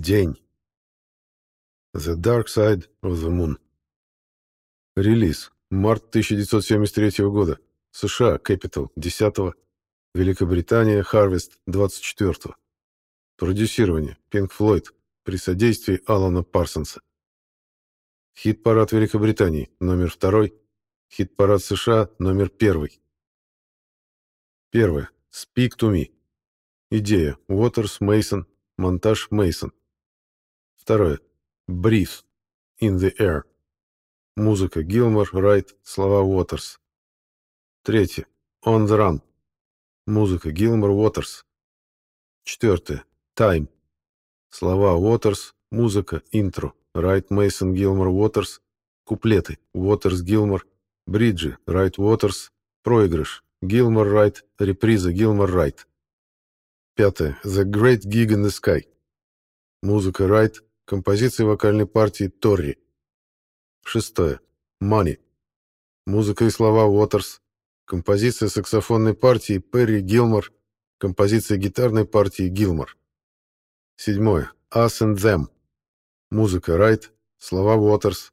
День. The Dark Side of the Moon. Релиз. Март 1973 года. США. Capital. 10 Великобритания. Harvest. 24 Продюсирование. Pink Floyd. При содействии Алана Парсонса. Хит-парад Великобритании. Номер 2. Хит-парад США. Номер 1. Первое. Speak to me. Идея. Уотерс Мейсон. Монтаж Мейсон. Второе. Breathe. In the air. Музыка Гилмор, Райт, слова Уотерс. Третье. On the run. Музыка Гилмор, Уотерс. Четвертое. Time. Слова Уотерс, музыка, интро. Райт, Мейсон, Гилмор, Уотерс. Куплеты. Уотерс, Гилмор. Бриджи. Райт, Уотерс. Проигрыш. Гилмор, Райт. Реприза Гилмор, Райт. Пятое. The Great Gig in the Sky. Музыка Райт. Композиции вокальной партии Торри. Шестое. Money. Музыка и слова Уотерс. Композиция саксофонной партии Перри Гилмор. Композиция гитарной партии Гилмор. Седьмое. Us and Them. Музыка Райт. Слова Уотерс.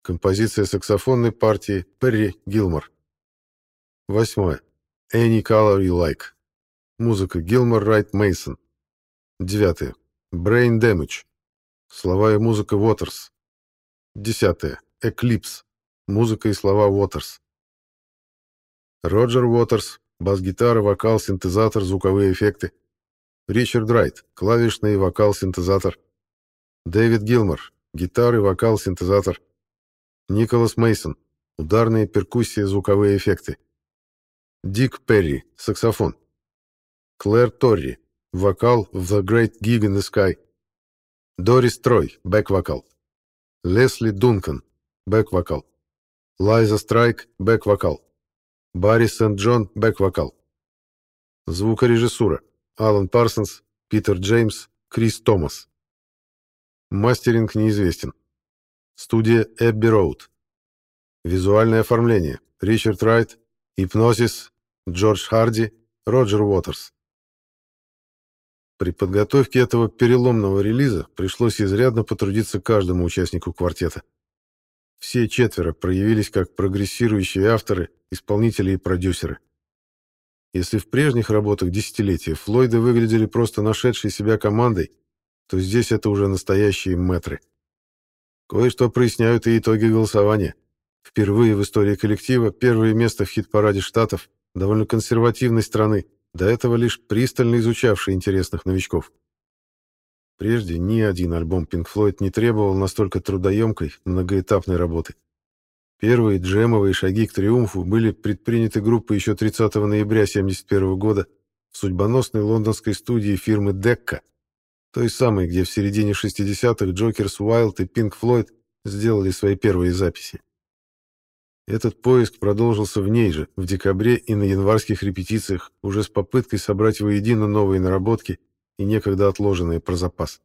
Композиция саксофонной партии Перри Гилмор. Восьмое. Any Color You Like. Музыка Гилмор Райт Мейсон. Девятое. Brain Damage. Слова и музыка Уотерс. Десятое. Eclipse. Музыка и слова Уотерс. Роджер Уотерс. Бас-гитара, вокал, синтезатор, звуковые эффекты. Ричард Райт. Клавишный вокал, синтезатор. Дэвид Гилмор. Гитары, вокал, синтезатор. Николас Мейсон. Ударные перкуссии, звуковые эффекты. Дик Перри. Саксофон. Клэр Торри. Вокал в The Great Gig in the Sky. Дорис Трой. Бэк-вокал. Лесли Дункан. Бэк-вокал. Лайза Страйк. Бэк-вокал. Барри Сент-Джон. Бэк-вокал. Звукорежиссура. Алан Парсонс. Питер Джеймс. Крис Томас. Мастеринг неизвестен. Студия Эбби Роуд. Визуальное оформление. Ричард Райт. Ипносис. Джордж Харди. Роджер Уотерс. При подготовке этого переломного релиза пришлось изрядно потрудиться каждому участнику квартета. Все четверо проявились как прогрессирующие авторы, исполнители и продюсеры. Если в прежних работах десятилетия Флойды выглядели просто нашедшей себя командой, то здесь это уже настоящие мэтры. Кое-что проясняют и итоги голосования. Впервые в истории коллектива первое место в хит-параде Штатов довольно консервативной страны, до этого лишь пристально изучавший интересных новичков. Прежде ни один альбом Pink Floyd не требовал настолько трудоемкой, многоэтапной работы. Первые джемовые шаги к триумфу были предприняты группой еще 30 ноября 1971 года в судьбоносной лондонской студии фирмы Decca, той самой, где в середине 60-х Джокерс Уайлд и Pink Floyd сделали свои первые записи. Этот поиск продолжился в ней же, в декабре и на январских репетициях, уже с попыткой собрать воедино новые наработки и некогда отложенные про запас.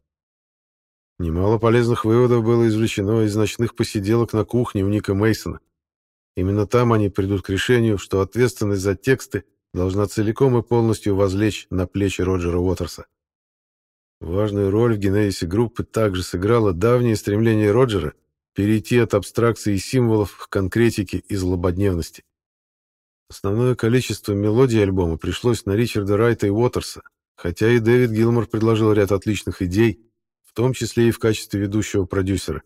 Немало полезных выводов было извлечено из ночных посиделок на кухне у Ника Мейсона. Именно там они придут к решению, что ответственность за тексты должна целиком и полностью возлечь на плечи Роджера Уотерса. Важную роль в генезисе группы также сыграло давнее стремление Роджера перейти от абстракции символов к конкретике и злободневности. Основное количество мелодий альбома пришлось на Ричарда Райта и Уотерса, хотя и Дэвид Гилмор предложил ряд отличных идей, в том числе и в качестве ведущего продюсера.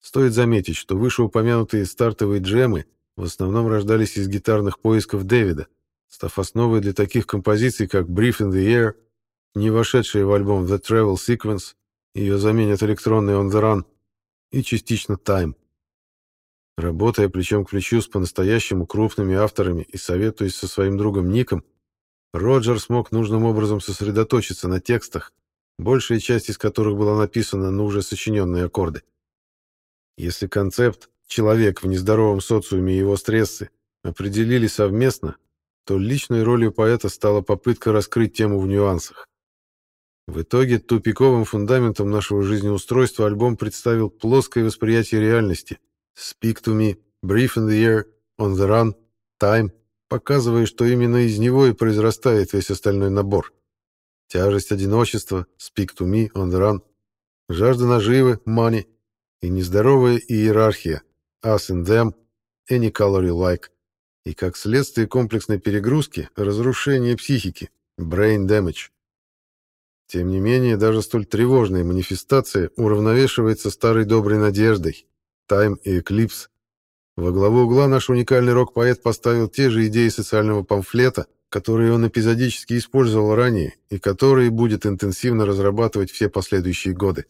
Стоит заметить, что вышеупомянутые стартовые джемы в основном рождались из гитарных поисков Дэвида, став основой для таких композиций, как Brief in the Air, не вошедшие в альбом The Travel Sequence, ее заменят электронный On the Run, и частично Time. Работая плечом к плечу с по-настоящему крупными авторами и советуясь со своим другом Ником, Роджер смог нужным образом сосредоточиться на текстах, большая часть из которых была написана на уже сочиненные аккорды. Если концепт «человек в нездоровом социуме и его стрессы» определили совместно, то личной ролью поэта стала попытка раскрыть тему в нюансах. В итоге тупиковым фундаментом нашего жизнеустройства альбом представил плоское восприятие реальности. Speak to me, Brief in the air, On the run, Time, показывая, что именно из него и произрастает весь остальной набор. Тяжесть одиночества, Speak to me, On the run, жажда наживы, money, и нездоровая иерархия, us and them, any color you like, и как следствие комплексной перегрузки, разрушение психики, brain damage. Тем не менее, даже столь тревожная манифестация уравновешивается старой доброй надеждой, Time и Eclipse. Во главу угла наш уникальный рок-поэт поставил те же идеи социального памфлета, которые он эпизодически использовал ранее и которые будет интенсивно разрабатывать все последующие годы.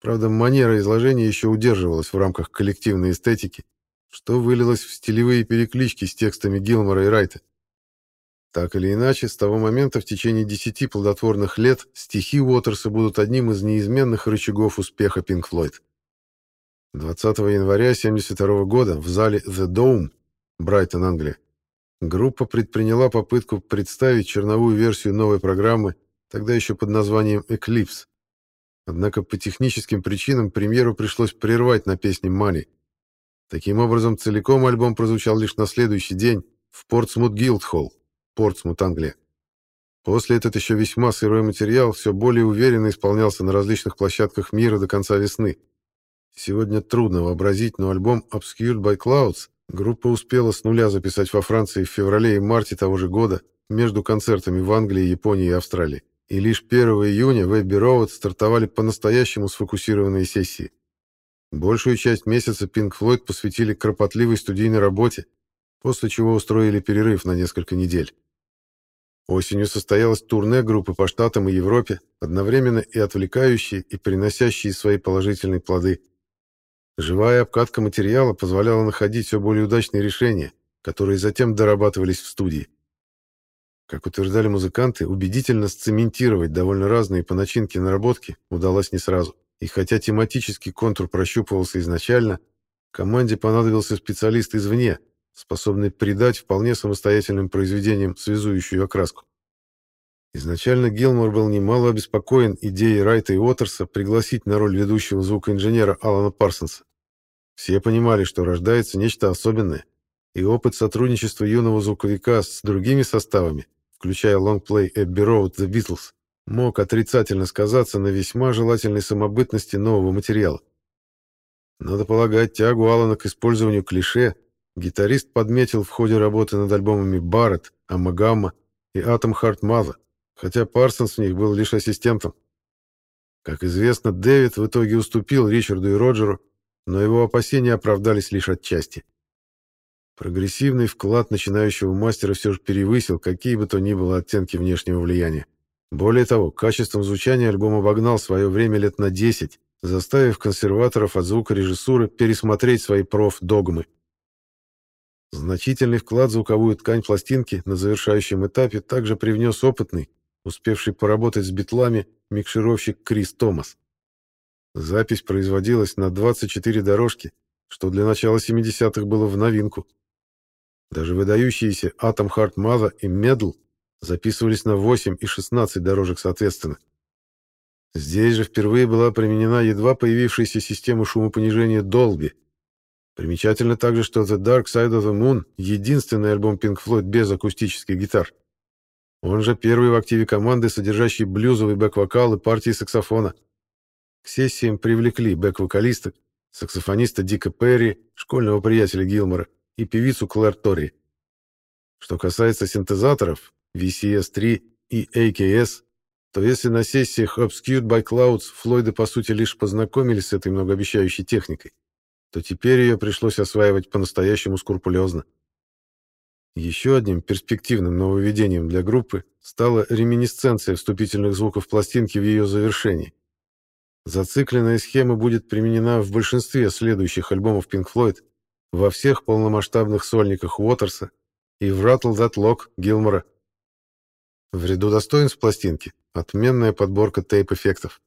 Правда, манера изложения еще удерживалась в рамках коллективной эстетики, что вылилось в стилевые переклички с текстами Гилмора и Райта. Так или иначе, с того момента в течение десяти плодотворных лет стихи Уотерса будут одним из неизменных рычагов успеха Pink Floyd. 20 января 1972 года в зале The Dome, Брайтон, Англия, группа предприняла попытку представить черновую версию новой программы, тогда еще под названием Eclipse. Однако по техническим причинам премьеру пришлось прервать на песне Money. Таким образом, целиком альбом прозвучал лишь на следующий день в Портсмут Гилдхолл, Портсмут, Англия. После этот еще весьма сырой материал все более уверенно исполнялся на различных площадках мира до конца весны. Сегодня трудно вообразить, но альбом Obscured by Clouds группа успела с нуля записать во Франции в феврале и марте того же года между концертами в Англии, Японии и Австралии. И лишь 1 июня в Эбби Роуд стартовали по-настоящему сфокусированные сессии. Большую часть месяца Pink Floyd посвятили кропотливой студийной работе, после чего устроили перерыв на несколько недель. Осенью состоялось турне группы по Штатам и Европе, одновременно и отвлекающие, и приносящие свои положительные плоды. Живая обкатка материала позволяла находить все более удачные решения, которые затем дорабатывались в студии. Как утверждали музыканты, убедительно сцементировать довольно разные по начинке наработки удалось не сразу. И хотя тематический контур прощупывался изначально, команде понадобился специалист извне, способный придать вполне самостоятельным произведениям связующую окраску. Изначально Гилмор был немало обеспокоен идеей Райта и Уотерса пригласить на роль ведущего звукоинженера Алана Парсонса. Все понимали, что рождается нечто особенное, и опыт сотрудничества юного звуковика с другими составами, включая лонгплей Abbey Road The Beatles, мог отрицательно сказаться на весьма желательной самобытности нового материала. Надо полагать, тягу Алана к использованию клише гитарист подметил в ходе работы над альбомами «Barrett», «Ummagumma» и «Atom Heart Mother», хотя Парсонс в них был лишь ассистентом. Как известно, Дэвид в итоге уступил Ричарду и Роджеру, но его опасения оправдались лишь отчасти. Прогрессивный вклад начинающего мастера все же перевысил какие бы то ни было оттенки внешнего влияния. Более того, качеством звучания альбом обогнал свое время лет на 10, заставив консерваторов от звукорежиссуры пересмотреть свои проф-догмы. Значительный вклад в звуковую ткань пластинки на завершающем этапе также привнес опытный, успевший поработать с битлами, микшировщик Крис Томас. Запись производилась на 24 дорожки, что для начала 70-х было в новинку. Даже выдающиеся Atom Heart Mother и Medal записывались на 8 и 16 дорожек соответственно. Здесь же впервые была применена едва появившаяся система шумопонижения Dolby. Примечательно также, что The Dark Side of the Moon — единственный альбом Pink Floyd без акустических гитар. Он же первый в активе команды, содержащий блюзовый бэк-вокал и партии саксофона. К сессиям привлекли бэк-вокалиста, саксофониста Дика Перри, школьного приятеля Гилмора, и певицу Клэр Тори. Что касается синтезаторов, VCS-3 и AKS, то если на сессиях Obscured by Clouds Флойды по сути лишь познакомились с этой многообещающей техникой, то теперь ее пришлось осваивать по-настоящему скрупулезно. Еще одним перспективным нововведением для группы стала реминисценция вступительных звуков пластинки в ее завершении. Зацикленная схема будет применена в большинстве следующих альбомов Pink Floyd, во всех полномасштабных сольниках Уотерса и в Rattle That Lock Гилмора. В ряду достоинств пластинки — отменная подборка тейп-эффектов.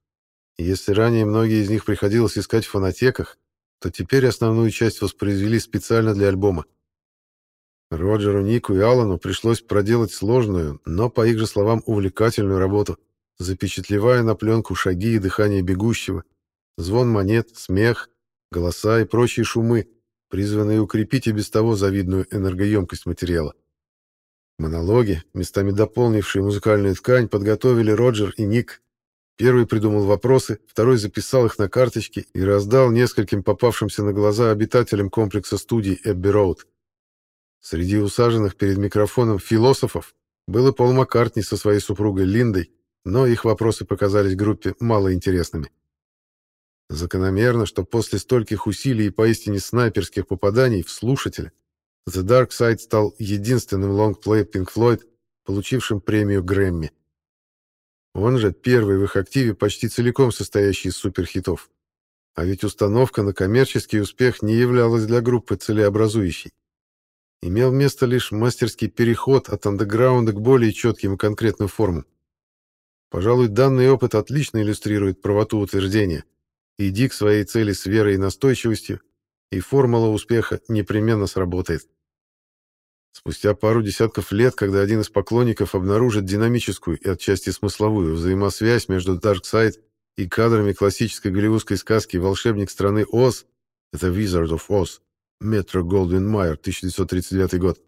Если ранее многие из них приходилось искать в фонотеках, то теперь основную часть воспроизвели специально для альбома. Роджеру, Нику и Аллану пришлось проделать сложную, но, по их же словам, увлекательную работу, запечатлевая на пленку шаги и дыхание бегущего, звон монет, смех, голоса и прочие шумы, призванные укрепить и без того завидную энергоемкость материала. Монологи, местами дополнившие музыкальную ткань, подготовили Роджер и Ник. Первый придумал вопросы, второй записал их на карточке и раздал нескольким попавшимся на глаза обитателям комплекса студий Эбби Роуд. Среди усаженных перед микрофоном философов был и Пол Маккартни со своей супругой Линдой, но их вопросы показались группе малоинтересными. Закономерно, что после стольких усилий и поистине снайперских попаданий в слушателя The Dark Side стал единственным лонгплей Pink Floyd, получившим премию Грэмми. Он же первый в их активе почти целиком состоящий из суперхитов. А ведь установка на коммерческий успех не являлась для группы целеобразующей. Имел место лишь мастерский переход от андеграунда к более четким и конкретным формам. Пожалуй, данный опыт отлично иллюстрирует правоту утверждения. Иди к своей цели с верой и настойчивостью, и формула успеха непременно сработает. Спустя пару десятков лет, когда один из поклонников обнаружит динамическую и отчасти смысловую взаимосвязь между Darkseid и кадрами классической голливудской сказки «Волшебник страны Оз» The Wizard of Oz, Метро Голдвин Майер, 1939 год,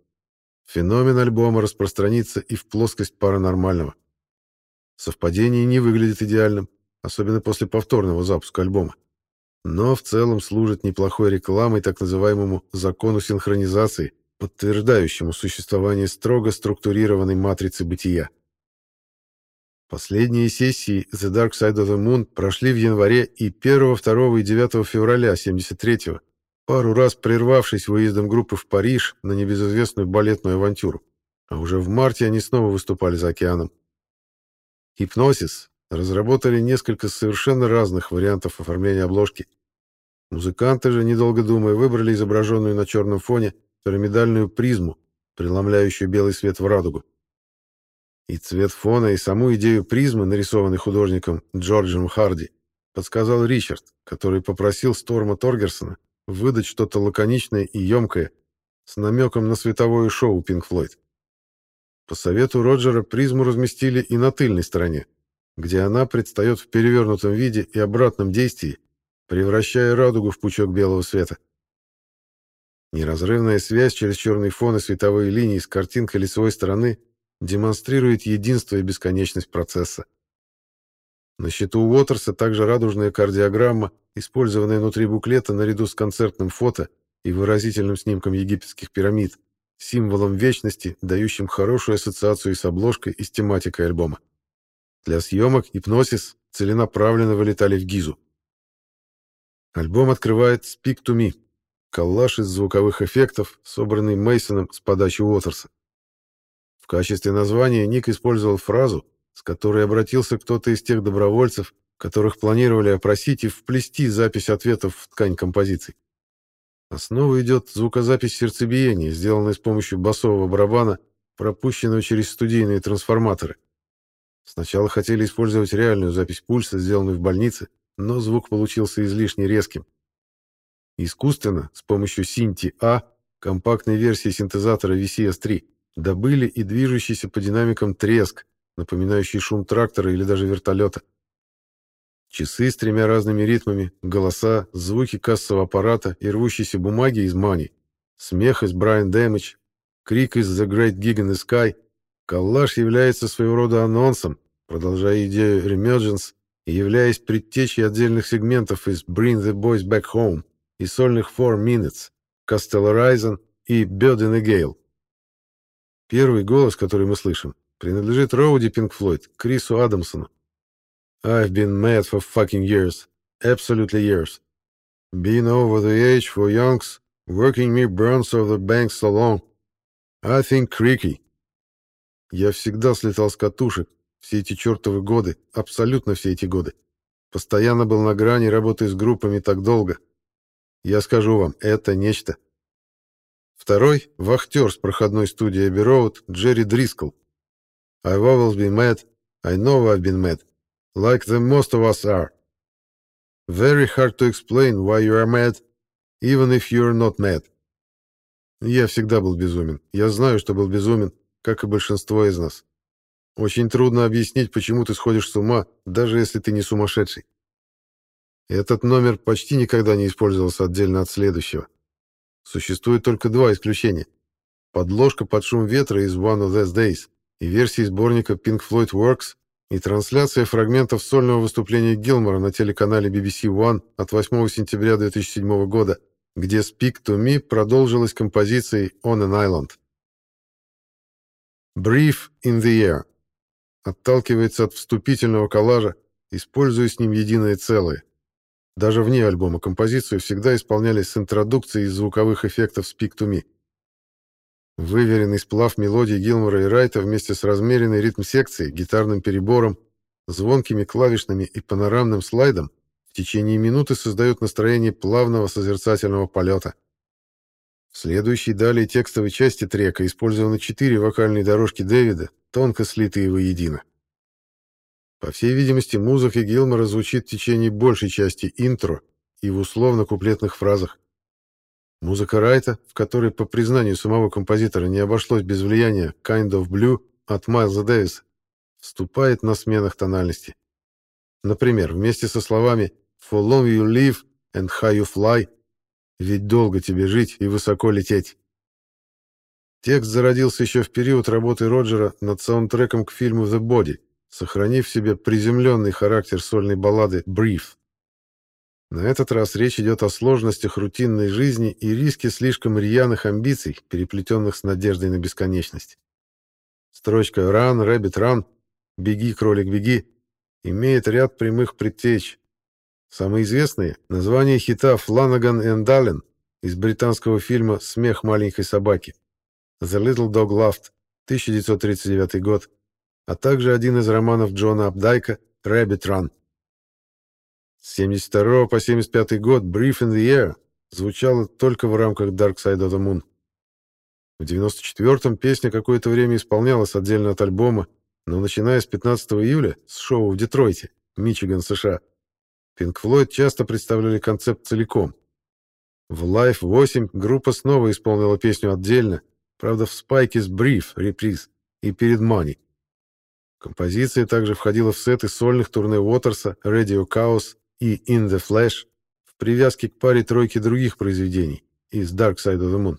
феномен альбома распространится и в плоскость паранормального. Совпадение не выглядит идеальным, особенно после повторного запуска альбома но в целом служит неплохой рекламой так называемому закону синхронизации, подтверждающему существование строго структурированной матрицы бытия. Последние сессии The Dark Side of the Moon прошли в январе и 1, 2 и 9 февраля 73-го, пару раз прервавшись выездом группы в Париж на небезызвестную балетную авантюру. А уже в марте они снова выступали за океаном. Гипносис разработали несколько совершенно разных вариантов оформления обложки. Музыканты же, недолго думая, выбрали изображенную на черном фоне пирамидальную призму, преломляющую белый свет в радугу. И цвет фона, и саму идею призмы, нарисованной художником Джорджем Харди, подсказал Ричард, который попросил Сторма Торгерсона выдать что-то лаконичное и емкое, с намеком на световое шоу Пинк Флойд. По совету Роджера призму разместили и на тыльной стороне, где она предстает в перевернутом виде и обратном действии, превращая радугу в пучок белого света. Неразрывная связь через черный фон и световые линии с картинкой лицевой стороны демонстрирует единство и бесконечность процесса. На счету Уотерса также радужная кардиограмма, использованная внутри буклета наряду с концертным фото и выразительным снимком египетских пирамид, символом вечности, дающим хорошую ассоциацию с обложкой и с тематикой альбома. Для съемок «Гипносис» целенаправленно вылетали в Гизу. Альбом открывает «Speak to Me» — коллаж из звуковых эффектов, собранный Мейсоном с подачи Уотерса. В качестве названия Ник использовал фразу, с которой обратился кто-то из тех добровольцев, которых планировали опросить и вплести запись ответов в ткань композиций. Основой идет звукозапись сердцебиения, сделанная с помощью басового барабана, пропущенного через студийные трансформаторы. Сначала хотели использовать реальную запись пульса, сделанную в больнице, но звук получился излишне резким. Искусственно, с помощью Синти-А, компактной версии синтезатора VCS-3, добыли и движущийся по динамикам треск, напоминающий шум трактора или даже вертолета. Часы с тремя разными ритмами, голоса, звуки кассового аппарата и рвущейся бумаги из Мани, смех из Brian Damage, крик из The Great Gig in the Sky, коллаж является своего рода анонсом, продолжая идею Remergence и являясь предтечей отдельных сегментов из Bring the Boys Back Home и сольных Four Minutes, Costello Horizon и in a Gale. Первый голос, который мы слышим, принадлежит Роуди Пинк Флойд, Крису Адамсону. I've been mad for fucking years, absolutely years. Been over the age for youngs, working me burns of the banks so long. I think creaky. Я всегда слетал с катушек, все эти чертовы годы, абсолютно все эти годы. Постоянно был на грани, работая с группами так долго. Я скажу вам, это нечто. Второй — вахтер с проходной студии Road, Джерри Дрискл. I've always been mad. I know I've been mad. Like the most of us are. Very hard to explain why you are mad, even if you're not mad. Я всегда был безумен. Я знаю, что был безумен, как и большинство из нас. Очень трудно объяснить, почему ты сходишь с ума, даже если ты не сумасшедший. Этот номер почти никогда не использовался отдельно от следующего. Существует только два исключения. Подложка под шум ветра из One of Those Days и версии сборника Pink Floyd Works и трансляция фрагментов сольного выступления Гилмора на телеканале BBC One от 8 сентября 2007 года, где «Speak to Me» продолжилась композицией «On an Island». «Brief in the Air» отталкивается от вступительного коллажа, используя с ним единое целое. Даже вне альбома композицию всегда исполнялись с интродукцией звуковых эффектов «Speak to Me». Выверенный сплав мелодий Гилмора и Райта вместе с размеренной ритм-секцией, гитарным перебором, звонкими клавишными и панорамным слайдом в течение минуты создает настроение плавного созерцательного полета. В следующей далее текстовой части трека использованы четыре вокальные дорожки Дэвида, тонко слитые воедино. По всей видимости, музыка Гилмора звучит в течение большей части интро и в условно-куплетных фразах. Музыка Райта, в которой, по признанию самого композитора, не обошлось без влияния «Kind of Blue» от Майлза Дэвиса, вступает на сменах тональности. Например, вместе со словами «For long you live and high you fly» «Ведь долго тебе жить и высоко лететь». Текст зародился еще в период работы Роджера над саундтреком к фильму «The Body», сохранив в себе приземленный характер сольной баллады «Brief». На этот раз речь идет о сложностях рутинной жизни и риске слишком рьяных амбиций, переплетенных с надеждой на бесконечность. Строчка «Run, Rabbit, Run» «Беги, кролик, беги» имеет ряд прямых предтеч. Самые известные — название хита «Фланаган и Даллен» из британского фильма «Смех маленькой собаки» «The Little Dog Laughed» 1939 год, а также один из романов Джона Апдайка «Rabbit Run» С 72 по 75 год «Brief in the Air» звучала только в рамках Dark Side of the Moon. В 94-м песня какое-то время исполнялась отдельно от альбома, но начиная с 15 июля, с шоу в Детройте, Мичиган, США, Pink Floyd часто представляли концепт целиком. В Live 8 группа снова исполнила песню отдельно, правда в спайке с Brief, реприз, и перед Money. Композиция также входила в сеты сольных турне Уотерса, Radio Chaos и In the Flash в привязке к паре тройки других произведений из Dark Side of the Moon.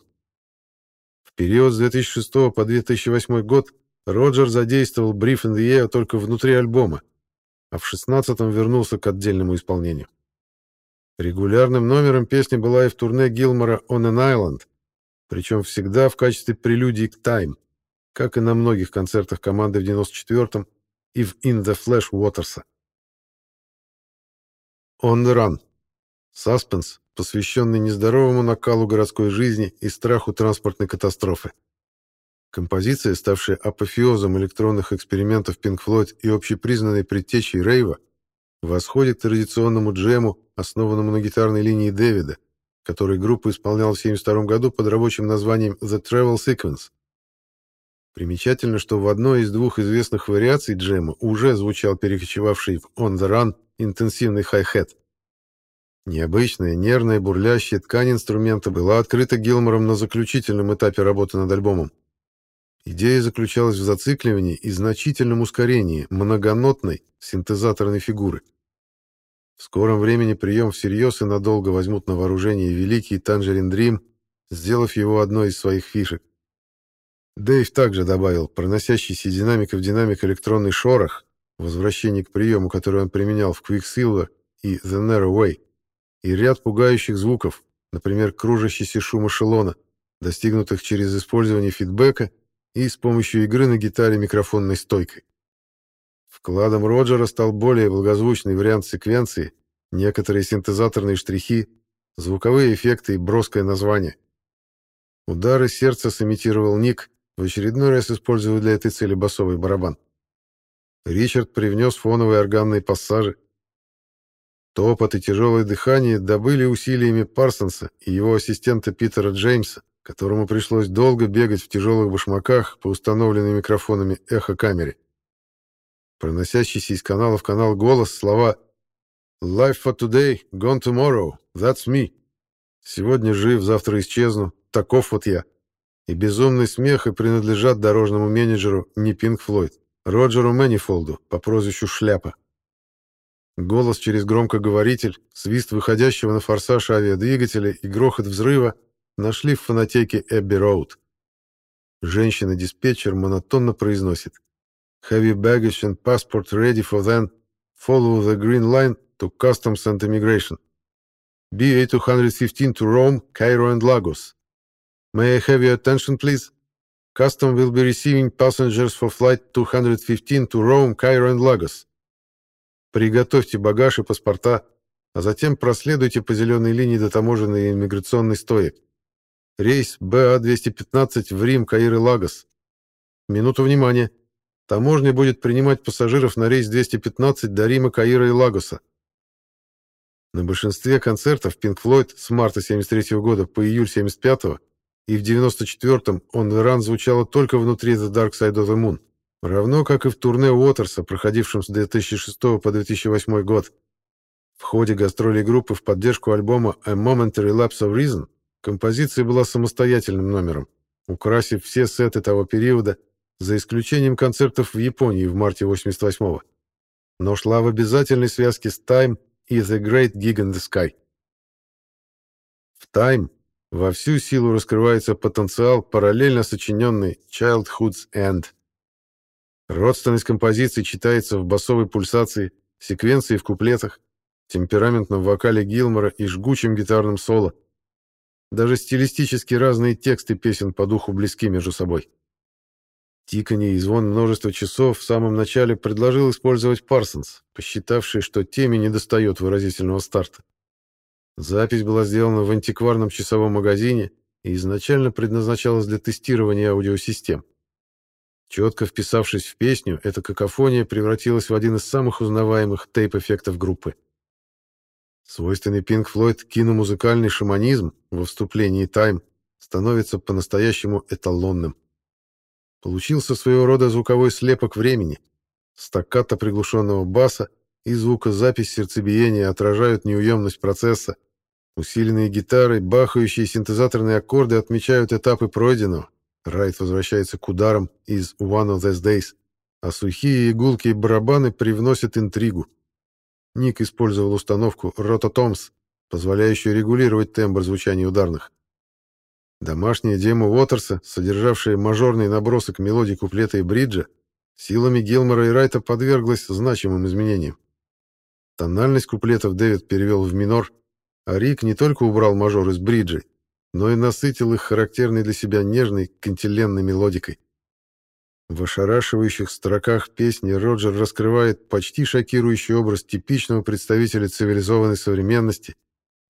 В период с 2006 по 2008 год Роджер задействовал Brief in the Air только внутри альбома, а в 16-м вернулся к отдельному исполнению. Регулярным номером песни была и в турне Гилмора On an Island, причем всегда в качестве прелюдии к Time, как и на многих концертах команды в 94-м и в In the Flash Уотерса. On the Run. Саспенс, посвященный нездоровому накалу городской жизни и страху транспортной катастрофы. Композиция, ставшая апофеозом электронных экспериментов Pink Floyd и общепризнанной предтечей рейва, восходит к традиционному джему, основанному на гитарной линии Дэвида, который группа исполняла в 1972 году под рабочим названием The Travel Sequence. Примечательно, что в одной из двух известных вариаций джема уже звучал перекочевавший в On the Run интенсивный хай-хет. Необычная, нервная, бурлящая ткань инструмента была открыта Гилмором на заключительном этапе работы над альбомом. Идея заключалась в зацикливании и значительном ускорении многонотной синтезаторной фигуры. В скором времени прием всерьез и надолго возьмут на вооружение великий Tangerine Dream, сделав его одной из своих фишек. Дэйв также добавил проносящийся динамика в динамик электронный шорох, возвращение к приему, который он применял в Quicksilver и The Narrow Way, и ряд пугающих звуков, например, кружащийся шум эшелона, достигнутых через использование фидбэка и с помощью игры на гитаре микрофонной стойкой. Вкладом Роджера стал более благозвучный вариант секвенции, некоторые синтезаторные штрихи, звуковые эффекты и броское название. Удары сердца сымитировал Ник, в очередной раз используя для этой цели басовый барабан. Ричард привнес фоновые органные пассажи. Топот и тяжелое дыхание добыли усилиями Парсонса и его ассистента Питера Джеймса, которому пришлось долго бегать в тяжелых башмаках по установленной микрофонами эхо-камере. Проносящийся из канала в канал голос слова «Life for today, gone tomorrow, that's me». «Сегодня жив, завтра исчезну, таков вот я». И безумный смех и принадлежат дорожному менеджеру не Пинк Флойд, Роджеру Мэнифолду по прозвищу Шляпа. Голос через громкоговоритель, свист выходящего на форсаж авиадвигателя и грохот взрыва нашли в фонотеке Эбби Роуд. Женщина-диспетчер монотонно произносит your baggage and passport ready for then. Follow the green line to customs and immigration. BA 215 to Rome, Cairo and Lagos. May I have your attention, please? Custom will be receiving passengers for flight 215 to Rome, Cairo and Lagos. Приготовьте багаж и паспорта, а затем проследуйте по зеленой линии до таможенной и иммиграционной стоек. Рейс БА-215 в Рим, Каир и Лагос. Минуту внимания. Таможня будет принимать пассажиров на рейс 215 до Рима, Каира и Лагоса. На большинстве концертов Pink Floyd с марта 73 года по июль 75 и в 94-м On The Run звучало только внутри The Dark Side of the Moon, равно как и в турне Уотерса, проходившем с 2006 по 2008 год. В ходе гастролей группы в поддержку альбома A Momentary Lapse of Reason композиция была самостоятельным номером, украсив все сеты того периода, за исключением концертов в Японии в марте 88-го, но шла в обязательной связке с Time и The Great Gig in the Sky. В Time во всю силу раскрывается потенциал, параллельно сочиненный Childhood's End. Родственность композиции читается в басовой пульсации, секвенции в куплетах, темпераментном вокале Гилмора и жгучем гитарном соло. Даже стилистически разные тексты песен по духу близки между собой. Тиканье и звон множества часов в самом начале предложил использовать Парсонс, посчитавший, что теме недостает выразительного старта. Запись была сделана в антикварном часовом магазине и изначально предназначалась для тестирования аудиосистем. Четко вписавшись в песню, эта какофония превратилась в один из самых узнаваемых тейп-эффектов группы. Свойственный Pink Floyd киномузыкальный шаманизм во вступлении «Time» становится по-настоящему эталонным. Получился своего рода звуковой слепок времени. Стаккато приглушенного баса и звукозапись сердцебиения отражают неуемность процесса. Усиленные гитары, бахающие синтезаторные аккорды отмечают этапы пройденного. Райт возвращается к ударам из «One of These Days», а сухие игулки и барабаны привносят интригу. Ник использовал установку Rototums, позволяющую регулировать тембр звучания ударных. Домашняя демо Уотерса, содержавшая мажорный набросок мелодий куплета и бриджа, силами Гилмора и Райта подверглась значимым изменениям. Тональность куплетов Дэвид перевел в минор, а Рик не только убрал мажор из бриджей, но и насытил их характерной для себя нежной кантиленной мелодикой. В ошарашивающих строках песни Роджер раскрывает почти шокирующий образ типичного представителя цивилизованной современности,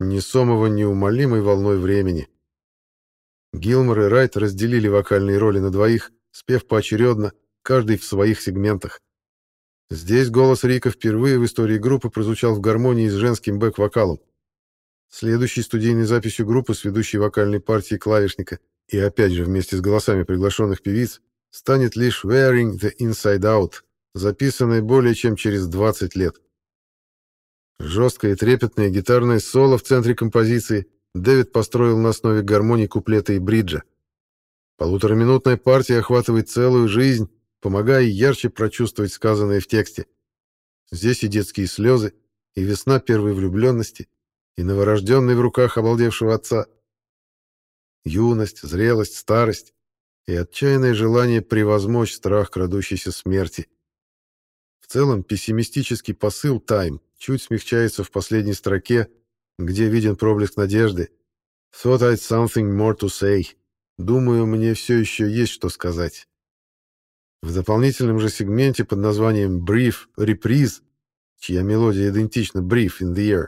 несомого неумолимой волной времени. Гилмор и Райт разделили вокальные роли на двоих, спев поочередно, каждый в своих сегментах. Здесь голос Рика впервые в истории группы прозвучал в гармонии с женским бэк-вокалом. Следующей студийной записью группы с ведущей вокальной партией клавишника и опять же вместе с голосами приглашенных певиц станет лишь «Wearing the Inside Out», записанная более чем через 20 лет. Жесткое и трепетное гитарное соло в центре композиции Дэвид построил на основе гармонии куплета и бриджа. Полутораминутная партия охватывает целую жизнь, помогая ярче прочувствовать сказанное в тексте. Здесь и детские слезы, и весна первой влюбленности, и новорожденный в руках обалдевшего отца. Юность, зрелость, старость и отчаянное желание превозмочь страх крадущейся смерти. В целом, пессимистический посыл «Тайм» чуть смягчается в последней строке, где виден проблеск надежды. «Thought I'd something more to say». Думаю, мне все еще есть что сказать. В дополнительном же сегменте под названием «Brief Reprise», чья мелодия идентична «Brief in the Air»,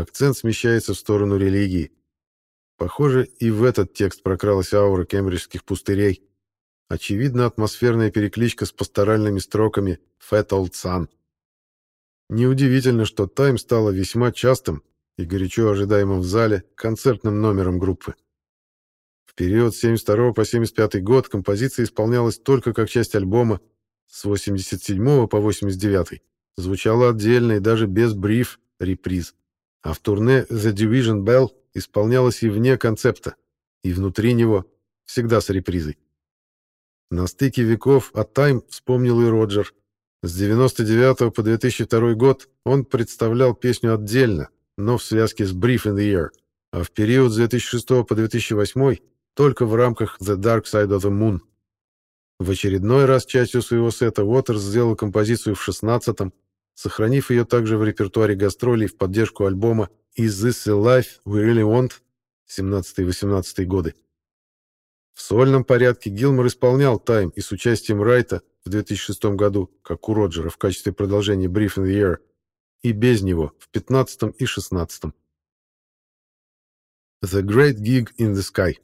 акцент смещается в сторону религии. Похоже, и в этот текст прокралась аура кембриджских пустырей. Очевидно, атмосферная перекличка с пасторальными строками «Fat Old Sun». Неудивительно, что «Тайм» стала весьма частым и горячо ожидаемым в зале концертным номером группы. В период с 72 по 75 год композиция исполнялась только как часть альбома, с 87 по 89 звучала отдельно и даже без бриф реприз, а в турне The Division Bell исполнялась и вне концепта, и внутри него, всегда с репризой. На стыке веков о Time вспомнил и Роджер. С 99 по 2002 год он представлял песню отдельно, но в связке с Brief in the Air, а в период с 2006 по 2008 только в рамках The Dark Side of the Moon. В очередной раз частью своего сета Уотерс сделал композицию в 16-м, сохранив ее также в репертуаре гастролей в поддержку альбома «Is This the Life We Really Want» 17-18 годы. В сольном порядке Гилмор исполнял «Тайм» и с участием Райта в 2006 году, как у Роджера в качестве продолжения «Brief in the Year», и без него в 15 и 16. The Great Gig in the Sky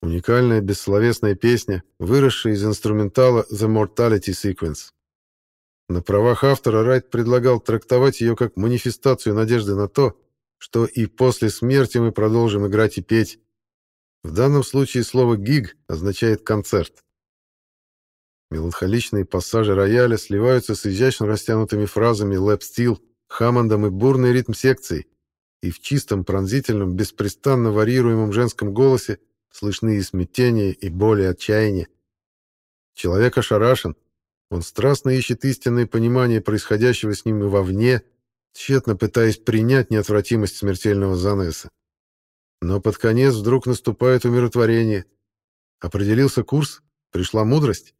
Уникальная бессловесная песня, выросшая из инструментала The Mortality Sequence. На правах автора Райт предлагал трактовать ее как манифестацию надежды на то, что и после смерти мы продолжим играть и петь. В данном случае слово «гиг» означает «концерт». Меланхоличные пассажи рояля сливаются с изящно растянутыми фразами лэп-стил, Хаммондом и бурной ритм-секцией, и в чистом, пронзительном, беспрестанно варьируемом женском голосе слышны и смятение, и боль, и отчаяние. Человек ошарашен, он страстно ищет истинное понимание происходящего с ним и вовне, тщетно пытаясь принять неотвратимость смертельного занеса. Но под конец вдруг наступает умиротворение. Определился курс? Пришла мудрость?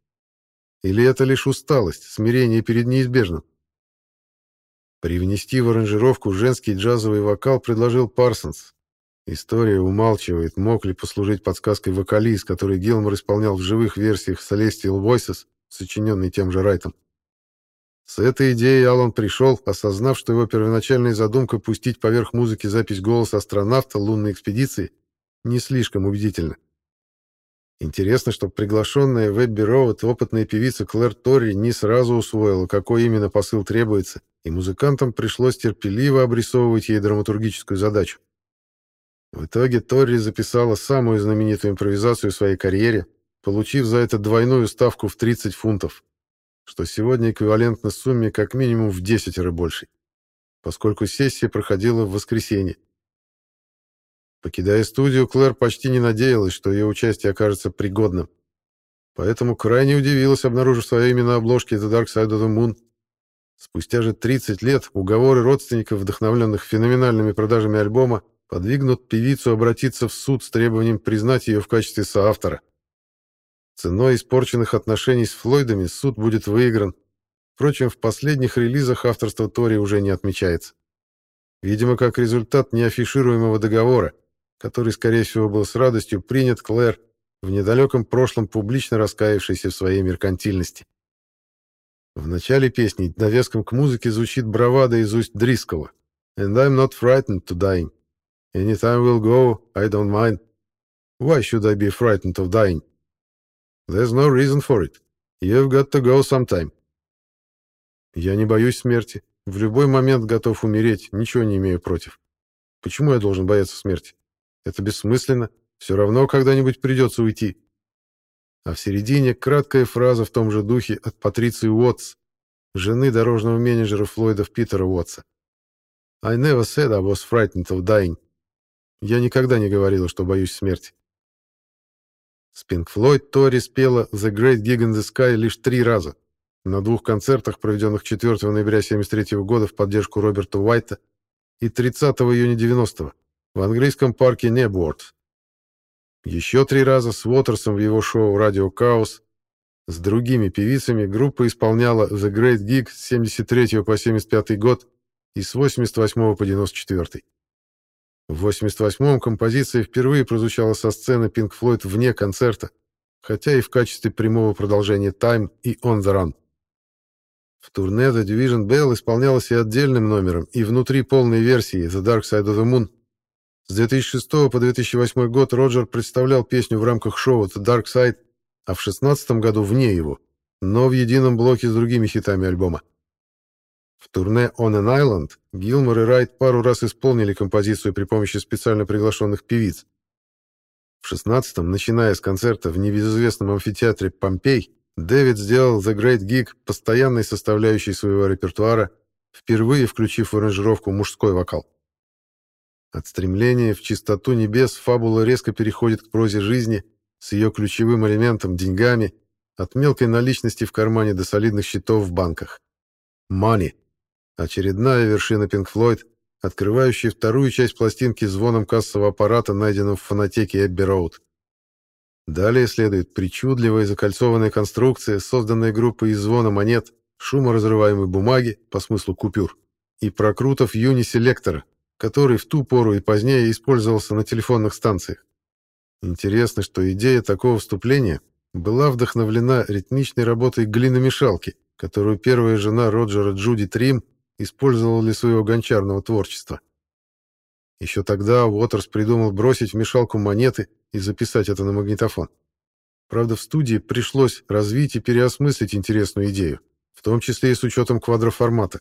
Или это лишь усталость, смирение перед неизбежным? Привнести в аранжировку женский джазовый вокал предложил Парсонс. История умалчивает, мог ли послужить подсказкой вокалист, который Гилмор исполнял в живых версиях Celestial Voices, сочиненный тем же Райтом. С этой идеей Алан пришел, осознав, что его первоначальная задумка пустить поверх музыки запись голоса астронавта лунной экспедиции не слишком убедительна. Интересно, что приглашенная в Эбби Роуд опытная певица Клэр Торри не сразу усвоила, какой именно посыл требуется, и музыкантам пришлось терпеливо обрисовывать ей драматургическую задачу. В итоге Торри записала самую знаменитую импровизацию в своей карьере, получив за это двойную ставку в 30 фунтов что сегодня эквивалентно сумме как минимум в десятеро большей, поскольку сессия проходила в воскресенье. Покидая студию, Клэр почти не надеялась, что ее участие окажется пригодным. Поэтому крайне удивилась, обнаружив свое имя на обложке The Dark Side of the Moon. Спустя же 30 лет уговоры родственников, вдохновленных феноменальными продажами альбома, подвигнут певицу обратиться в суд с требованием признать ее в качестве соавтора. Ценой испорченных отношений с Флойдами суд будет выигран. Впрочем, в последних релизах авторство Тори уже не отмечается. Видимо, как результат неафишируемого договора, который, скорее всего, был с радостью принят Клэр, в недалеком прошлом публично раскаявшейся в своей меркантильности. В начале песни навеском к музыке звучит бравада из уст Дрискола. «And I'm not frightened to dying. Anytime we'll go, I don't mind. Why should I be frightened of dying?» There's no reason for it. You've got to go sometime. Я не боюсь смерти. В любой момент готов умереть, ничего не имею против. Почему я должен бояться смерти? Это бессмысленно. Все равно когда-нибудь придется уйти. А в середине краткая фраза в том же духе от Патриции Уотс, жены дорожного менеджера Флойда Питера Уотса. I never said I was frightened of dying. Я никогда не говорила, что боюсь смерти. С Pink Floyd Тори спела «The Great Gig in the Sky» лишь три раза. На двух концертах, проведенных 4 ноября 1973 года в поддержку Роберта Уайта и 30 июня 90 в английском парке Небуорт. Еще три раза с Уотерсом в его шоу «Радио Хаос». С другими певицами группа исполняла «The Great Gig» с 73 по 75 год и с 88 по 94. В 88-м композиция впервые прозвучала со сцены Pink Floyd вне концерта, хотя и в качестве прямого продолжения Time и On the Run. В турне The Division Bell исполнялась и отдельным номером, и внутри полной версии The Dark Side of the Moon. С 2006 по 2008 год Роджер представлял песню в рамках шоу The Dark Side, а в 2016 году вне его, но в едином блоке с другими хитами альбома. В турне On an Island Гилмор и Райт пару раз исполнили композицию при помощи специально приглашенных певиц. В 16-м, начиная с концерта в небезызвестном амфитеатре «Помпей», Дэвид сделал The Great Gig постоянной составляющей своего репертуара, впервые включив в аранжировку мужской вокал. От стремления в чистоту небес фабула резко переходит к прозе жизни с ее ключевым элементом – деньгами, от мелкой наличности в кармане до солидных счетов в банках. Money. Очередная вершина Pink Floyd, открывающая вторую часть пластинки звоном кассового аппарата, найденного в фонотеке Эбби Роуд. Далее следует причудливая закольцованная конструкция, созданная группой из звона монет, шуморазрываемой бумаги, по смыслу купюр, и прокрутов юни-селектора, который в ту пору и позднее использовался на телефонных станциях. Интересно, что идея такого вступления была вдохновлена ритмичной работой глиномешалки, которую первая жена Роджера Джуди Трим использовала для своего гончарного творчества. Еще тогда Уотерс придумал бросить в мешалку монеты и записать это на магнитофон. Правда, в студии пришлось развить и переосмыслить интересную идею, в том числе и с учетом квадроформата.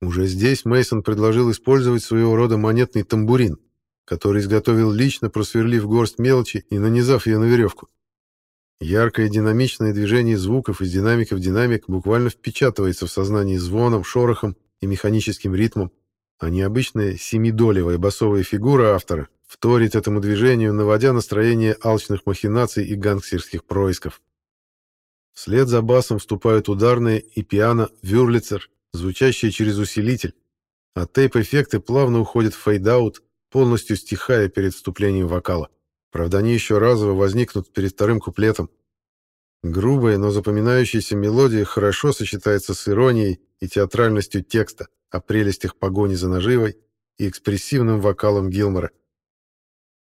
Уже здесь Мейсон предложил использовать своего рода монетный тамбурин, который изготовил лично, просверлив горсть мелочи и нанизав ее на веревку. Яркое динамичное движение звуков из динамика в динамик буквально впечатывается в сознание звоном, шорохом и механическим ритмом, а необычная семидолевая басовая фигура автора вторит этому движению, наводя настроение алчных махинаций и гангстерских происков. Вслед за басом вступают ударные и пиано «Вюрлицер», звучащие через усилитель, а tape -эффекты плавно уходят в fade-out, полностью стихая перед вступлением вокала. Правда, они еще разово возникнут перед вторым куплетом. Грубая, но запоминающаяся мелодия хорошо сочетается с иронией и театральностью текста о прелестях погони за наживой и экспрессивным вокалом Гилмора.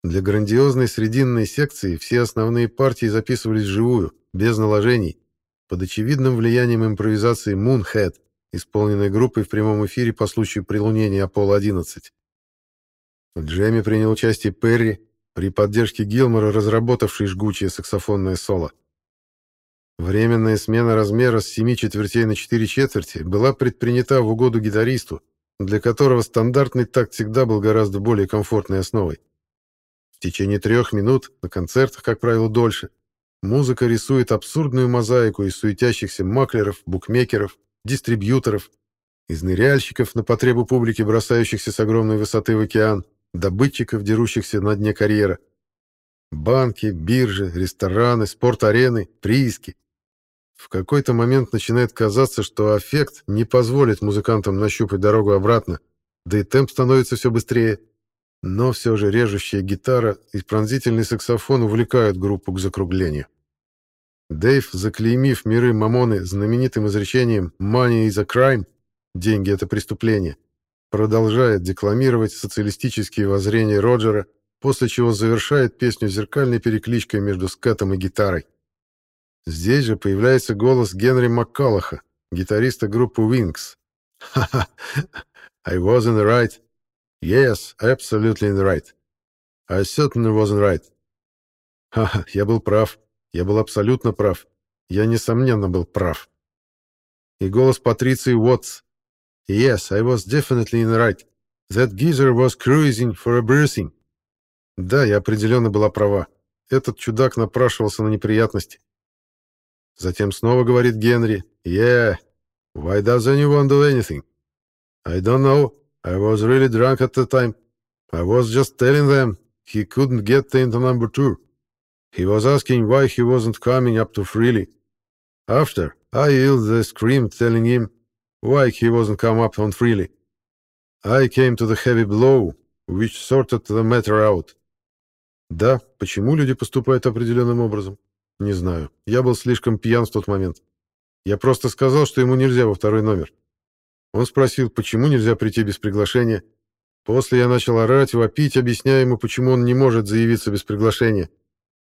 Для грандиозной срединной секции все основные партии записывались вживую, без наложений, под очевидным влиянием импровизации Moonhead, исполненной группой в прямом эфире по случаю прилунения Аполло-11. В джеме принял участие Перри, при поддержке Гилмора, разработавший жгучее саксофонное соло. Временная смена размера с 7 четвертей на 4 четверти была предпринята в угоду гитаристу, для которого стандартный такт всегда был гораздо более комфортной основой. В течение трех минут, на концертах, как правило, дольше, музыка рисует абсурдную мозаику из суетящихся маклеров, букмекеров, дистрибьюторов, из ныряльщиков на потребу публики, бросающихся с огромной высоты в океан, добытчиков, дерущихся на дне карьера. Банки, биржи, рестораны, спорт-арены, прииски. В какой-то момент начинает казаться, что аффект не позволит музыкантам нащупать дорогу обратно, да и темп становится все быстрее. Но все же режущая гитара и пронзительный саксофон увлекают группу к закруглению. Дэйв, заклеймив миры Мамоны знаменитым изречением «Money is a crime» — «Деньги — это преступление», продолжает декламировать социалистические воззрения Роджера, после чего завершает песню зеркальной перекличкой между скатом и гитарой. Здесь же появляется голос Генри Маккалаха, гитариста группы Wings. Ха-ха, I wasn't right. Yes, absolutely right. I certainly wasn't right. Ха-ха, я был прав. Я был абсолютно прав. Я, несомненно, был прав. И голос Патриции Уотс. Yes, I was definitely in the right. That geezer was cruising for a bruising. Да, я определенно была права. Этот чудак напрашивался на неприятности. Затем снова говорит Генри. Yeah, why does anyone do anything? I don't know. I was really drunk at the time. I was just telling them he couldn't get into number two. He was asking why he wasn't coming up to Freely. After, I yelled the scream telling him why he wasn't come up on freely. I came to the heavy blow, which sorted the matter out. Да, почему люди поступают определенным образом? Не знаю. Я был слишком пьян в тот момент. Я просто сказал, что ему нельзя во второй номер. Он спросил, почему нельзя прийти без приглашения. После я начал орать, вопить, объясняя ему, почему он не может заявиться без приглашения.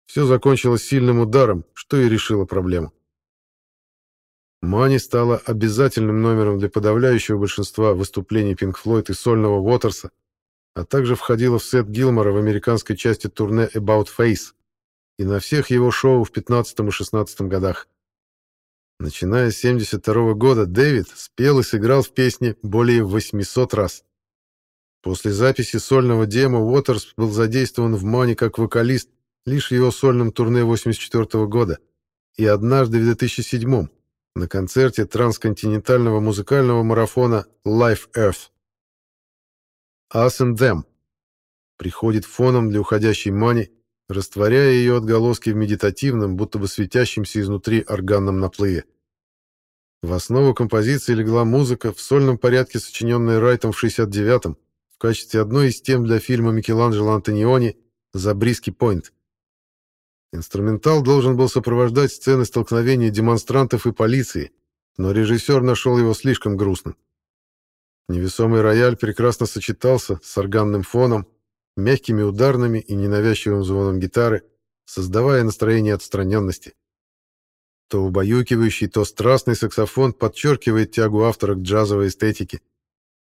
Все закончилось сильным ударом, что и решило проблему. Мани стала обязательным номером для подавляющего большинства выступлений Pink Floyd и сольного Уотерса, а также входила в сет Гилмора в американской части турне About Face и на всех его шоу в 15 и 16 годах. Начиная с 72 года Дэвид спел и сыграл в песне более 800 раз. После записи сольного демо Уотерс был задействован в Мани как вокалист лишь в его сольном турне 84 года и однажды в 2007 на концерте трансконтинентального музыкального марафона Life Earth. Us and Them приходит фоном для уходящей Мани, растворяя ее отголоски в медитативном, будто бы светящемся изнутри органном наплыве. В основу композиции легла музыка, в сольном порядке сочиненная Райтом в 69-м, в качестве одной из тем для фильма Микеланджело Антониони «Забриски Пойнт». Инструментал должен был сопровождать сцены столкновения демонстрантов и полиции, но режиссер нашел его слишком грустным. Невесомый рояль прекрасно сочетался с органным фоном, мягкими ударными и ненавязчивым звоном гитары, создавая настроение отстраненности. То убаюкивающий, то страстный саксофон подчеркивает тягу автора к джазовой эстетике.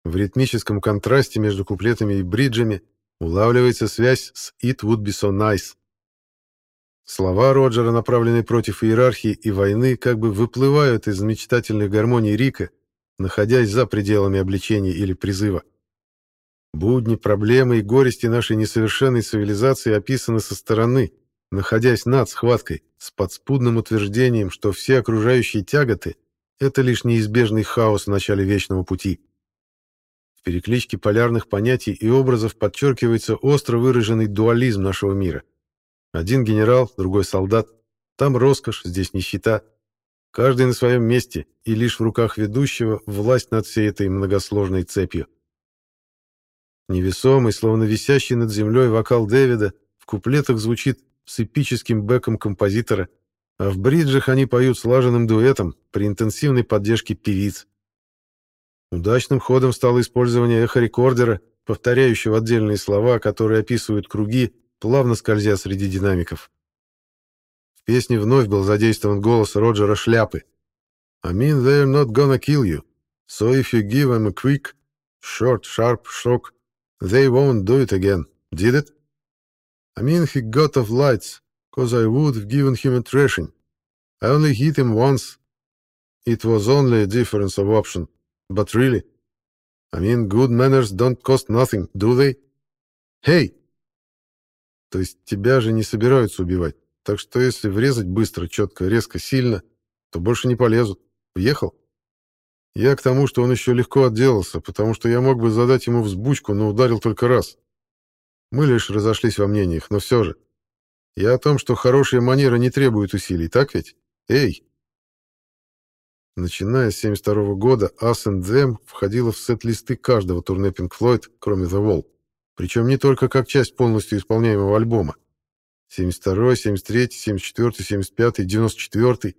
В ритмическом контрасте между куплетами и бриджами улавливается связь с «It would be so nice». Слова Роджера, направленные против иерархии и войны, как бы выплывают из мечтательных гармоний Рика, находясь за пределами обличения или призыва. Будни, проблемы и горести нашей несовершенной цивилизации описаны со стороны, находясь над схваткой, с подспудным утверждением, что все окружающие тяготы — это лишь неизбежный хаос в начале Вечного Пути. В перекличке полярных понятий и образов подчеркивается остро выраженный дуализм нашего мира. Один генерал, другой солдат. Там роскошь, здесь нищета. Каждый на своем месте, и лишь в руках ведущего власть над всей этой многосложной цепью. Невесомый, словно висящий над землей вокал Дэвида в куплетах звучит с эпическим бэком композитора, а в бриджах они поют слаженным дуэтом при интенсивной поддержке певиц. Удачным ходом стало использование эхо-рекордера, повторяющего отдельные слова, которые описывают круги, плавно скользя среди динамиков. В песне вновь был задействован голос Роджера Шляпы. «I mean, they're not gonna kill you, so if you give them a quick, short, sharp shock, they won't do it again, did it? I mean, he got off lights, cause I would have given him a thrashing. I only hit him once. It was only a difference of option, but really, I mean, good manners don't cost nothing, do they? Hey!» То есть тебя же не собираются убивать. Так что если врезать быстро, четко, резко, сильно, то больше не полезут. Въехал? Я к тому, что он еще легко отделался, потому что я мог бы задать ему взбучку, но ударил только раз. Мы лишь разошлись во мнениях, но все же. Я о том, что хорошие манеры не требуют усилий, так ведь? Эй! Начиная с 72 года, Us and Them входила в сет-листы каждого турне Pink Floyd, кроме The Wall причем не только как часть полностью исполняемого альбома. 72, 73, 74, 75, 94,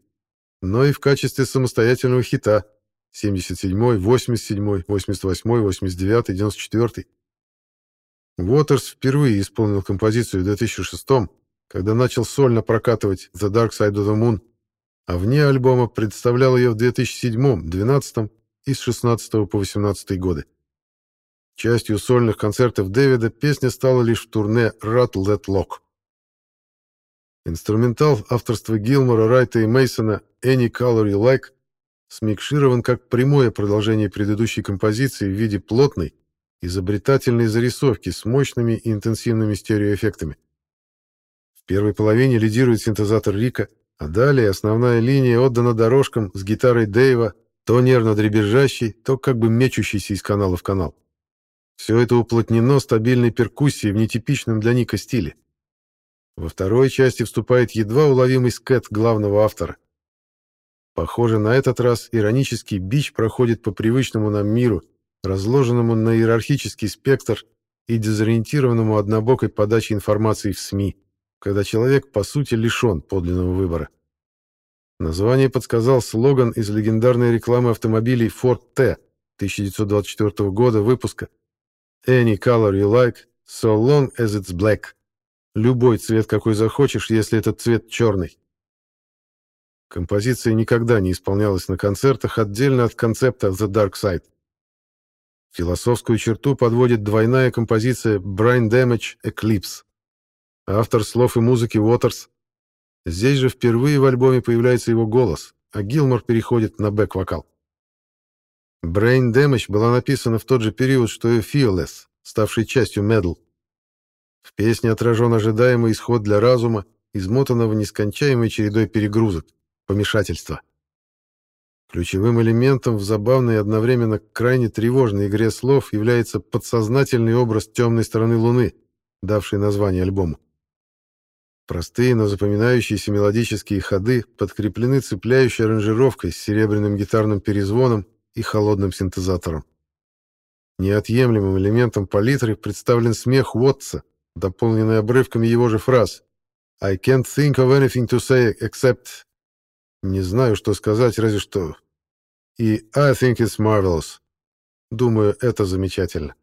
но и в качестве самостоятельного хита 77, 87, 88, 89, 94. Уотерс впервые исполнил композицию в 2006 когда начал сольно прокатывать The Dark Side of the Moon, а вне альбома представлял ее в 2007, 2012 и с 16 по 18 годы. Частью сольных концертов Дэвида песня стала лишь в турне «Rattle That Lock». Инструментал авторства Гилмора, Райта и Мейсона «Any Color You Like» смикширован как прямое продолжение предыдущей композиции в виде плотной, изобретательной зарисовки с мощными и интенсивными стереоэффектами. В первой половине лидирует синтезатор Рика, а далее основная линия отдана дорожкам с гитарой Дэйва, то нервно дребезжащей, то как бы мечущейся из канала в канал. Все это уплотнено стабильной перкуссией в нетипичном для Ника стиле. Во второй части вступает едва уловимый скет главного автора. Похоже, на этот раз иронический бич проходит по привычному нам миру, разложенному на иерархический спектр и дезориентированному однобокой подачей информации в СМИ, когда человек, по сути, лишен подлинного выбора. Название подсказал слоган из легендарной рекламы автомобилей Ford T 1924 года выпуска, Any color you like, so long as it's black. Любой цвет, какой захочешь, если этот цвет черный. Композиция никогда не исполнялась на концертах отдельно от концепта The Dark Side. Философскую черту подводит двойная композиция Brain Damage Eclipse. Автор слов и музыки Уотерс. Здесь же впервые в альбоме появляется его голос, а Гилмор переходит на бэк-вокал. Brain Damage была написана в тот же период, что и Fearless, ставший частью Medal. В песне отражен ожидаемый исход для разума, измотанного нескончаемой чередой перегрузок, помешательства. Ключевым элементом в забавной и одновременно крайне тревожной игре слов является подсознательный образ темной стороны Луны, давший название альбому. Простые, но запоминающиеся мелодические ходы подкреплены цепляющей аранжировкой с серебряным гитарным перезвоном и холодным синтезатором. Неотъемлемым элементом палитры представлен смех Уотса, дополненный обрывками его же фраз I can't think of anything to say except... Не знаю, что сказать, разве что... И I think it's marvelous. Думаю, это замечательно.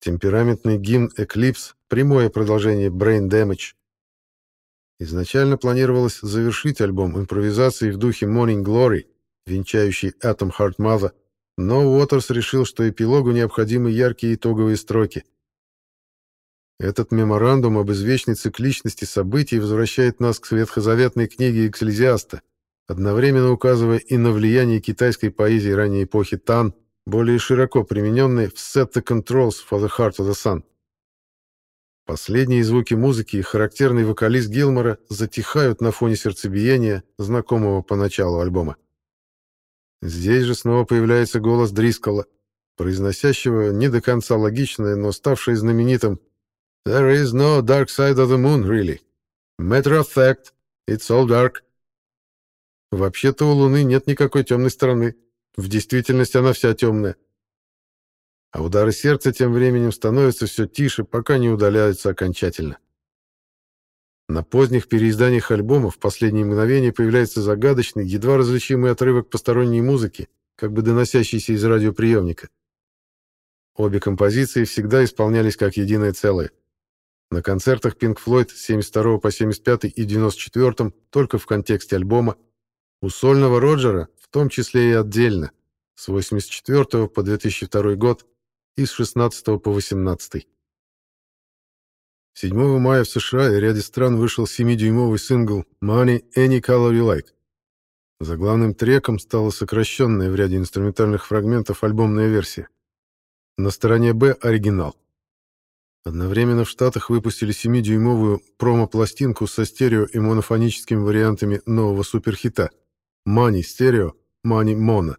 Темпераментный гимн Eclipse — прямое продолжение Brain Damage. Изначально планировалось завершить альбом импровизацией в духе Morning Glory, венчающий Heart Mother, но Уотерс решил, что эпилогу необходимы яркие итоговые строки. Этот меморандум об извечной цикличности событий возвращает нас к ветхозаветной книге Экклезиаста, одновременно указывая и на влияние китайской поэзии ранней эпохи Тан, более широко примененной в Set the Controls for the Heart of the Sun. Последние звуки музыки и характерный вокалист Гилмора затихают на фоне сердцебиения, знакомого по началу альбома. Здесь же снова появляется голос Дрискола, произносящего не до конца логичное, но ставшее знаменитым «There is no dark side of the moon, really. Matter of fact, it's all dark». Вообще-то у Луны нет никакой темной стороны. В действительности она вся темная. А удары сердца тем временем становятся все тише, пока не удаляются окончательно. На поздних переизданиях альбома в последние мгновения появляется загадочный, едва различимый отрывок посторонней музыки, как бы доносящийся из радиоприемника. Обе композиции всегда исполнялись как единое целое. На концертах Pink Floyd с 72 по 75 и 94 только в контексте альбома, у сольного Роджера в том числе и отдельно, с 84 по 2002 год и с 16 по 18. 7 мая в США и ряде стран вышел 7-дюймовый сингл «Money Any Color You Like». Заглавным треком стала сокращенная в ряде инструментальных фрагментов альбомная версия. На стороне «Б» — оригинал. Одновременно в Штатах выпустили 7-дюймовую промо-пластинку со стерео и монофоническими вариантами нового суперхита «Money Stereo», «Money Mono».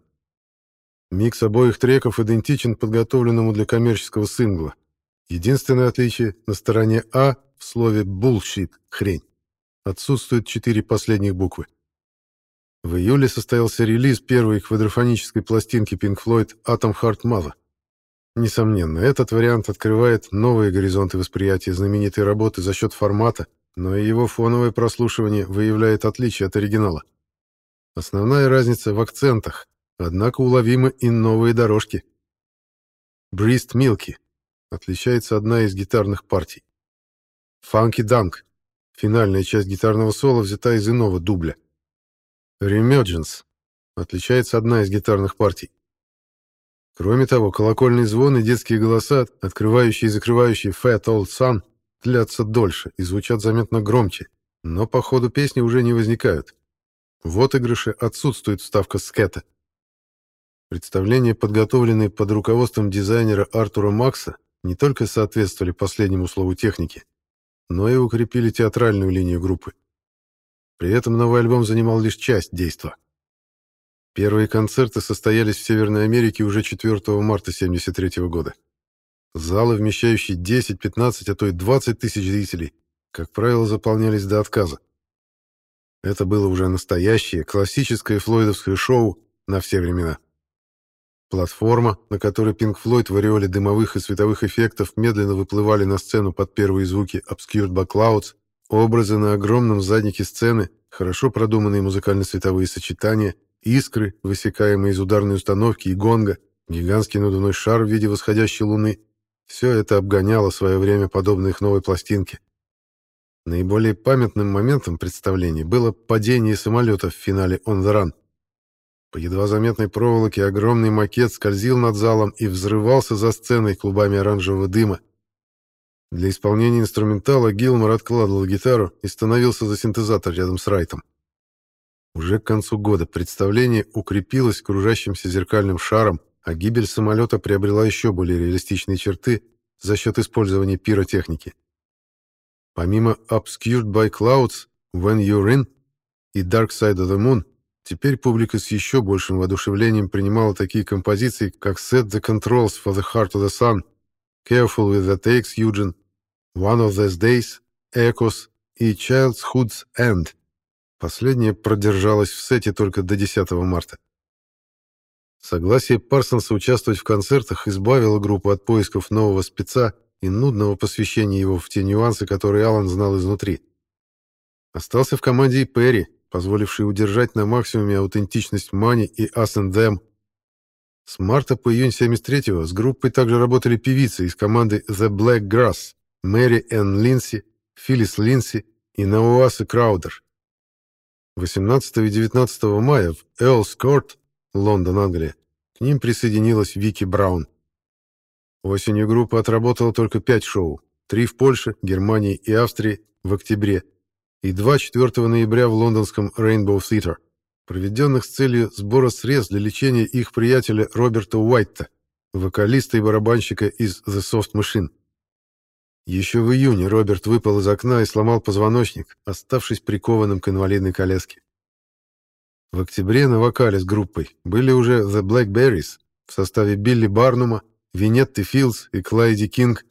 Микс обоих треков идентичен подготовленному для коммерческого сингла. Единственное отличие — на стороне А в слове «bullshit» — «хрень». Отсутствуют четыре последних буквы. В июле состоялся релиз первой квадрофонической пластинки Pink Floyd «Atom Heart Mother». Несомненно, этот вариант открывает новые горизонты восприятия знаменитой работы за счет формата, но и его фоновое прослушивание выявляет отличие от оригинала. Основная разница в акцентах, Однако уловимы и новые дорожки. Брист Милки. Отличается одна из гитарных партий. Фанки Данк. Финальная часть гитарного соло взята из иного дубля. Remergence. Отличается одна из гитарных партий. Кроме того, колокольный звон и детские голоса, открывающие и закрывающие Fat Old Sun, длятся дольше и звучат заметно громче, но по ходу песни уже не возникают. В отыгрыше отсутствует вставка скета. Представления, подготовленные под руководством дизайнера Артура Макса, не только соответствовали последнему слову техники, но и укрепили театральную линию группы. При этом новый альбом занимал лишь часть действа. Первые концерты состоялись в Северной Америке уже 4 марта 1973 года. Залы, вмещающие 10, 15, а то и 20 тысяч зрителей, как правило, заполнялись до отказа. Это было уже настоящее, классическое флойдовское шоу на все времена. Платформа, на которой Pink Floyd в ореоле дымовых и световых эффектов медленно выплывали на сцену под первые звуки Obscured by Clouds, образы на огромном заднике сцены, хорошо продуманные музыкально-световые сочетания, искры, высекаемые из ударной установки и гонга, гигантский надувной шар в виде восходящей луны — все это обгоняло свое время подобно их новой пластинке. Наиболее памятным моментом представления было падение самолета в финале «On the Run», по едва заметной проволоке огромный макет скользил над залом и взрывался за сценой клубами оранжевого дыма. Для исполнения инструментала Гилмор откладывал гитару и становился за синтезатор рядом с Райтом. Уже к концу года представление укрепилось кружащимся зеркальным шаром, а гибель самолета приобрела еще более реалистичные черты за счет использования пиротехники. Помимо Obscured by Clouds, When You're In и Dark Side of the Moon, Теперь публика с еще большим воодушевлением принимала такие композиции, как Set the Controls for the Heart of the Sun, Careful with the Takes Eugen, One of These Days, Echoes и Childhood's End. Последняя продержалась в сете только до 10 марта. Согласие Парсонса участвовать в концертах избавило группу от поисков нового спеца и нудного посвящения его в те нюансы, которые Алан знал изнутри. Остался в команде и Перри, позволивший удержать на максимуме аутентичность Мани и and Them. С марта по июнь 73-го с группой также работали певицы из команды The Black Grass, Мэри Энн Линси, Филлис Линси и Науаса Краудер. 18 и 19 мая в Эрлс Корт, Лондон, Англия, к ним присоединилась Вики Браун. Осенью группа отработала только пять шоу, три в Польше, Германии и Австрии в октябре и два 4 ноября в лондонском Rainbow Theatre, проведенных с целью сбора средств для лечения их приятеля Роберта Уайта, вокалиста и барабанщика из The Soft Machine. Еще в июне Роберт выпал из окна и сломал позвоночник, оставшись прикованным к инвалидной коляске. В октябре на вокале с группой были уже The Blackberries в составе Билли Барнума, Винетты Филдс и Клайди Кинг,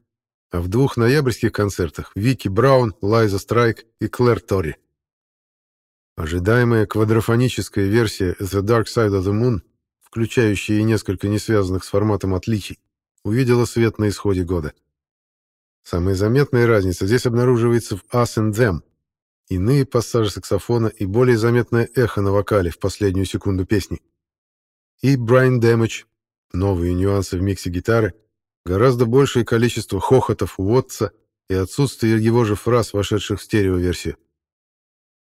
а в двух ноябрьских концертах Вики Браун, Лайза Страйк и Клэр Тори. Ожидаемая квадрофоническая версия The Dark Side of the Moon, включающая и несколько несвязанных с форматом отличий, увидела свет на исходе года. Самая заметная разница здесь обнаруживается в Us and Them, иные пассажи саксофона и более заметное эхо на вокале в последнюю секунду песни. И Brain Damage Новые нюансы в миксе гитары, гораздо большее количество хохотов у Уотса и отсутствие его же фраз, вошедших в стереоверсию.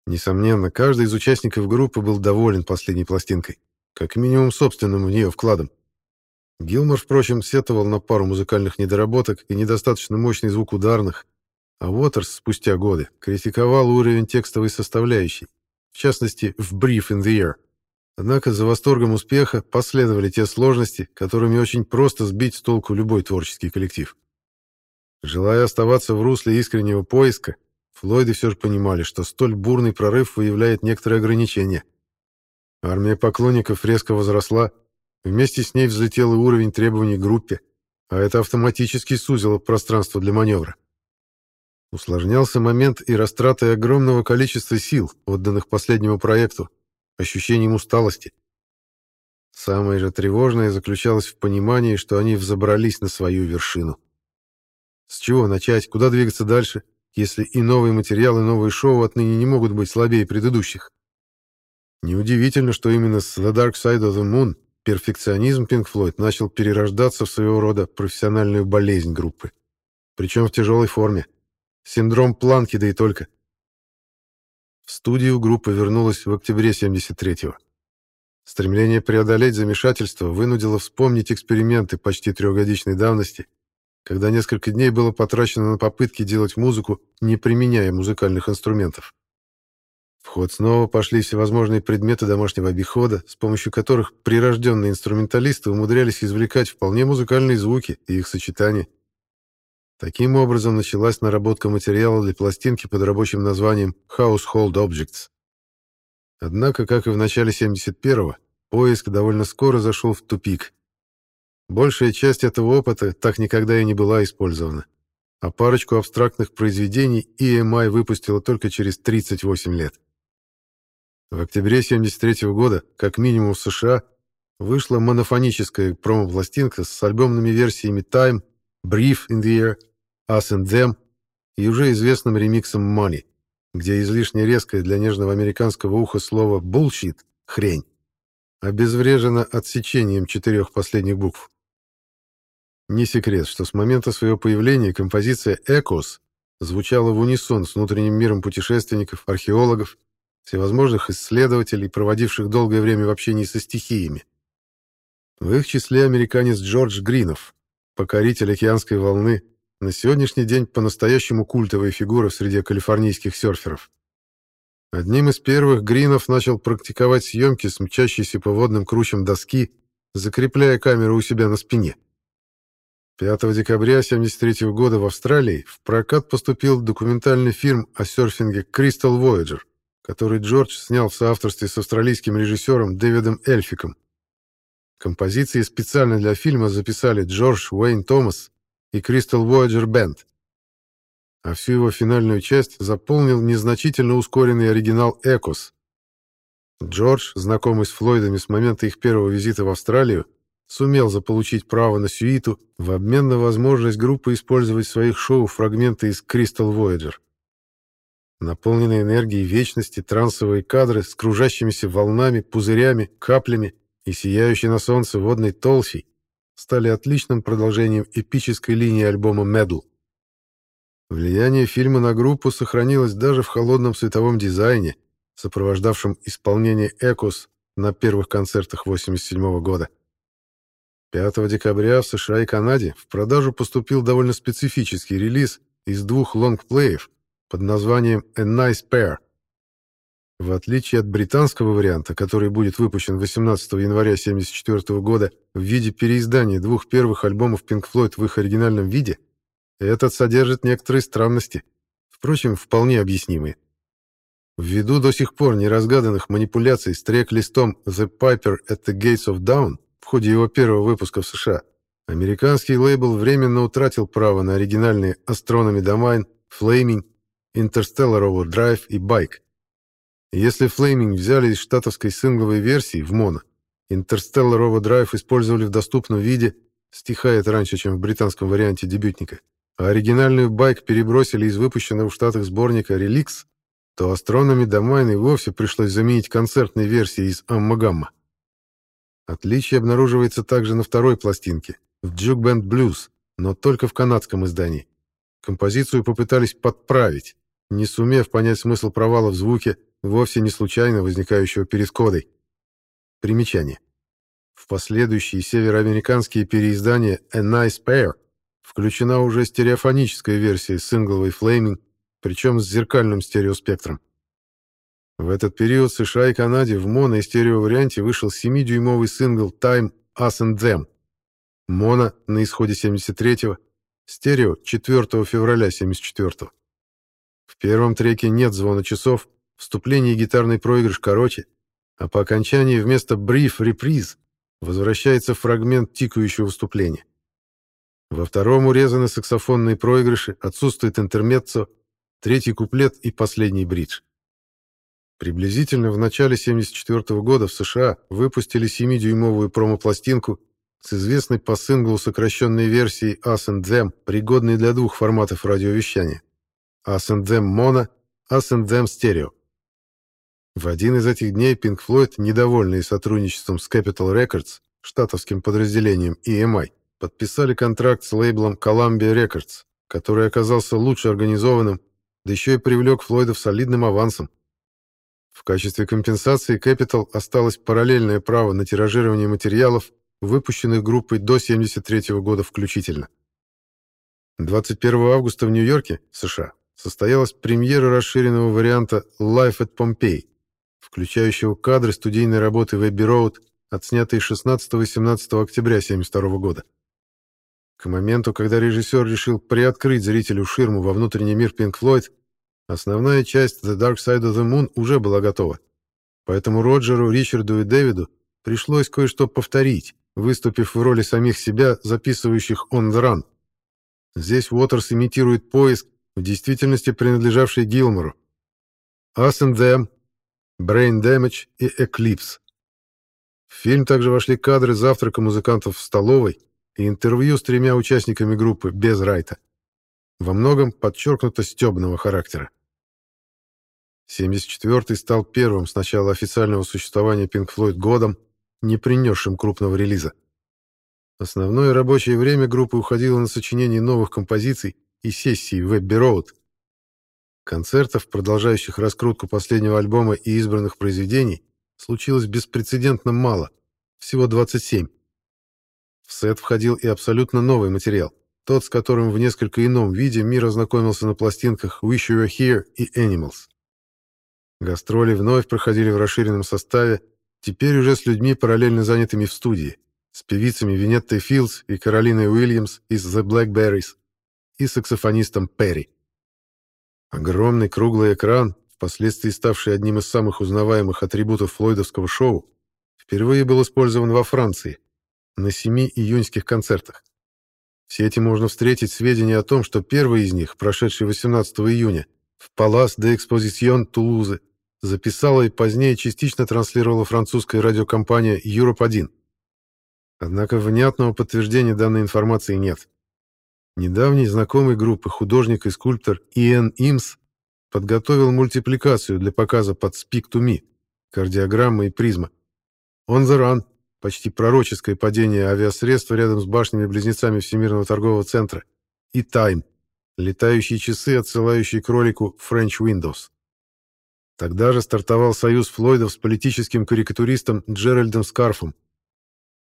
Несомненно, каждый из участников группы был доволен последней пластинкой, как минимум собственным в нее вкладом. Гилмор, впрочем, сетовал на пару музыкальных недоработок и недостаточно мощный звук ударных, а Уотерс спустя годы критиковал уровень текстовой составляющей, в частности, в «Brief in the Air». Однако за восторгом успеха последовали те сложности, которыми очень просто сбить с толку любой творческий коллектив. Желая оставаться в русле искреннего поиска, Флойды все же понимали, что столь бурный прорыв выявляет некоторые ограничения. Армия поклонников резко возросла, вместе с ней взлетел и уровень требований группе, а это автоматически сузило пространство для маневра. Усложнялся момент и растратой огромного количества сил, отданных последнему проекту, ощущением усталости. Самое же тревожное заключалось в понимании, что они взобрались на свою вершину. С чего начать, куда двигаться дальше, если и новые материалы, и новые шоу отныне не могут быть слабее предыдущих? Неудивительно, что именно с The Dark Side of the Moon перфекционизм Pink Floyd начал перерождаться в своего рода профессиональную болезнь группы. Причем в тяжелой форме. Синдром планки, да и только. В студию группа вернулась в октябре 73-го. Стремление преодолеть замешательство вынудило вспомнить эксперименты почти трехгодичной давности, когда несколько дней было потрачено на попытки делать музыку, не применяя музыкальных инструментов. В ход снова пошли всевозможные предметы домашнего обихода, с помощью которых прирожденные инструменталисты умудрялись извлекать вполне музыкальные звуки и их сочетания. Таким образом началась наработка материала для пластинки под рабочим названием Household Objects. Однако, как и в начале 71-го, поиск довольно скоро зашел в тупик. Большая часть этого опыта так никогда и не была использована, а парочку абстрактных произведений EMI выпустила только через 38 лет. В октябре 73 -го года, как минимум в США, вышла монофоническая промо-пластинка с альбомными версиями Time, Brief in the Air Us and Them и уже известным ремиксом Money, где излишне резкое для нежного американского уха слово «bullshit» — «хрень» обезврежено отсечением четырех последних букв. Не секрет, что с момента своего появления композиция «Экос» звучала в унисон с внутренним миром путешественников, археологов, всевозможных исследователей, проводивших долгое время в общении со стихиями. В их числе американец Джордж Гринов, покоритель океанской волны, на сегодняшний день по-настоящему культовая фигура в среде калифорнийских серферов. Одним из первых Гринов начал практиковать съемки с мчащейся по водным кручам доски, закрепляя камеру у себя на спине. 5 декабря 1973 года в Австралии в прокат поступил документальный фильм о серфинге «Crystal Voyager», который Джордж снял в соавторстве с австралийским режиссером Дэвидом Эльфиком. Композиции специально для фильма записали Джордж Уэйн Томас и Crystal Voyager Band. А всю его финальную часть заполнил незначительно ускоренный оригинал «Экос». Джордж, знакомый с Флойдами с момента их первого визита в Австралию, сумел заполучить право на сюиту в обмен на возможность группы использовать в своих шоу фрагменты из Crystal Voyager. Наполненные энергией вечности трансовые кадры с кружащимися волнами, пузырями, каплями и сияющей на солнце водной толщей стали отличным продолжением эпической линии альбома «Meddle». Влияние фильма на группу сохранилось даже в холодном световом дизайне, сопровождавшем исполнение «Echoes» на первых концертах 1987 года. 5 декабря в США и Канаде в продажу поступил довольно специфический релиз из двух лонгплеев под названием «A Nice Pair». В отличие от британского варианта, который будет выпущен 18 января 1974 года в виде переиздания двух первых альбомов Pink Floyd в их оригинальном виде, этот содержит некоторые странности, впрочем, вполне объяснимые. Ввиду до сих пор неразгаданных манипуляций с трек-листом «The Piper at the Gates of Dawn» в ходе его первого выпуска в США, американский лейбл временно утратил право на оригинальные Astronomy Domain, Flaming, Interstellar Overdrive и Bike. Если Flaming взяли из штатовской сингловой версии в моно, Interstellar Overdrive использовали в доступном виде, стихает раньше, чем в британском варианте дебютника, а оригинальную байк перебросили из выпущенного в Штатах сборника Relix, то астрономи Домайн и вовсе пришлось заменить концертной версией из Аммагамма. Отличие обнаруживается также на второй пластинке, в Juke Band Blues, но только в канадском издании. Композицию попытались подправить, не сумев понять смысл провала в звуке, вовсе не случайно возникающего перед кодой. Примечание. В последующие североамериканские переиздания A Nice Pair Включена уже стереофоническая версия сингловой Flaming, причем с зеркальным стереоспектром. В этот период США и Канаде в моно и стерео варианте вышел 7-дюймовый сингл Time Us and Them. Моно на исходе 73-го, стерео 4 февраля 74-го. В первом треке нет звона часов, вступление и гитарный проигрыш короче, а по окончании вместо reprise возвращается фрагмент тикающего вступления. Во втором урезаны саксофонные проигрыши, отсутствует интермеццо, третий куплет и последний бридж. Приблизительно в начале 1974 года в США выпустили 7-дюймовую промо-пластинку с известной по синглу сокращенной версией Us and Them, пригодной для двух форматов радиовещания. Them Mono, Them Stereo. В один из этих дней Pink Floyd, недовольные сотрудничеством с Capitol Records, штатовским подразделением EMI, подписали контракт с лейблом Columbia Records, который оказался лучше организованным, да еще и привлек Флойда солидным авансом. В качестве компенсации Capital осталось параллельное право на тиражирование материалов, выпущенных группой до 1973 года включительно. 21 августа в Нью-Йорке, США, состоялась премьера расширенного варианта Life at Pompeii, включающего кадры студийной работы Эбби Роуд, отснятые 16-18 октября 1972 года. К моменту, когда режиссер решил приоткрыть зрителю ширму во внутренний мир Pink Floyd, основная часть The Dark Side of the Moon уже была готова. Поэтому Роджеру, Ричарду и Дэвиду пришлось кое-что повторить, выступив в роли самих себя, записывающих On the Run. Здесь Уотерс имитирует поиск, в действительности принадлежавший Гилмору. Us and Them, Brain Damage и Eclipse. В фильм также вошли кадры завтрака музыкантов в столовой, и интервью с тремя участниками группы без Райта. Во многом подчеркнуто стебного характера. 74-й стал первым с начала официального существования Pink Floyd годом, не принесшим крупного релиза. Основное рабочее время группы уходило на сочинение новых композиций и сессий в Эбби Роуд. Концертов, продолжающих раскрутку последнего альбома и избранных произведений, случилось беспрецедентно мало, всего 27. В сет входил и абсолютно новый материал, тот, с которым в несколько ином виде мир ознакомился на пластинках «Wish You Were Here» и «Animals». Гастроли вновь проходили в расширенном составе, теперь уже с людьми, параллельно занятыми в студии, с певицами Винеттой Филдс и Каролиной Уильямс из The Blackberries и саксофонистом Перри. Огромный круглый экран, впоследствии ставший одним из самых узнаваемых атрибутов флойдовского шоу, впервые был использован во Франции, на семи июньских концертах. В сети можно встретить сведения о том, что первый из них, прошедший 18 июня, в Палас де Экспозицион Тулузы, записала и позднее частично транслировала французская радиокомпания «Европ-1». Однако внятного подтверждения данной информации нет. Недавний знакомый группы художник и скульптор Иэн Имс подготовил мультипликацию для показа под Speak to Me, кардиограмма и призма. On the Run, почти пророческое падение авиасредства рядом с башнями-близнецами Всемирного торгового центра, и Time, летающие часы, отсылающие к ролику French Windows. Тогда же стартовал союз Флойдов с политическим карикатуристом Джеральдом Скарфом.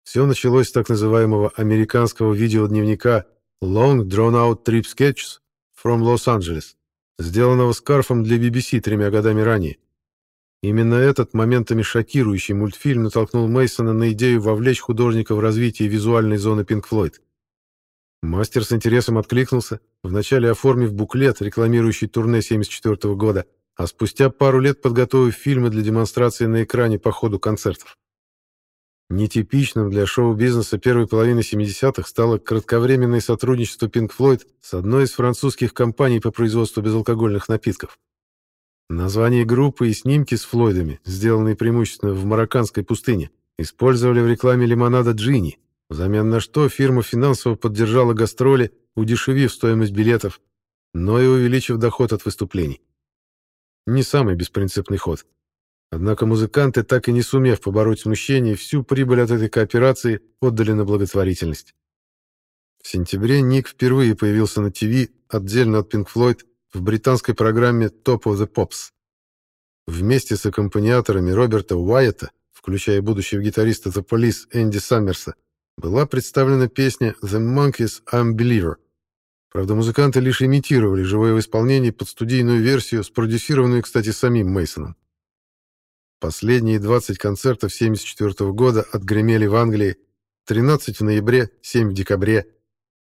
Все началось с так называемого американского видеодневника Long Drawn Out Trip Sketches from Los Angeles, сделанного Скарфом для BBC тремя годами ранее. Именно этот моментами шокирующий мультфильм натолкнул Мейсона на идею вовлечь художника в развитие визуальной зоны Pink Floyd. Мастер с интересом откликнулся, вначале оформив буклет, рекламирующий турне 74 года, а спустя пару лет подготовив фильмы для демонстрации на экране по ходу концертов. Нетипичным для шоу-бизнеса первой половины 70-х стало кратковременное сотрудничество Pink Floyd с одной из французских компаний по производству безалкогольных напитков. Название группы и снимки с Флойдами, сделанные преимущественно в марокканской пустыне, использовали в рекламе лимонада «Джинни», взамен на что фирма финансово поддержала гастроли, удешевив стоимость билетов, но и увеличив доход от выступлений. Не самый беспринципный ход. Однако музыканты, так и не сумев побороть смущение, всю прибыль от этой кооперации отдали на благотворительность. В сентябре Ник впервые появился на ТВ, отдельно от Pink Floyd, в британской программе Top of the Pops. Вместе с аккомпаниаторами Роберта Уайета, включая будущего гитариста The Police Энди Саммерса, была представлена песня «The Monkeys I'm Believer», Правда, музыканты лишь имитировали живое в исполнении под студийную версию, спродюсированную, кстати, самим Мейсоном. Последние 20 концертов 1974 года отгремели в Англии, 13 в ноябре, 7 в декабре.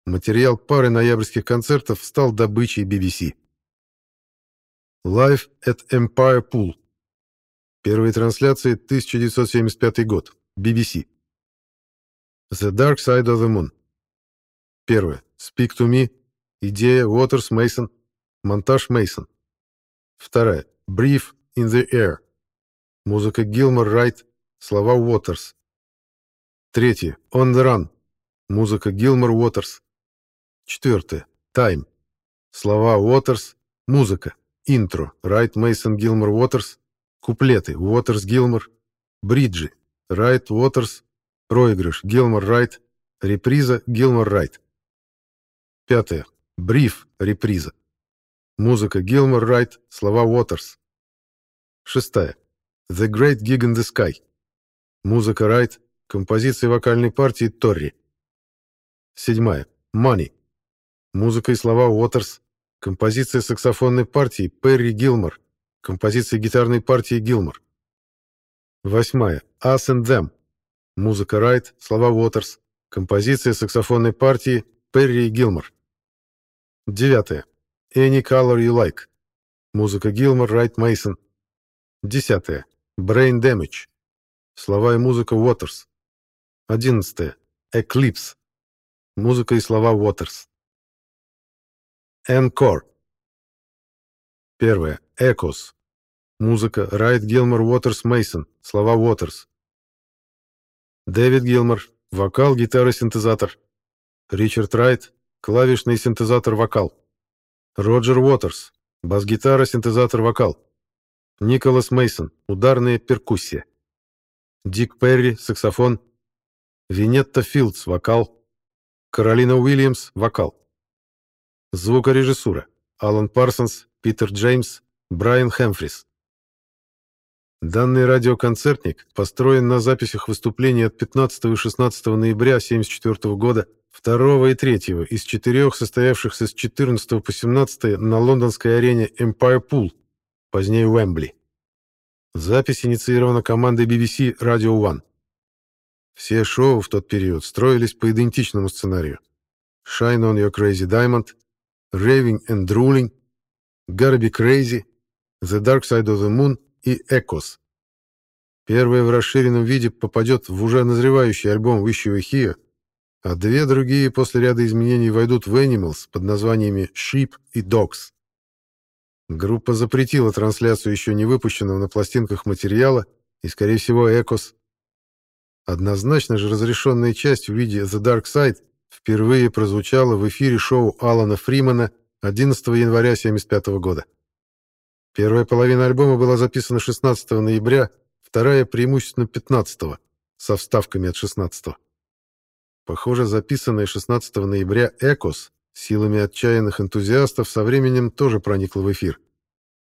Материал пары ноябрьских концертов стал добычей BBC. Live at Empire Pool. Первые трансляции 1975 год. BBC. The Dark Side of the Moon. Первое. Speak to Me Идея Уотерс Мейсон. Монтаж Мейсон. Вторая. Brief in the Air. Музыка Гилмор Райт. Слова Уотерс. Третье. On the Run. Музыка Гилмор Уотерс. Четвертое. Time. Слова Уотерс. Музыка. Интро. Райт Мейсон Гилмор Уотерс. Куплеты. Уотерс Гилмор. Бриджи. Райт Уотерс. Проигрыш. Гилмор Райт. Реприза. Гилмор Райт. Пятое. Бриф, реприза. Музыка Гилмор Райт, слова Уотерс. Шестая. The Great Gig in the Sky. Музыка Райт, композиции вокальной партии Торри. Седьмая. Money. Музыка и слова Уотерс. Композиция саксофонной партии Перри Гилмор. Композиция гитарной партии Гилмор. Восьмая. Us and Them. Музыка Райт, слова Уотерс. Композиция саксофонной партии Перри Гилмор. Девятое. Any Color You Like. Музыка Гилмор, Райт Мейсон. Десятое. Brain Damage. Слова и музыка Уотерс. Одиннадцатое. Eclipse. Музыка и слова Уотерс. Encore. Первое. Echoes. Музыка Райт Гилмор Уотерс Мейсон. Слова Уотерс. Дэвид Гилмор. Вокал, гитара, синтезатор. Ричард Райт. Клавишный синтезатор-вокал. Роджер Уотерс. Бас-гитара, синтезатор-вокал. Николас Мейсон. Ударные, перкуссия. Дик Перри. Саксофон. Венетта Филдс. Вокал. Каролина Уильямс. Вокал. Звукорежиссура. Алан Парсонс. Питер Джеймс. Брайан Хэмфрис. Данный радиоконцертник построен на записях выступлений от 15 и 16 ноября 1974 года второго и третьего из четырех, состоявшихся с 14 по 17 на лондонской арене Empire Pool, позднее Уэмбли. Запись инициирована командой BBC Radio One. Все шоу в тот период строились по идентичному сценарию. Shine on Your Crazy Diamond, Raving and Drooling, Gotta Be Crazy, The Dark Side of the Moon и Echoes. Первое в расширенном виде попадет в уже назревающий альбом Wish You Here, а две другие после ряда изменений войдут в Animals под названиями Sheep и Dogs. Группа запретила трансляцию еще не выпущенного на пластинках материала и, скорее всего, Экос. Однозначно же разрешенная часть в виде The Dark Side впервые прозвучала в эфире шоу Алана Фримана 11 января 1975 года. Первая половина альбома была записана 16 ноября, вторая преимущественно 15 со вставками от 16 Похоже, записанная 16 ноября «Экос» силами отчаянных энтузиастов со временем тоже проникла в эфир.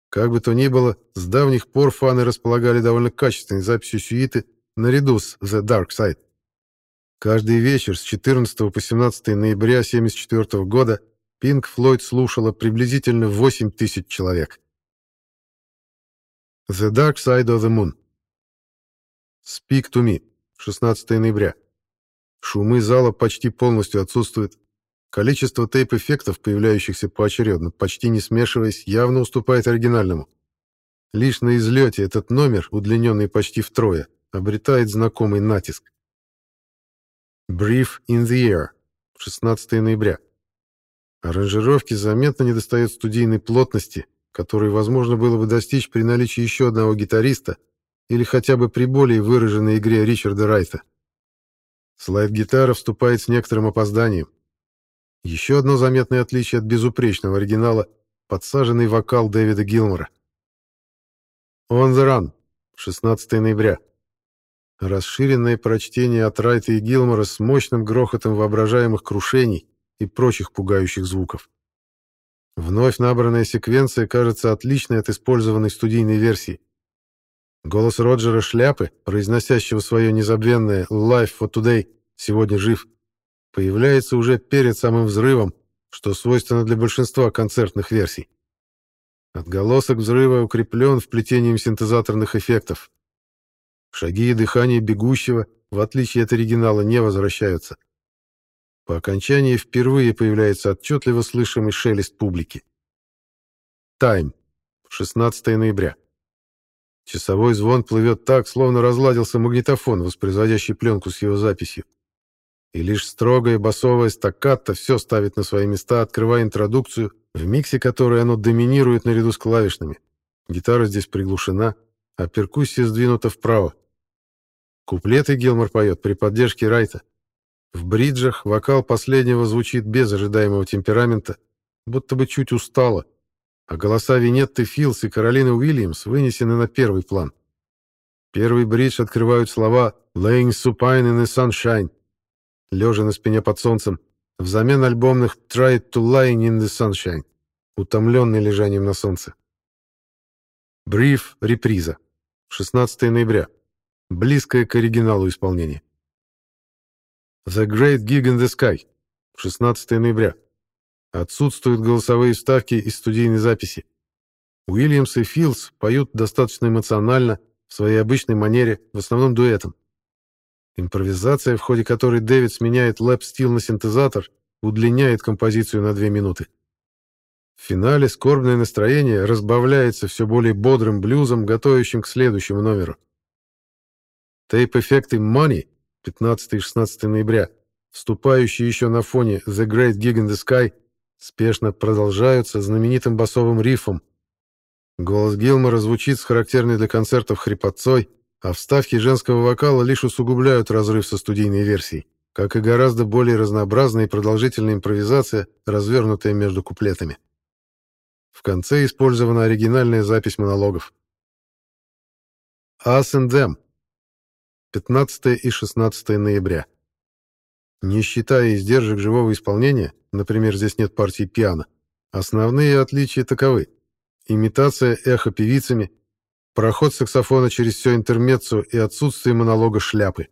Как бы то ни было, с давних пор фаны располагали довольно качественной записью сюиты наряду с «The Dark Side». Каждый вечер с 14 по 17 ноября 1974 года Pink Floyd слушала приблизительно 8 тысяч человек. The Dark Side of the Moon Speak to Me, 16 ноября. Шумы зала почти полностью отсутствуют. Количество тейп-эффектов, появляющихся поочередно, почти не смешиваясь, явно уступает оригинальному. Лишь на излете этот номер, удлиненный почти втрое, обретает знакомый натиск. Brief in the Air, 16 ноября. Аранжировки заметно недостает студийной плотности, которой возможно было бы достичь при наличии еще одного гитариста или хотя бы при более выраженной игре Ричарда Райта. Слайд-гитара вступает с некоторым опозданием. Еще одно заметное отличие от безупречного оригинала — подсаженный вокал Дэвида Гилмора. On the Run, 16 ноября. Расширенное прочтение от Райта и Гилмора с мощным грохотом воображаемых крушений и прочих пугающих звуков. Вновь набранная секвенция кажется отличной от использованной студийной версии. Голос Роджера Шляпы, произносящего свое незабвенное «Life for Today» сегодня жив, появляется уже перед самым взрывом, что свойственно для большинства концертных версий. Отголосок взрыва укреплен вплетением синтезаторных эффектов. Шаги и дыхание бегущего, в отличие от оригинала, не возвращаются. По окончании впервые появляется отчетливо слышимый шелест публики. Тайм. 16 ноября. Часовой звон плывет так, словно разладился магнитофон, воспроизводящий пленку с его записью. И лишь строгая басовая стаккато все ставит на свои места, открывая интродукцию, в миксе которой оно доминирует наряду с клавишными. Гитара здесь приглушена, а перкуссия сдвинута вправо. Куплеты Гилмор поет при поддержке Райта. В бриджах вокал последнего звучит без ожидаемого темперамента, будто бы чуть устало, а голоса Винетты Филс и Каролины Уильямс вынесены на первый план. Первый бридж открывают слова «Laying supine in the sunshine», лежа на спине под солнцем, взамен альбомных «Try to lie in the sunshine», утомленный лежанием на солнце. Brief реприза. 16 ноября. Близкое к оригиналу исполнение. The Great Gig in the Sky. 16 ноября. Отсутствуют голосовые вставки из студийной записи. Уильямс и Филдс поют достаточно эмоционально, в своей обычной манере, в основном дуэтом. Импровизация, в ходе которой Дэвид сменяет лэп-стил на синтезатор, удлиняет композицию на две минуты. В финале скорбное настроение разбавляется все более бодрым блюзом, готовящим к следующему номеру. Тейп-эффекты «Money» 15 и 16 ноября, вступающие еще на фоне «The Great Gig in the Sky», спешно продолжаются знаменитым басовым рифом. Голос Гилмора звучит с характерной для концертов хрипотцой, а вставки женского вокала лишь усугубляют разрыв со студийной версией, как и гораздо более разнообразная и продолжительная импровизация, развернутая между куплетами. В конце использована оригинальная запись монологов. Them. 15 и 16 ноября. Не считая издержек живого исполнения, например, здесь нет партии пиано, основные отличия таковы. Имитация эхо певицами, проход саксофона через все интермеццо и отсутствие монолога шляпы.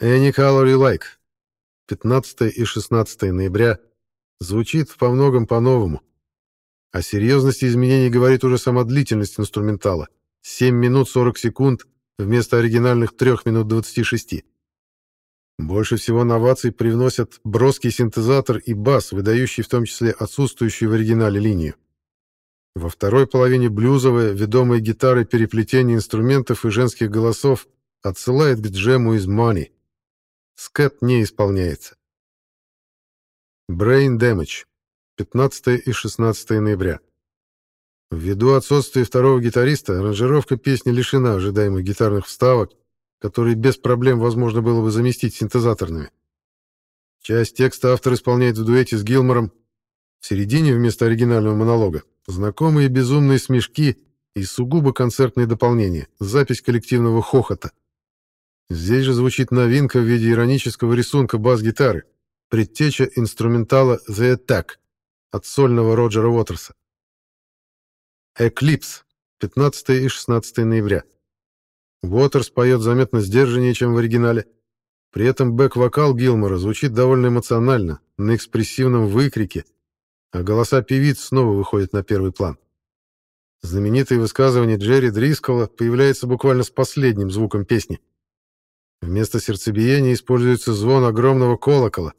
Any Color You Like, 15 и 16 ноября, звучит по многом по-новому. О серьезности изменений говорит уже сама длительность инструментала. 7 минут 40 секунд вместо оригинальных 3 минут 26. Больше всего новаций привносят броский синтезатор и бас, выдающий в том числе отсутствующую в оригинале линию. Во второй половине блюзовое, ведомое гитарой переплетение инструментов и женских голосов отсылает к джему из Money. Скэт не исполняется. Brain Damage. 15 и 16 ноября. Ввиду отсутствия второго гитариста, аранжировка песни лишена ожидаемых гитарных вставок, которые без проблем возможно было бы заместить синтезаторными. Часть текста автор исполняет в дуэте с Гилмором. В середине вместо оригинального монолога знакомые безумные смешки и сугубо концертные дополнения, запись коллективного хохота. Здесь же звучит новинка в виде иронического рисунка бас-гитары, предтеча инструментала «The Attack» от сольного Роджера Уотерса. «Эклипс», 15 и 16 ноября. Уотерс поет заметно сдержаннее, чем в оригинале. При этом бэк-вокал Гилмора звучит довольно эмоционально, на экспрессивном выкрике, а голоса певиц снова выходят на первый план. Знаменитое высказывание Джерри Дрискола появляется буквально с последним звуком песни. Вместо сердцебиения используется звон огромного колокола,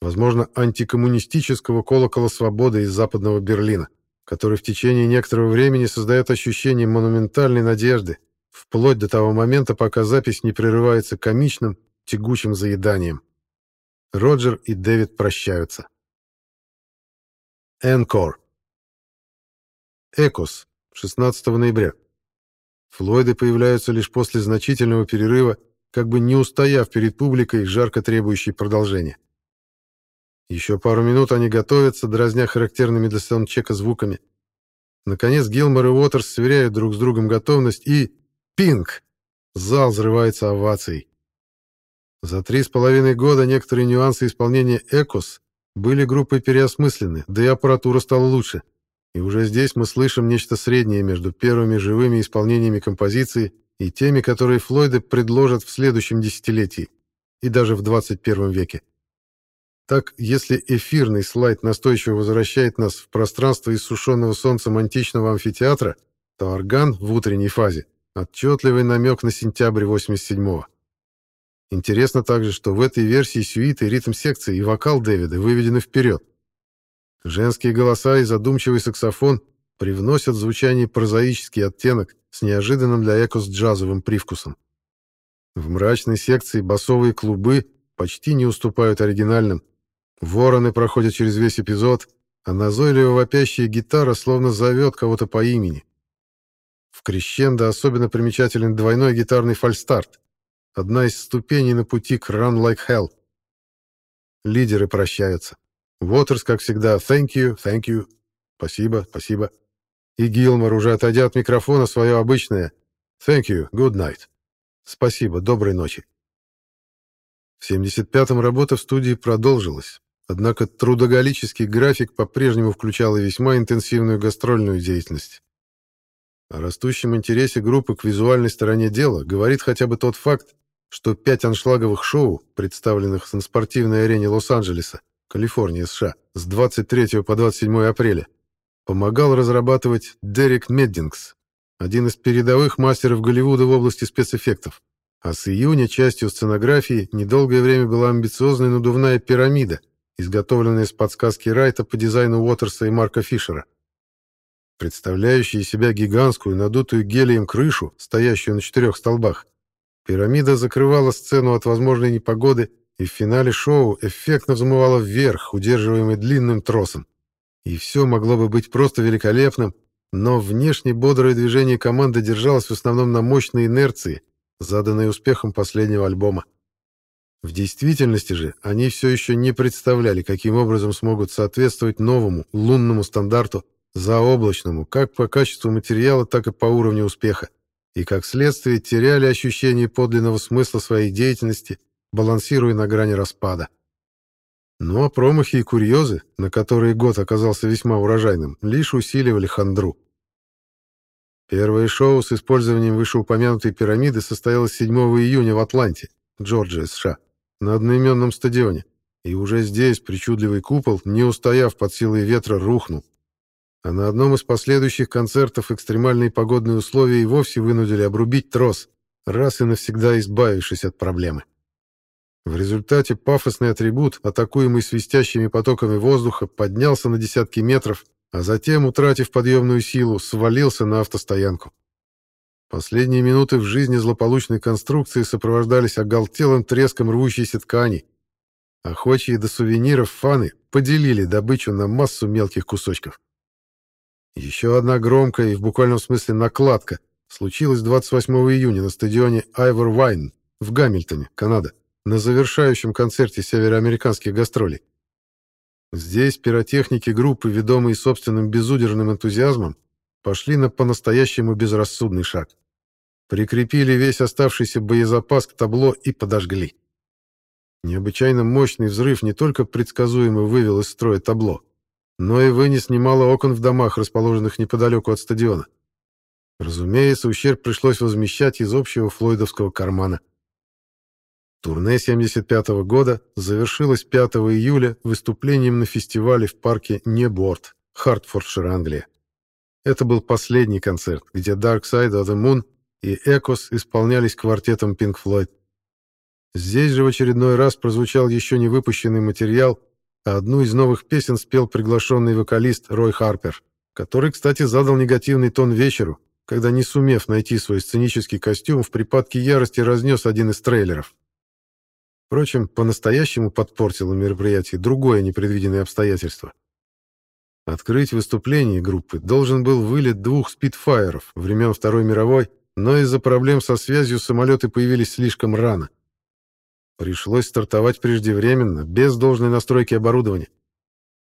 возможно, антикоммунистического колокола свободы из западного Берлина, который в течение некоторого времени создает ощущение монументальной надежды, вплоть до того момента, пока запись не прерывается комичным, тягучим заеданием. Роджер и Дэвид прощаются. Энкор. Экос. 16 ноября. Флойды появляются лишь после значительного перерыва, как бы не устояв перед публикой, жарко требующей продолжения. Еще пару минут они готовятся, дразня характерными для саундчека звуками. Наконец Гилмор и Уотерс сверяют друг с другом готовность и... Пинг! Зал взрывается овацией. За три с половиной года некоторые нюансы исполнения «Экос» были группой переосмыслены, да и аппаратура стала лучше. И уже здесь мы слышим нечто среднее между первыми живыми исполнениями композиции и теми, которые Флойды предложат в следующем десятилетии и даже в 21 веке. Так, если эфирный слайд настойчиво возвращает нас в пространство иссушенного солнцем античного амфитеатра, то орган в утренней фазе — отчетливый намек на сентябрь 87-го. Интересно также, что в этой версии сюиты ритм секции и вокал Дэвида выведены вперед. Женские голоса и задумчивый саксофон привносят в звучание прозаический оттенок с неожиданным для Экос джазовым привкусом. В мрачной секции басовые клубы почти не уступают оригинальным, Вороны проходят через весь эпизод, а назойливо вопящая гитара словно зовет кого-то по имени. В крещендо особенно примечателен двойной гитарный фальстарт, одна из ступеней на пути к Run Like Hell. Лидеры прощаются. Уотерс, как всегда, thank you, thank you, спасибо, спасибо. И Гилмор, уже отойдя от микрофона, свое обычное thank you, good night. Спасибо, доброй ночи. В 75-м работа в студии продолжилась. Однако трудоголический график по-прежнему включал и весьма интенсивную гастрольную деятельность. О растущем интересе группы к визуальной стороне дела говорит хотя бы тот факт, что пять аншлаговых шоу, представленных на спортивной арене Лос-Анджелеса, Калифорния, США, с 23 по 27 апреля, помогал разрабатывать Дерек Меддингс, один из передовых мастеров Голливуда в области спецэффектов. А с июня частью сценографии недолгое время была амбициозная надувная пирамида, изготовленные с подсказки Райта по дизайну Уотерса и Марка Фишера. Представляющая себя гигантскую, надутую гелием крышу, стоящую на четырех столбах, пирамида закрывала сцену от возможной непогоды и в финале шоу эффектно взмывала вверх, удерживаемый длинным тросом. И все могло бы быть просто великолепным, но внешне бодрое движение команды держалось в основном на мощной инерции, заданной успехом последнего альбома. В действительности же они все еще не представляли, каким образом смогут соответствовать новому лунному стандарту, заоблачному, как по качеству материала, так и по уровню успеха, и как следствие теряли ощущение подлинного смысла своей деятельности, балансируя на грани распада. Ну а промахи и курьезы, на которые год оказался весьма урожайным, лишь усиливали хандру. Первое шоу с использованием вышеупомянутой пирамиды состоялось 7 июня в Атланте, Джорджия, США на одноименном стадионе, и уже здесь причудливый купол, не устояв под силой ветра, рухнул. А на одном из последующих концертов экстремальные погодные условия и вовсе вынудили обрубить трос, раз и навсегда избавившись от проблемы. В результате пафосный атрибут, атакуемый свистящими потоками воздуха, поднялся на десятки метров, а затем, утратив подъемную силу, свалился на автостоянку. Последние минуты в жизни злополучной конструкции сопровождались оголтелым треском рвущейся ткани. Охочие до сувениров фаны поделили добычу на массу мелких кусочков. Еще одна громкая и в буквальном смысле накладка случилась 28 июня на стадионе Айвор Вайн в Гамильтоне, Канада, на завершающем концерте североамериканских гастролей. Здесь пиротехники группы, ведомые собственным безудержным энтузиазмом, пошли на по-настоящему безрассудный шаг. Прикрепили весь оставшийся боезапас к табло и подожгли. Необычайно мощный взрыв не только предсказуемо вывел из строя табло, но и вынес немало окон в домах, расположенных неподалеку от стадиона. Разумеется, ущерб пришлось возмещать из общего флойдовского кармана. Турне 75 -го года завершилось 5 июля выступлением на фестивале в парке Неборд, Хартфордшир, Англия. Это был последний концерт, где Dark Side of the Moon и Echoes исполнялись квартетом Pink Floyd. Здесь же в очередной раз прозвучал еще не выпущенный материал, а одну из новых песен спел приглашенный вокалист Рой Харпер, который, кстати, задал негативный тон вечеру, когда, не сумев найти свой сценический костюм, в припадке ярости разнес один из трейлеров. Впрочем, по-настоящему подпортило мероприятие другое непредвиденное обстоятельство. Открыть выступление группы должен был вылет двух спидфайеров времен Второй мировой, но из-за проблем со связью самолеты появились слишком рано. Пришлось стартовать преждевременно, без должной настройки оборудования.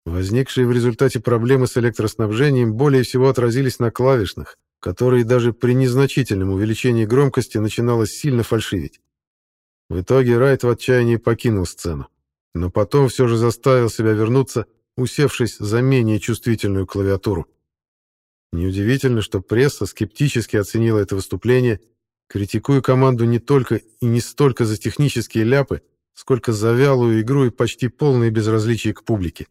Возникшие в результате проблемы с электроснабжением более всего отразились на клавишных, которые даже при незначительном увеличении громкости начиналось сильно фальшивить. В итоге Райт в отчаянии покинул сцену, но потом все же заставил себя вернуться, усевшись за менее чувствительную клавиатуру. Неудивительно, что пресса скептически оценила это выступление, критикуя команду не только и не столько за технические ляпы, сколько за вялую игру и почти полное безразличие к публике.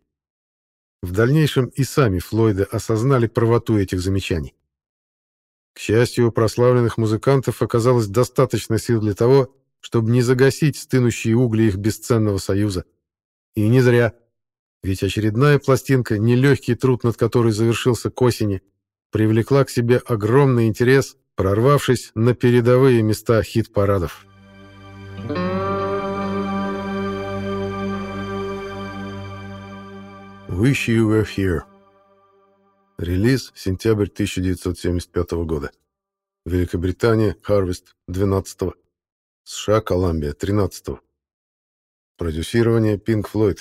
В дальнейшем и сами Флойды осознали правоту этих замечаний. К счастью, у прославленных музыкантов оказалось достаточно сил для того, чтобы не загасить стынущие угли их бесценного союза. И не зря. Ведь очередная пластинка, нелегкий труд над которой завершился к осени, привлекла к себе огромный интерес, прорвавшись на передовые места хит-парадов. «Wish You Were Here» Релиз сентябрь 1975 года. Великобритания, Harvest 12 -го. США, Колумбия 13 -го. Продюсирование Pink Floyd.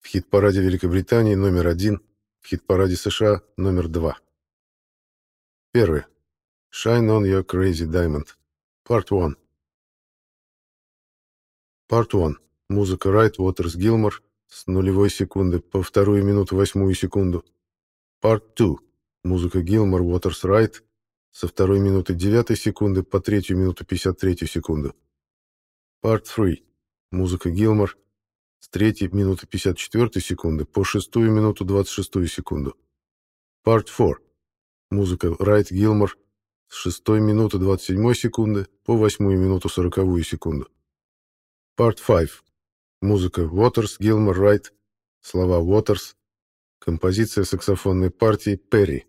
В хит-параде Великобритании номер один, в хит-параде США номер два. Первое. Shine on your crazy diamond. Part 1. Part 1. Музыка Райт Уотерс Гилмор с нулевой секунды по вторую минуту восьмую секунду. Part 2. Музыка Гилмор Уотерс Райт со второй минуты девятой секунды по третью минуту пятьдесят третью секунду. Part 3. Музыка Гилмор с третьей минуты пятьдесят четвертой секунды по шестую минуту двадцать шестую секунду. Part 4. Музыка Райт Гилмор с шестой минуты двадцать седьмой секунды по восьмую минуту сороковую секунду. Part 5. Музыка Уотерс Гилмор Райт. Слова Уотерс Композиция саксофонной партии «Перри»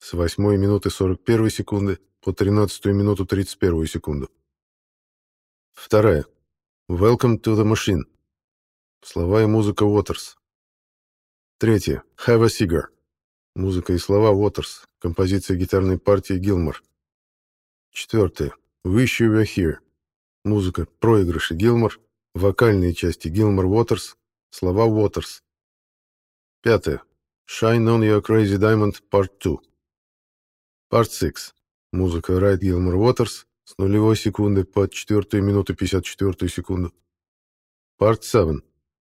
с 8 минуты 41 секунды по 13 минуту 31 секунду. Вторая. «Welcome to the Machine». Слова и музыка Уотерс. Третья. «Have a Cigar». Музыка и слова Уотерс. Композиция гитарной партии Гилмор. Четвертое. «Wish You Were Here». Музыка, проигрыши Гилмор, вокальные части Гилмор Уотерс, слова Уотерс. Пятое. Shine on Your Crazy Diamond Part 2. Part 6. Музыка Райт Гилмор Уотерс с нулевой секунды по 4 минуту 54 секунду. Part 7.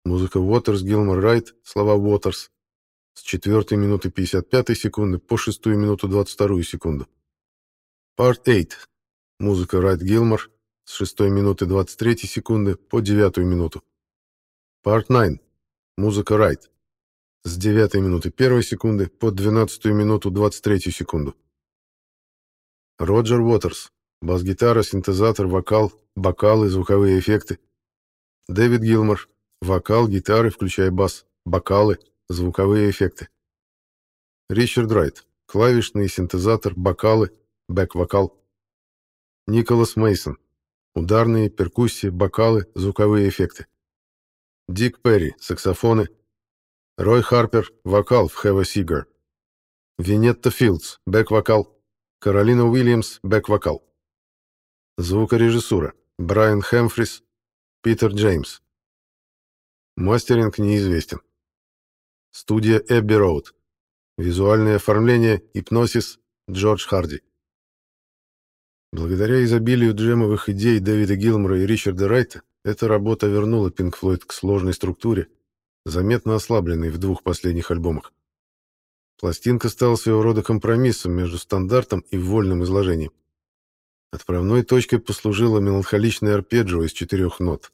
Музыка Уотерс Гилмор Райт, слова Уотерс с 4 минуты 55 секунды по 6 минуту 22 секунду. Part 8. Музыка Райт Гилмор с 6 минуты 23 секунды по 9 минуту. Part 9. Музыка Райт с 9 минуты 1 секунды по 12 минуту 23 секунду. Роджер Уотерс. Бас-гитара, синтезатор, вокал, бокалы, звуковые эффекты. Дэвид Гилмор. Вокал, гитары, включая бас, бокалы, звуковые эффекты. Ричард Райт. Клавишный синтезатор, бокалы, бэк-вокал. Николас Мейсон. Ударные, перкуссии, бокалы, звуковые эффекты. Дик Перри. Саксофоны, Рой Харпер — вокал в a Cigar. Винетта Филдс — бэк-вокал. Каролина Уильямс — бэк-вокал. Звукорежиссура. Брайан Хэмфрис, Питер Джеймс. Мастеринг неизвестен. Студия Эбби Роуд. Визуальное оформление «Гипносис» Джордж Харди. Благодаря изобилию джемовых идей Дэвида Гилмора и Ричарда Райта, эта работа вернула Pink Floyd к сложной структуре, заметно ослабленной в двух последних альбомах. Пластинка стала своего рода компромиссом между стандартом и вольным изложением. Отправной точкой послужило меланхоличное арпеджио из четырех нот.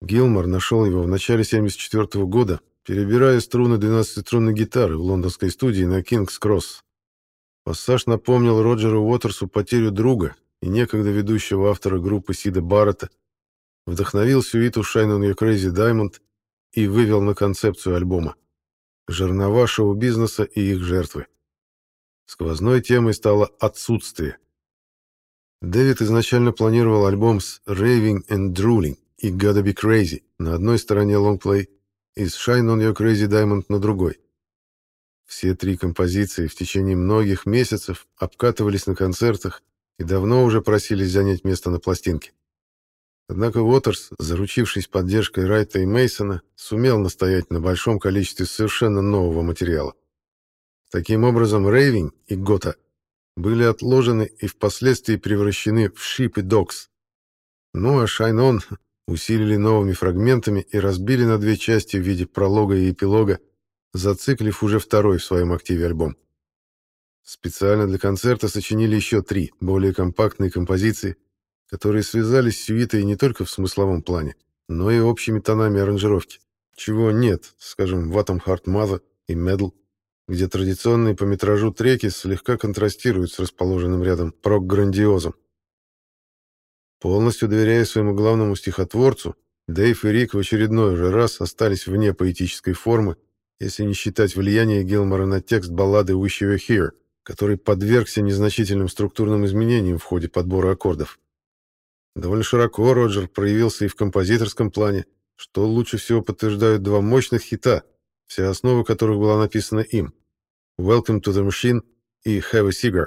Гилмор нашел его в начале 1974 года, перебирая струны 12-струнной гитары в лондонской студии на Кингс-Кросс. Пассаж напомнил Роджеру Уотерсу потерю друга и некогда ведущего автора группы Сида Баррета, вдохновил сюиту Shine on Your Crazy Diamond и вывел на концепцию альбома жернова шоу-бизнеса и их жертвы. Сквозной темой стало отсутствие. Дэвид изначально планировал альбом с Raving and Drooling и Gotta Be Crazy на одной стороне лонгплей и с Shine on Your Crazy Diamond на другой. Все три композиции в течение многих месяцев обкатывались на концертах и давно уже просились занять место на пластинке. Однако Уотерс, заручившись поддержкой Райта и Мейсона, сумел настоять на большом количестве совершенно нового материала. Таким образом, Рейвинг и Гота были отложены и впоследствии превращены в Sheep и Dogs. Ну а On усилили новыми фрагментами и разбили на две части в виде пролога и эпилога, зациклив уже второй в своем активе альбом. Специально для концерта сочинили еще три, более компактные композиции, которые связались с сюитой не только в смысловом плане, но и общими тонами аранжировки, чего нет, скажем, в Atom Heart Mother и Medal, где традиционные по метражу треки слегка контрастируют с расположенным рядом прок-грандиозом. Полностью доверяя своему главному стихотворцу, Дэйв и Рик в очередной же раз остались вне поэтической формы, если не считать влияния Гилмора на текст баллады «Wish You Were Here», который подвергся незначительным структурным изменениям в ходе подбора аккордов. Довольно широко Роджер проявился и в композиторском плане, что лучше всего подтверждают два мощных хита, вся основа которых была написана им «Welcome to the Machine» и «Have a Cigar».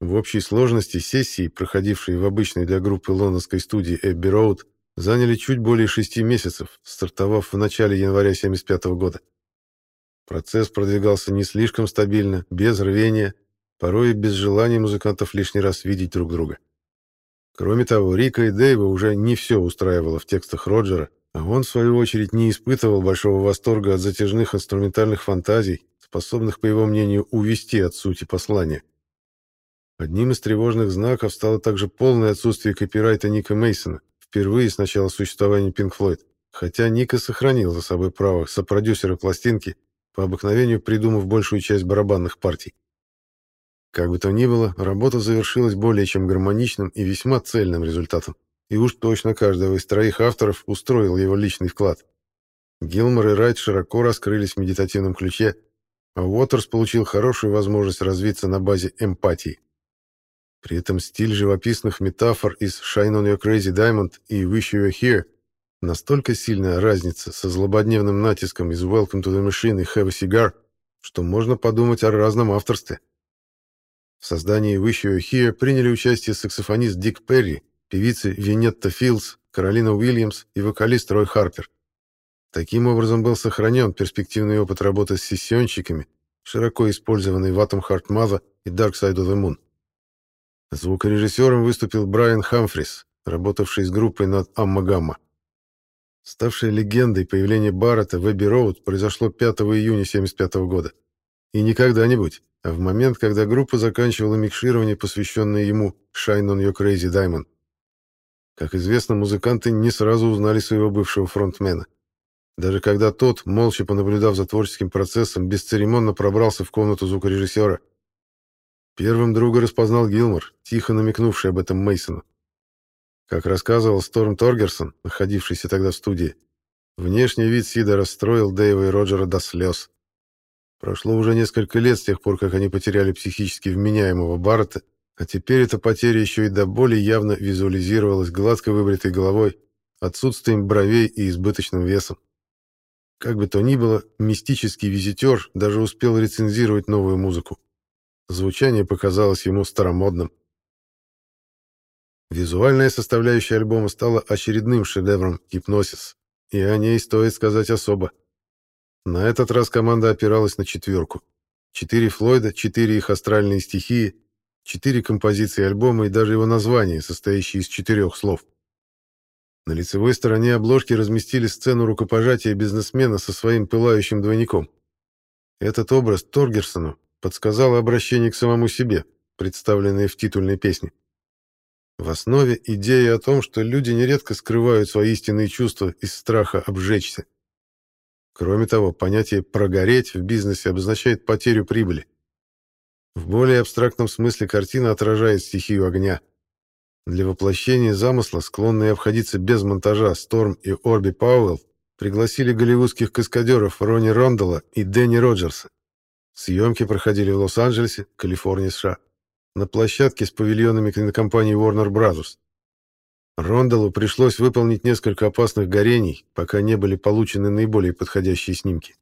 В общей сложности сессии, проходившие в обычной для группы лондонской студии Эбби Роуд, заняли чуть более шести месяцев, стартовав в начале января 1975 года. Процесс продвигался не слишком стабильно, без рвения, порой и без желания музыкантов лишний раз видеть друг друга. Кроме того, Рика и Дэйва уже не все устраивало в текстах Роджера, а он, в свою очередь, не испытывал большого восторга от затяжных инструментальных фантазий, способных, по его мнению, увести от сути послания. Одним из тревожных знаков стало также полное отсутствие копирайта Ника Мейсона, впервые с начала существования Pink Floyd, хотя Ника сохранил за собой право сопродюсера пластинки, по обыкновению придумав большую часть барабанных партий. Как бы то ни было, работа завершилась более чем гармоничным и весьма цельным результатом. И уж точно каждого из троих авторов устроил его личный вклад. Гилмор и Райт широко раскрылись в медитативном ключе, а Уотерс получил хорошую возможность развиться на базе эмпатии. При этом стиль живописных метафор из «Shine on your crazy diamond» и «Wish you were here» настолько сильная разница со злободневным натиском из «Welcome to the machine» и «Have a cigar», что можно подумать о разном авторстве. В создании Wish You Were Here приняли участие саксофонист Дик Перри, певицы Винетта Филдс, Каролина Уильямс и вокалист Рой Харпер. Таким образом был сохранен перспективный опыт работы с сессионщиками, широко использованный в Atom Heart Mother и Dark Side of the Moon. Звукорежиссером выступил Брайан Хамфрис, работавший с группой над Амма Гамма. Ставшей легендой появление Баррета в Эбби произошло 5 июня 1975 года. И не когда-нибудь, а в момент, когда группа заканчивала микширование, посвященное ему «Shine on your crazy diamond». Как известно, музыканты не сразу узнали своего бывшего фронтмена. Даже когда тот, молча понаблюдав за творческим процессом, бесцеремонно пробрался в комнату звукорежиссера. Первым друга распознал Гилмор, тихо намекнувший об этом Мейсону. Как рассказывал Сторм Торгерсон, находившийся тогда в студии, внешний вид Сида расстроил Дэйва и Роджера до слез. Прошло уже несколько лет с тех пор, как они потеряли психически вменяемого Баррета, а теперь эта потеря еще и до боли явно визуализировалась гладко выбритой головой, отсутствием бровей и избыточным весом. Как бы то ни было, мистический визитер даже успел рецензировать новую музыку. Звучание показалось ему старомодным. Визуальная составляющая альбома стала очередным шедевром «Гипносис», и о ней стоит сказать особо. На этот раз команда опиралась на четверку. Четыре Флойда, четыре их астральные стихии, четыре композиции альбома и даже его название, состоящее из четырех слов. На лицевой стороне обложки разместили сцену рукопожатия бизнесмена со своим пылающим двойником. Этот образ Торгерсону подсказал обращение к самому себе, представленное в титульной песне. В основе идея о том, что люди нередко скрывают свои истинные чувства из страха обжечься. Кроме того, понятие «прогореть» в бизнесе обозначает потерю прибыли. В более абстрактном смысле картина отражает стихию огня. Для воплощения замысла, склонные обходиться без монтажа, Сторм и Орби Пауэлл пригласили голливудских каскадеров Ронни Рондала и Дэнни Роджерса. Съемки проходили в Лос-Анджелесе, Калифорния, США на площадке с павильонами кинокомпании Warner Bros. Рондалу пришлось выполнить несколько опасных горений, пока не были получены наиболее подходящие снимки.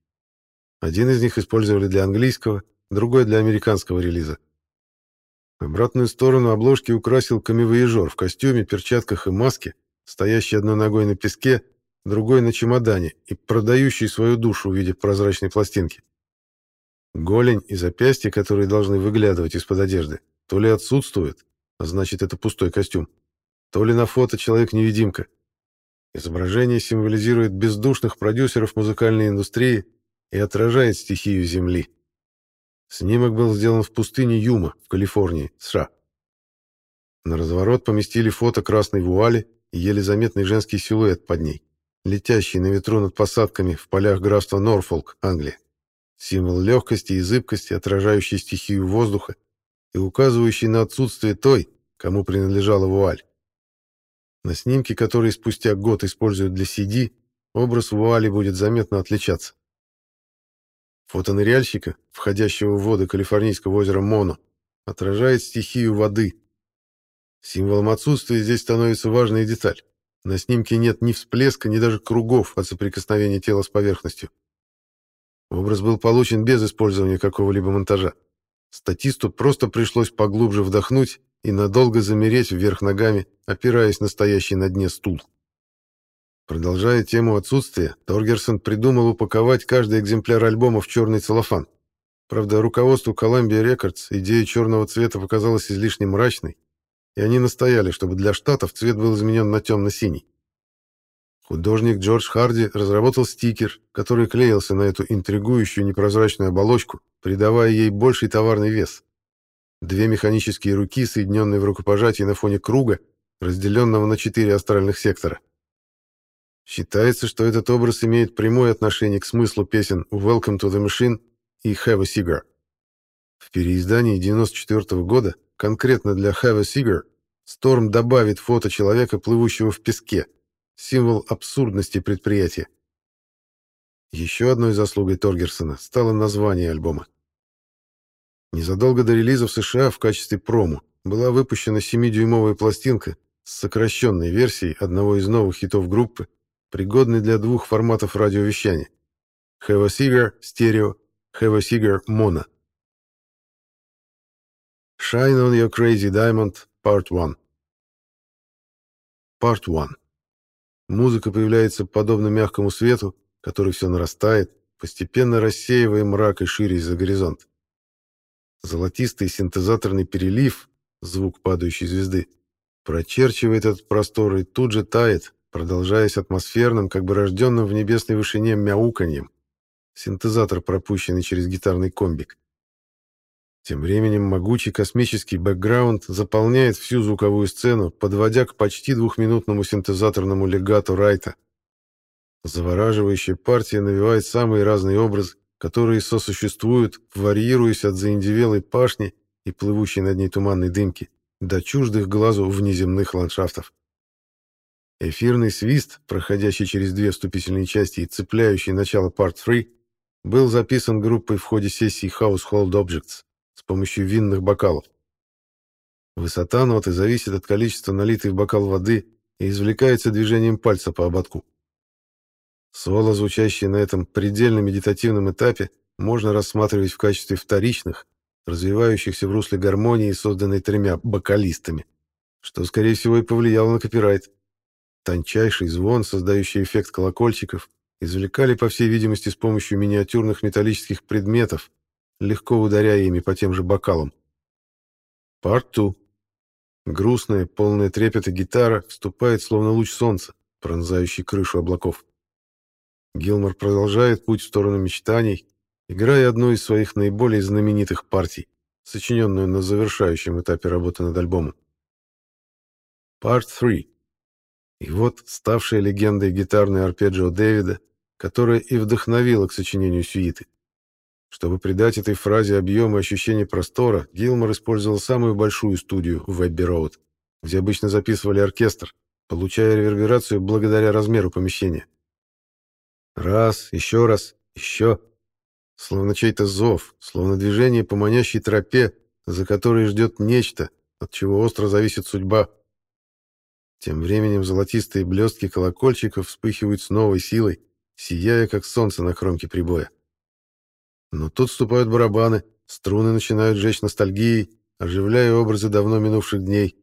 Один из них использовали для английского, другой для американского релиза. Обратную сторону обложки украсил камевояжер в костюме, перчатках и маске, стоящий одной ногой на песке, другой на чемодане и продающий свою душу в виде прозрачной пластинки. Голень и запястья, которые должны выглядывать из-под одежды, то ли отсутствует, а значит, это пустой костюм, то ли на фото человек-невидимка. Изображение символизирует бездушных продюсеров музыкальной индустрии и отражает стихию Земли. Снимок был сделан в пустыне Юма, в Калифорнии, США. На разворот поместили фото красной вуали и еле заметный женский силуэт под ней, летящий на ветру над посадками в полях графства Норфолк, Англия. Символ легкости и зыбкости, отражающий стихию воздуха и указывающий на отсутствие той, кому принадлежала вуаль. На снимке, который спустя год используют для CD, образ вуали будет заметно отличаться. Фото ныряльщика, входящего в воды калифорнийского озера Моно, отражает стихию воды. Символом отсутствия здесь становится важная деталь. На снимке нет ни всплеска, ни даже кругов от соприкосновения тела с поверхностью. Образ был получен без использования какого-либо монтажа. Статисту просто пришлось поглубже вдохнуть и надолго замереть вверх ногами, опираясь на стоящий на дне стул. Продолжая тему отсутствия, Торгерсон придумал упаковать каждый экземпляр альбома в черный целлофан. Правда, руководству Columbia Records идея черного цвета показалась излишне мрачной, и они настояли, чтобы для штатов цвет был изменен на темно-синий. Художник Джордж Харди разработал стикер, который клеился на эту интригующую непрозрачную оболочку, придавая ей больший товарный вес. Две механические руки, соединенные в рукопожатии на фоне круга, разделенного на четыре астральных сектора. Считается, что этот образ имеет прямое отношение к смыслу песен «Welcome to the Machine» и «Have a Cigar». В переиздании 94 года конкретно для «Have a Cigar» Сторм добавит фото человека, плывущего в песке, символ абсурдности предприятия. Еще одной заслугой Торгерсона стало название альбома. Незадолго до релиза в США в качестве промо была выпущена 7-дюймовая пластинка с сокращенной версией одного из новых хитов группы, пригодной для двух форматов радиовещания. Have a Cigar стерео, Have a Cigar моно. Shine on Your Crazy Diamond, Part 1 Part 1 Музыка появляется подобно мягкому свету, который все нарастает, постепенно рассеивая мрак и ширясь за горизонт. Золотистый синтезаторный перелив, звук падающей звезды, прочерчивает этот простор и тут же тает, продолжаясь атмосферным, как бы рожденным в небесной вышине мяуканьем. Синтезатор, пропущенный через гитарный комбик. Тем временем могучий космический бэкграунд заполняет всю звуковую сцену, подводя к почти двухминутному синтезаторному легату Райта. Завораживающая партия навевает самые разные образы, которые сосуществуют, варьируясь от заиндевелой пашни и плывущей над ней туманной дымки до чуждых глазу внеземных ландшафтов. Эфирный свист, проходящий через две вступительные части и цепляющий начало Part 3, был записан группой в ходе сессии Household Objects с помощью винных бокалов. Высота ноты зависит от количества налитой в бокал воды и извлекается движением пальца по ободку. Соло, звучащие на этом предельно медитативном этапе, можно рассматривать в качестве вторичных, развивающихся в русле гармонии, созданной тремя бокалистами, что, скорее всего, и повлияло на копирайт. Тончайший звон, создающий эффект колокольчиков, извлекали, по всей видимости, с помощью миниатюрных металлических предметов, легко ударяя ими по тем же бокалам. 2. Грустная, полная трепета гитара вступает словно луч солнца, пронзающий крышу облаков. Гилмор продолжает путь в сторону мечтаний, играя одну из своих наиболее знаменитых партий, сочиненную на завершающем этапе работы над альбомом. Part 3. И вот ставшая легендой гитарная арпеджио Дэвида, которая и вдохновила к сочинению сюиты. Чтобы придать этой фразе объем и ощущение простора, Гилмор использовал самую большую студию в Эбби-Роуд, где обычно записывали оркестр, получая реверберацию благодаря размеру помещения. Раз, еще раз, еще. Словно чей-то зов, словно движение по манящей тропе, за которой ждет нечто, от чего остро зависит судьба. Тем временем золотистые блестки колокольчиков вспыхивают с новой силой, сияя, как солнце на кромке прибоя. Но тут вступают барабаны, струны начинают жечь ностальгией, оживляя образы давно минувших дней.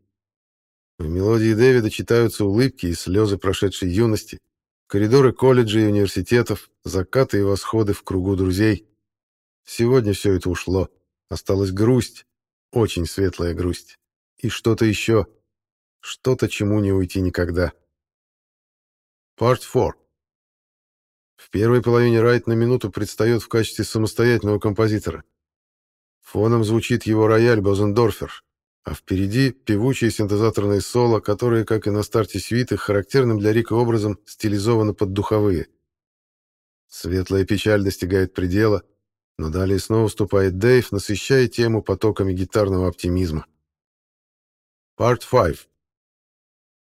В мелодии Дэвида читаются улыбки и слезы прошедшей юности, коридоры колледжей и университетов, закаты и восходы в кругу друзей. Сегодня все это ушло. Осталась грусть, очень светлая грусть. И что-то еще. Что-то, чему не уйти никогда. Part 4. В первой половине Райт на минуту предстает в качестве самостоятельного композитора. Фоном звучит его рояль Бозендорфер, а впереди певучие синтезаторные соло, которые, как и на старте свиты, характерным для Рика образом стилизованы под духовые. Светлая печаль достигает предела, но далее снова вступает Дэйв, насыщая тему потоками гитарного оптимизма. Part 5.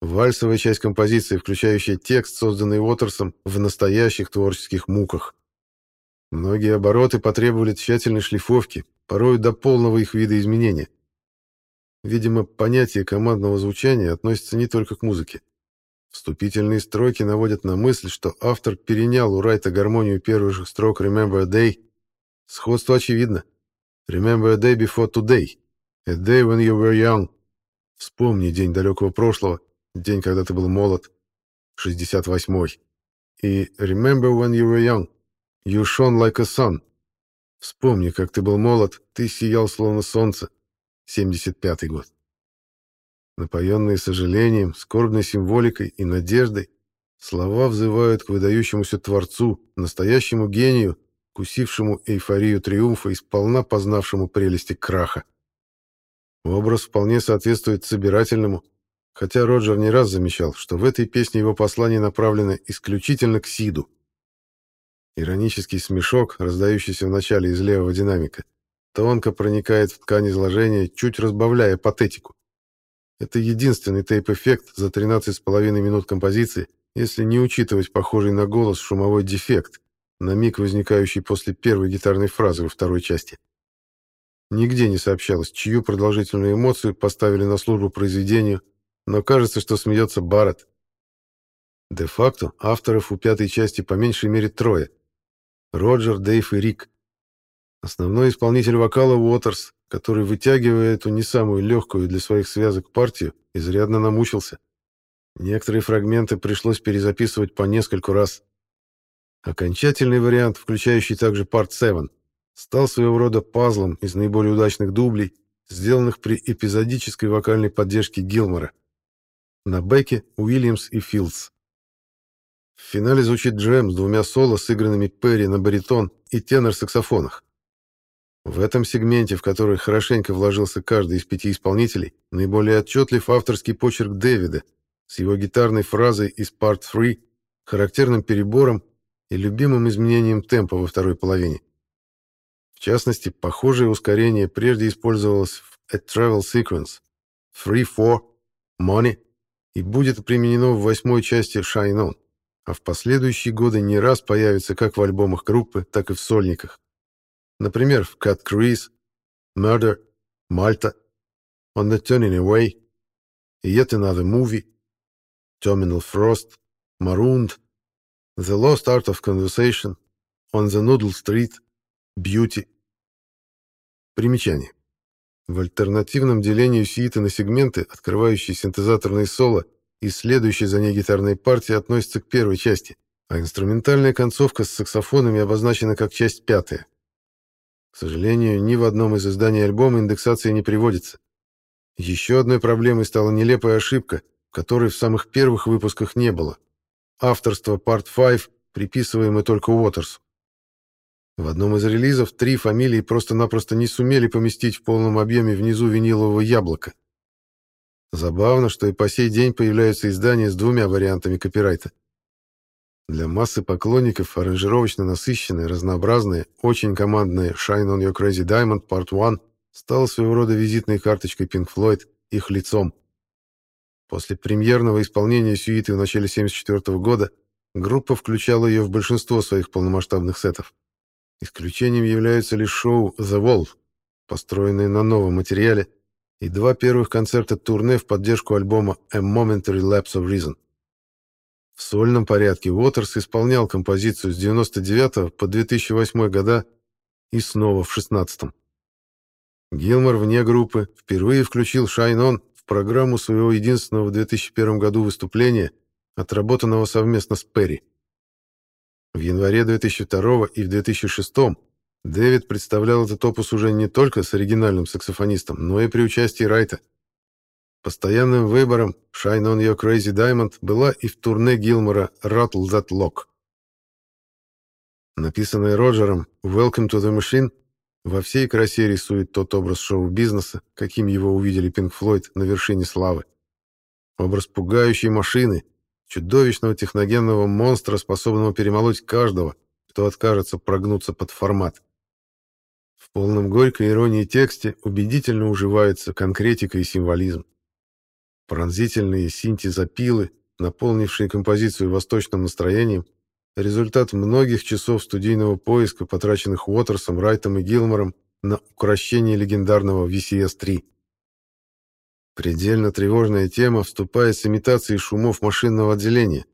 Вальсовая часть композиции, включающая текст, созданный Уотерсом в настоящих творческих муках. Многие обороты потребовали тщательной шлифовки, порой до полного их видоизменения. Видимо, понятие командного звучания относится не только к музыке. Вступительные строки наводят на мысль, что автор перенял у Райта гармонию первых строк «Remember a Day». Сходство очевидно. «Remember a day before today», «A day when you were young». Вспомни день далекого прошлого, День, когда ты был молод. 68-й. И Remember when you were young. You shone like a sun. Вспомни, как ты был молод, ты сиял словно солнце. 75-й год. Напоенные сожалением, скорбной символикой и надеждой, слова взывают к выдающемуся Творцу, настоящему гению, кусившему эйфорию триумфа и сполна познавшему прелести краха. Образ вполне соответствует собирательному, хотя Роджер не раз замечал, что в этой песне его послание направлено исключительно к Сиду. Иронический смешок, раздающийся в начале из левого динамика, тонко проникает в ткань изложения, чуть разбавляя патетику. Это единственный тейп-эффект за 13,5 минут композиции, если не учитывать похожий на голос шумовой дефект, на миг возникающий после первой гитарной фразы во второй части. Нигде не сообщалось, чью продолжительную эмоцию поставили на службу произведению, но кажется, что смеется Барретт. Де-факто авторов у пятой части по меньшей мере трое. Роджер, Дейв и Рик. Основной исполнитель вокала Уотерс, который, вытягивая эту не самую легкую для своих связок партию, изрядно намучился. Некоторые фрагменты пришлось перезаписывать по нескольку раз. Окончательный вариант, включающий также Part 7, стал своего рода пазлом из наиболее удачных дублей, сделанных при эпизодической вокальной поддержке Гилмора. На бэке Уильямс и Филдс. В финале звучит джем с двумя соло, сыгранными Перри на баритон и тенор-саксофонах. В этом сегменте, в который хорошенько вложился каждый из пяти исполнителей, наиболее отчетлив авторский почерк Дэвида с его гитарной фразой из Part 3, характерным перебором и любимым изменением темпа во второй половине. В частности, похожее ускорение прежде использовалось в A Travel Sequence, Free 4, Money и будет применено в восьмой части On, а в последующие годы не раз появится как в альбомах группы, так и в сольниках. Например, в Cut Crease, Murder, Malta, On the Turning Away, Yet Another Movie, Terminal Frost, Marooned, The Lost Art of Conversation, On the Noodle Street, Beauty. Примечание. В альтернативном делении сииты на сегменты, открывающие синтезаторные соло и следующие за ней гитарные партии относятся к первой части, а инструментальная концовка с саксофонами обозначена как часть пятая. К сожалению, ни в одном из изданий альбома индексация не приводится. Еще одной проблемой стала нелепая ошибка, которой в самых первых выпусках не было. Авторство Part 5, приписываемое только Уотерсу. В одном из релизов три фамилии просто-напросто не сумели поместить в полном объеме внизу винилового яблока. Забавно, что и по сей день появляются издания с двумя вариантами копирайта. Для массы поклонников аранжировочно насыщенная, разнообразная, очень командная Shine on Your Crazy Diamond Part 1 стала своего рода визитной карточкой Pink Floyd, их лицом. После премьерного исполнения сюиты в начале 1974 года группа включала ее в большинство своих полномасштабных сетов. Исключением являются лишь шоу «The Wall», построенные на новом материале, и два первых концерта турне в поддержку альбома «A Momentary Lapse of Reason». В сольном порядке Уотерс исполнял композицию с 99 по 2008 года и снова в 16 Гилмор вне группы впервые включил «Shine On» в программу своего единственного в 2001 году выступления, отработанного совместно с Перри. В январе 2002 и в 2006 Дэвид представлял этот опус уже не только с оригинальным саксофонистом, но и при участии Райта. Постоянным выбором «Shine on Your Crazy Diamond» была и в турне Гилмора «Rattle That Lock». Написанная Роджером «Welcome to the Machine» во всей красе рисует тот образ шоу-бизнеса, каким его увидели Пинк Флойд на вершине славы. Образ пугающей машины, чудовищного техногенного монстра, способного перемолоть каждого, кто откажется прогнуться под формат. В полном горькой иронии тексте убедительно уживается конкретика и символизм. Пронзительные синтезапилы, наполнившие композицию восточным настроением, результат многих часов студийного поиска, потраченных Уотерсом, Райтом и Гилмором на укращение легендарного VCS-3. Предельно тревожная тема вступает с имитацией шумов машинного отделения,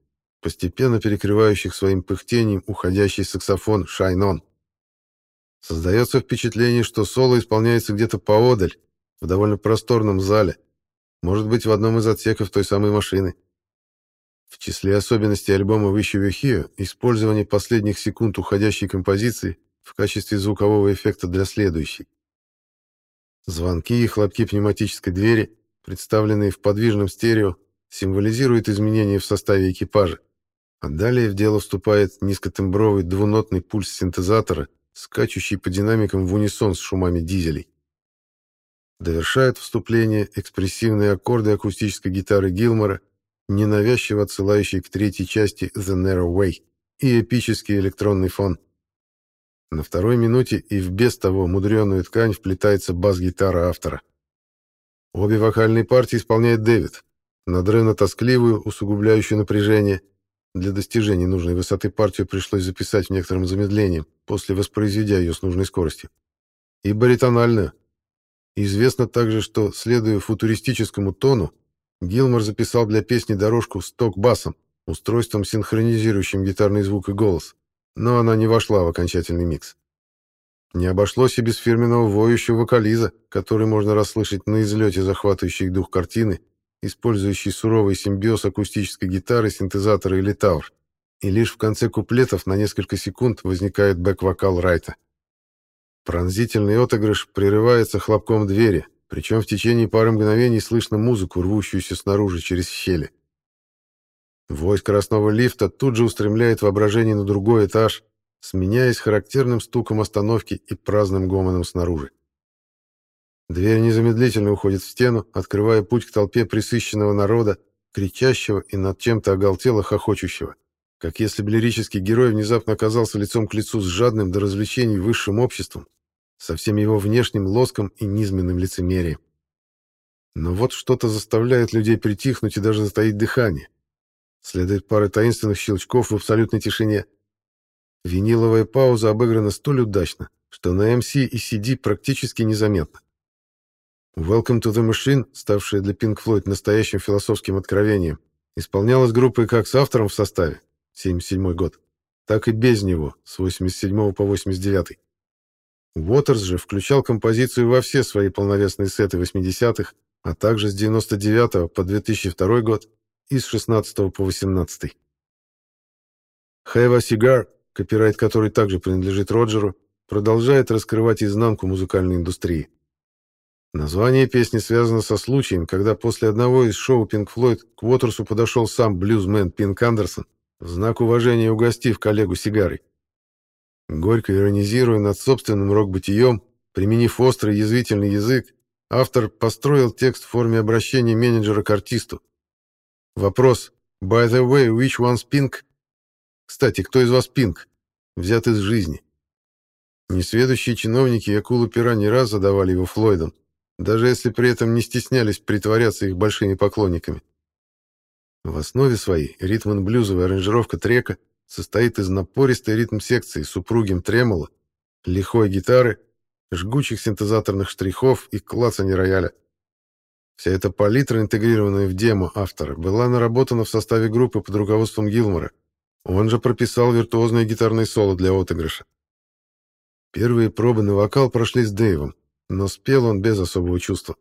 постепенно перекрывающих своим пыхтением уходящий саксофон «Shine On». Создается впечатление, что соло исполняется где-то поодаль, в довольно просторном зале, может быть, в одном из отсеков той самой машины. В числе особенностей альбома «Wish You Were Here» использование последних секунд уходящей композиции в качестве звукового эффекта для следующей. Звонки и хлопки пневматической двери представленные в подвижном стерео, символизируют изменения в составе экипажа. А далее в дело вступает низкотембровый двунотный пульс синтезатора, скачущий по динамикам в унисон с шумами дизелей. Довершают вступление экспрессивные аккорды акустической гитары Гилмора, ненавязчиво отсылающие к третьей части «The Narrow Way» и эпический электронный фон. На второй минуте и в без того мудреную ткань вплетается бас-гитара автора. Обе вокальные партии исполняет Дэвид, надрывно-тоскливую, усугубляющую напряжение. Для достижения нужной высоты партию пришлось записать в некотором замедлением, после воспроизведя ее с нужной скоростью. И баритональную. Известно также, что, следуя футуристическому тону, Гилмор записал для песни дорожку с ток-басом, устройством, синхронизирующим гитарный звук и голос, но она не вошла в окончательный микс. Не обошлось и без фирменного воющего вокализа, который можно расслышать на излете захватывающей дух картины, использующий суровый симбиоз акустической гитары, синтезатора или тавр. И лишь в конце куплетов на несколько секунд возникает бэк-вокал Райта. Пронзительный отыгрыш прерывается хлопком двери, причем в течение пары мгновений слышно музыку, рвущуюся снаружи через щели. Вой скоростного лифта тут же устремляет воображение на другой этаж, сменяясь характерным стуком остановки и праздным гомоном снаружи. Дверь незамедлительно уходит в стену, открывая путь к толпе присыщенного народа, кричащего и над чем-то оголтело хохочущего, как если бы лирический герой внезапно оказался лицом к лицу с жадным до развлечений высшим обществом, со всем его внешним лоском и низменным лицемерием. Но вот что-то заставляет людей притихнуть и даже затаить дыхание. Следует пара таинственных щелчков в абсолютной тишине, Виниловая пауза обыграна столь удачно, что на MC и CD практически незаметно. «Welcome to the Machine», ставшая для Pink Floyd настоящим философским откровением, исполнялась группой как с автором в составе, 77 год, так и без него, с 87 по 89. Уотерс же включал композицию во все свои полновесные сеты 80-х, а также с 99 по 2002 год и с 16 по 18. Have a Cigar, копирайт который также принадлежит Роджеру, продолжает раскрывать изнанку музыкальной индустрии. Название песни связано со случаем, когда после одного из шоу Pink Floyd к Уотерсу подошел сам блюзмен Пинк Андерсон, в знак уважения угостив коллегу сигарой. Горько иронизируя над собственным рок-бытием, применив острый язвительный язык, автор построил текст в форме обращения менеджера к артисту. Вопрос «By the way, which one's pink?» Кстати, кто из вас пинг? Взят из жизни. Несведущие чиновники и акулы-пера не раз задавали его Флойдом, даже если при этом не стеснялись притворяться их большими поклонниками. В основе своей ритм-н-блюзовая аранжировка трека состоит из напористой ритм-секции с упругим тремоло, лихой гитары, жгучих синтезаторных штрихов и клацанья рояля. Вся эта палитра, интегрированная в демо автора, была наработана в составе группы под руководством Гилмора. Он же прописал виртуозное гитарное соло для отыгрыша. Первые пробы на вокал прошли с Дэйвом, но спел он без особого чувства.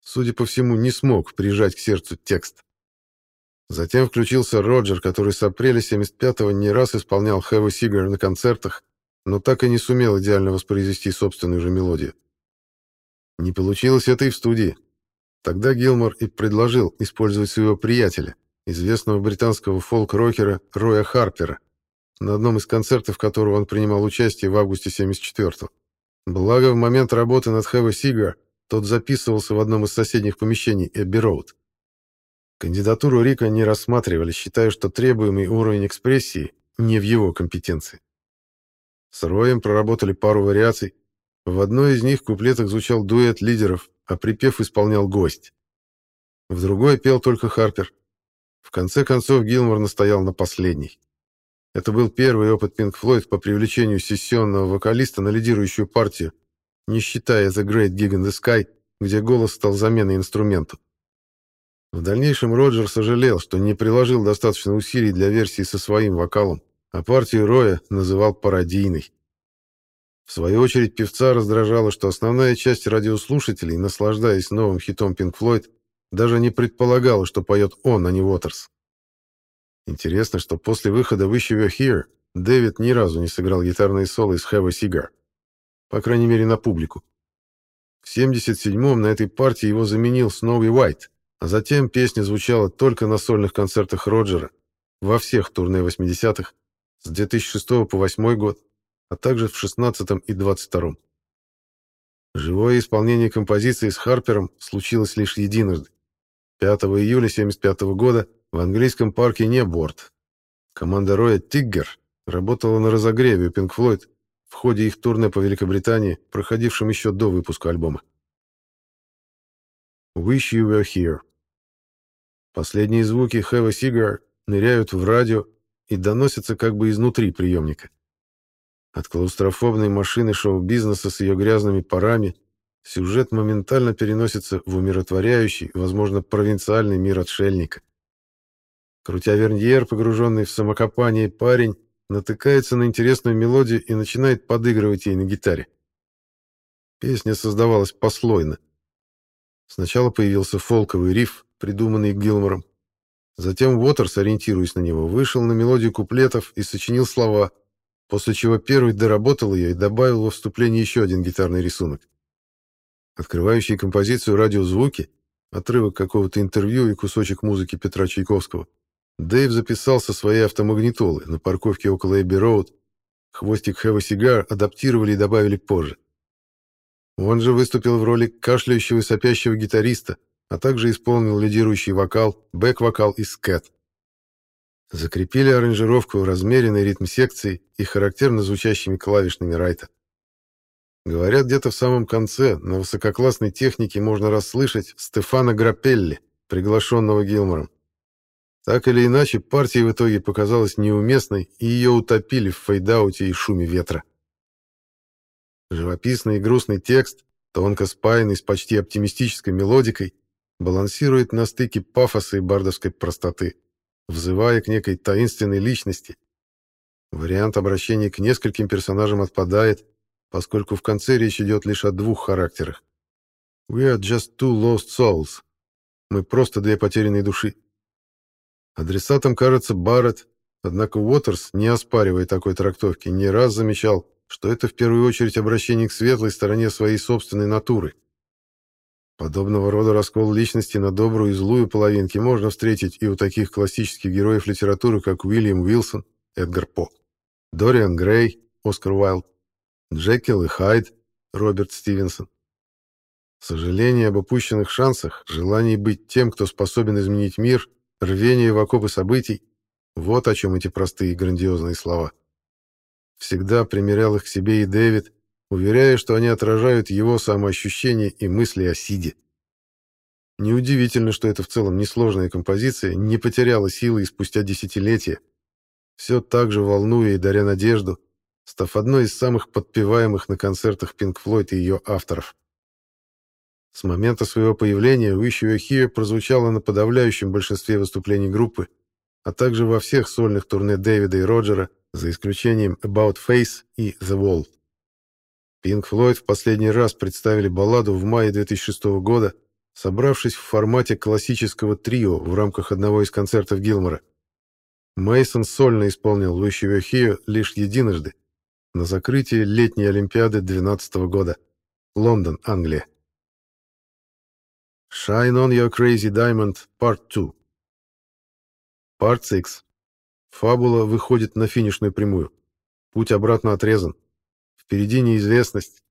Судя по всему, не смог прижать к сердцу текст. Затем включился Роджер, который с апреля 75-го не раз исполнял a Cigar на концертах, но так и не сумел идеально воспроизвести собственную же мелодию. Не получилось это и в студии. Тогда Гилмор и предложил использовать своего приятеля, известного британского фолк-рокера Роя Харпера, на одном из концертов которого он принимал участие в августе 74-го. Благо, в момент работы над a Cigar тот записывался в одном из соседних помещений Эбби Роуд. Кандидатуру Рика не рассматривали, считая, что требуемый уровень экспрессии не в его компетенции. С Роем проработали пару вариаций. В одной из них в куплетах звучал дуэт лидеров, а припев исполнял гость. В другой пел только Харпер. В конце концов Гилмор настоял на последней. Это был первый опыт Pink Floyd по привлечению сессионного вокалиста на лидирующую партию, не считая The Great Gig in the Sky, где голос стал заменой инструменту. В дальнейшем Роджер сожалел, что не приложил достаточно усилий для версии со своим вокалом, а партию Роя называл пародийной. В свою очередь певца раздражало, что основная часть радиослушателей, наслаждаясь новым хитом Pink Floyd, даже не предполагала, что поет он, а не Уотерс. Интересно, что после выхода Wish You Were Here Дэвид ни разу не сыграл гитарные соло из Have a Cigar. По крайней мере, на публику. В 77-м на этой партии его заменил Сноуи Уайт, а затем песня звучала только на сольных концертах Роджера во всех турне 80-х с 2006 по 2008 год, а также в 16 и 22 Живое исполнение композиции с Харпером случилось лишь единожды. 5 июля 1975 года в английском парке Неборд. Команда Роя «Тиггер» работала на разогреве у Pink Floyd в ходе их турне по Великобритании, проходившем еще до выпуска альбома. «Wish You Were Here» Последние звуки a Cigar ныряют в радио и доносятся как бы изнутри приемника. От клаустрофобной машины шоу-бизнеса с ее грязными парами сюжет моментально переносится в умиротворяющий, возможно, провинциальный мир отшельника. Крутя верньер, погруженный в самокопание парень, натыкается на интересную мелодию и начинает подыгрывать ей на гитаре. Песня создавалась послойно. Сначала появился фолковый риф, придуманный Гилмором. Затем Уотерс, ориентируясь на него, вышел на мелодию куплетов и сочинил слова, после чего первый доработал ее и добавил во вступление еще один гитарный рисунок. Открывающий композицию радиозвуки, отрывок какого-то интервью и кусочек музыки Петра Чайковского, Дэйв записал со своей автомагнитолы на парковке около Эбби Роуд. Хвостик a Cigar адаптировали и добавили позже. Он же выступил в роли кашляющего и сопящего гитариста, а также исполнил лидирующий вокал, бэк-вокал и скэт. Закрепили аранжировку размеренной ритм-секцией и характерно звучащими клавишными райта. Говорят, где-то в самом конце на высококлассной технике можно расслышать Стефана Грапелли, приглашенного Гилмором. Так или иначе, партия в итоге показалась неуместной, и ее утопили в фейдауте и шуме ветра. Живописный и грустный текст, тонко спаянный с почти оптимистической мелодикой, балансирует на стыке пафоса и бардовской простоты, взывая к некой таинственной личности. Вариант обращения к нескольким персонажам отпадает, поскольку в конце речь идет лишь о двух характерах. We are just two lost souls. Мы просто две потерянные души. Адресатом кажется Барретт, однако Уотерс, не оспаривая такой трактовки, не раз замечал, что это в первую очередь обращение к светлой стороне своей собственной натуры. Подобного рода раскол личности на добрую и злую половинки можно встретить и у таких классических героев литературы, как Уильям Уилсон, Эдгар По, Дориан Грей, Оскар Уайлд, Джекил и Хайд, Роберт Стивенсон. Сожаление об упущенных шансах, желание быть тем, кто способен изменить мир, рвение в окопы событий — вот о чем эти простые и грандиозные слова. Всегда примерял их к себе и Дэвид, уверяя, что они отражают его самоощущение и мысли о Сиде. Неудивительно, что это в целом несложная композиция не потеряла силы и спустя десятилетия, все так же волнуя и даря надежду, став одной из самых подпеваемых на концертах Pink Floyd и ее авторов. С момента своего появления «Wish You Here» прозвучало на подавляющем большинстве выступлений группы, а также во всех сольных турне Дэвида и Роджера, за исключением About Face и The Wall. Pink Floyd в последний раз представили балладу в мае 2006 года, собравшись в формате классического трио в рамках одного из концертов Гилмора. Мейсон сольно исполнил «Wish You Here» лишь единожды, на закрытии летней Олимпиады 2012 года. Лондон, Англия. Shine on Your Crazy Diamond, Part 2. Part 6. Фабула выходит на финишную прямую. Путь обратно отрезан. Впереди неизвестность.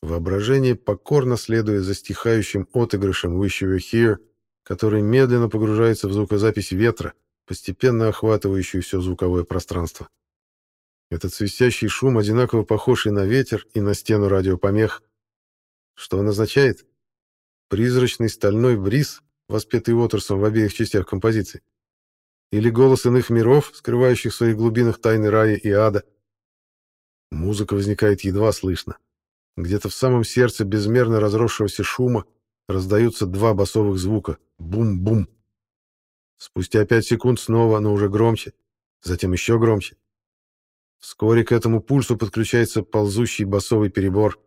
Воображение покорно следует за стихающим отыгрышем Wish You Here, который медленно погружается в звукозапись ветра, постепенно охватывающую все звуковое пространство. Этот свистящий шум одинаково похож и на ветер, и на стену радиопомех. Что он означает? Призрачный стальной бриз, воспетый Уотерсом в обеих частях композиции. Или голос иных миров, скрывающих в своих глубинах тайны рая и ада. Музыка возникает едва слышно. Где-то в самом сердце безмерно разросшегося шума раздаются два басовых звука — бум-бум. Спустя пять секунд снова, но уже громче, затем еще громче. Вскоре к этому пульсу подключается ползущий басовый перебор.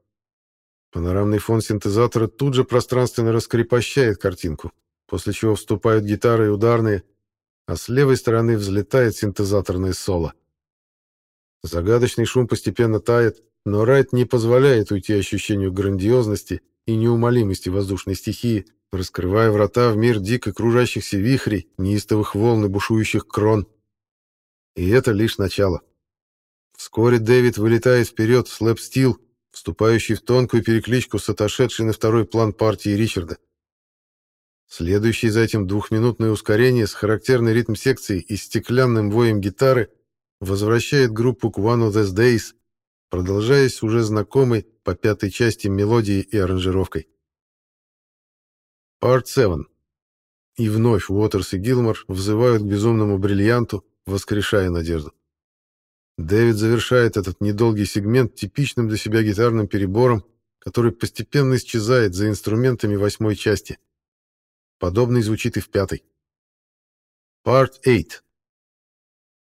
Панорамный фон синтезатора тут же пространственно раскрепощает картинку, после чего вступают гитары и ударные, а с левой стороны взлетает синтезаторное соло. Загадочный шум постепенно тает, но Райт не позволяет уйти ощущению грандиозности и неумолимости воздушной стихии, раскрывая врата в мир дико кружащихся вихрей, неистовых волн и бушующих крон. И это лишь начало. Вскоре Дэвид вылетает вперед с Лэп Стил, вступающий в тонкую перекличку с отошедшей на второй план партии Ричарда. Следующий за этим двухминутное ускорение с характерной ритм-секцией и стеклянным воем гитары возвращает группу к One of These Days, продолжаясь уже знакомой по пятой части мелодией и аранжировкой. Part 7. И вновь Уотерс и Гилмор взывают к безумному бриллианту, воскрешая надежду. Дэвид завершает этот недолгий сегмент типичным для себя гитарным перебором, который постепенно исчезает за инструментами восьмой части — Подобный звучит и в пятой. Part 8.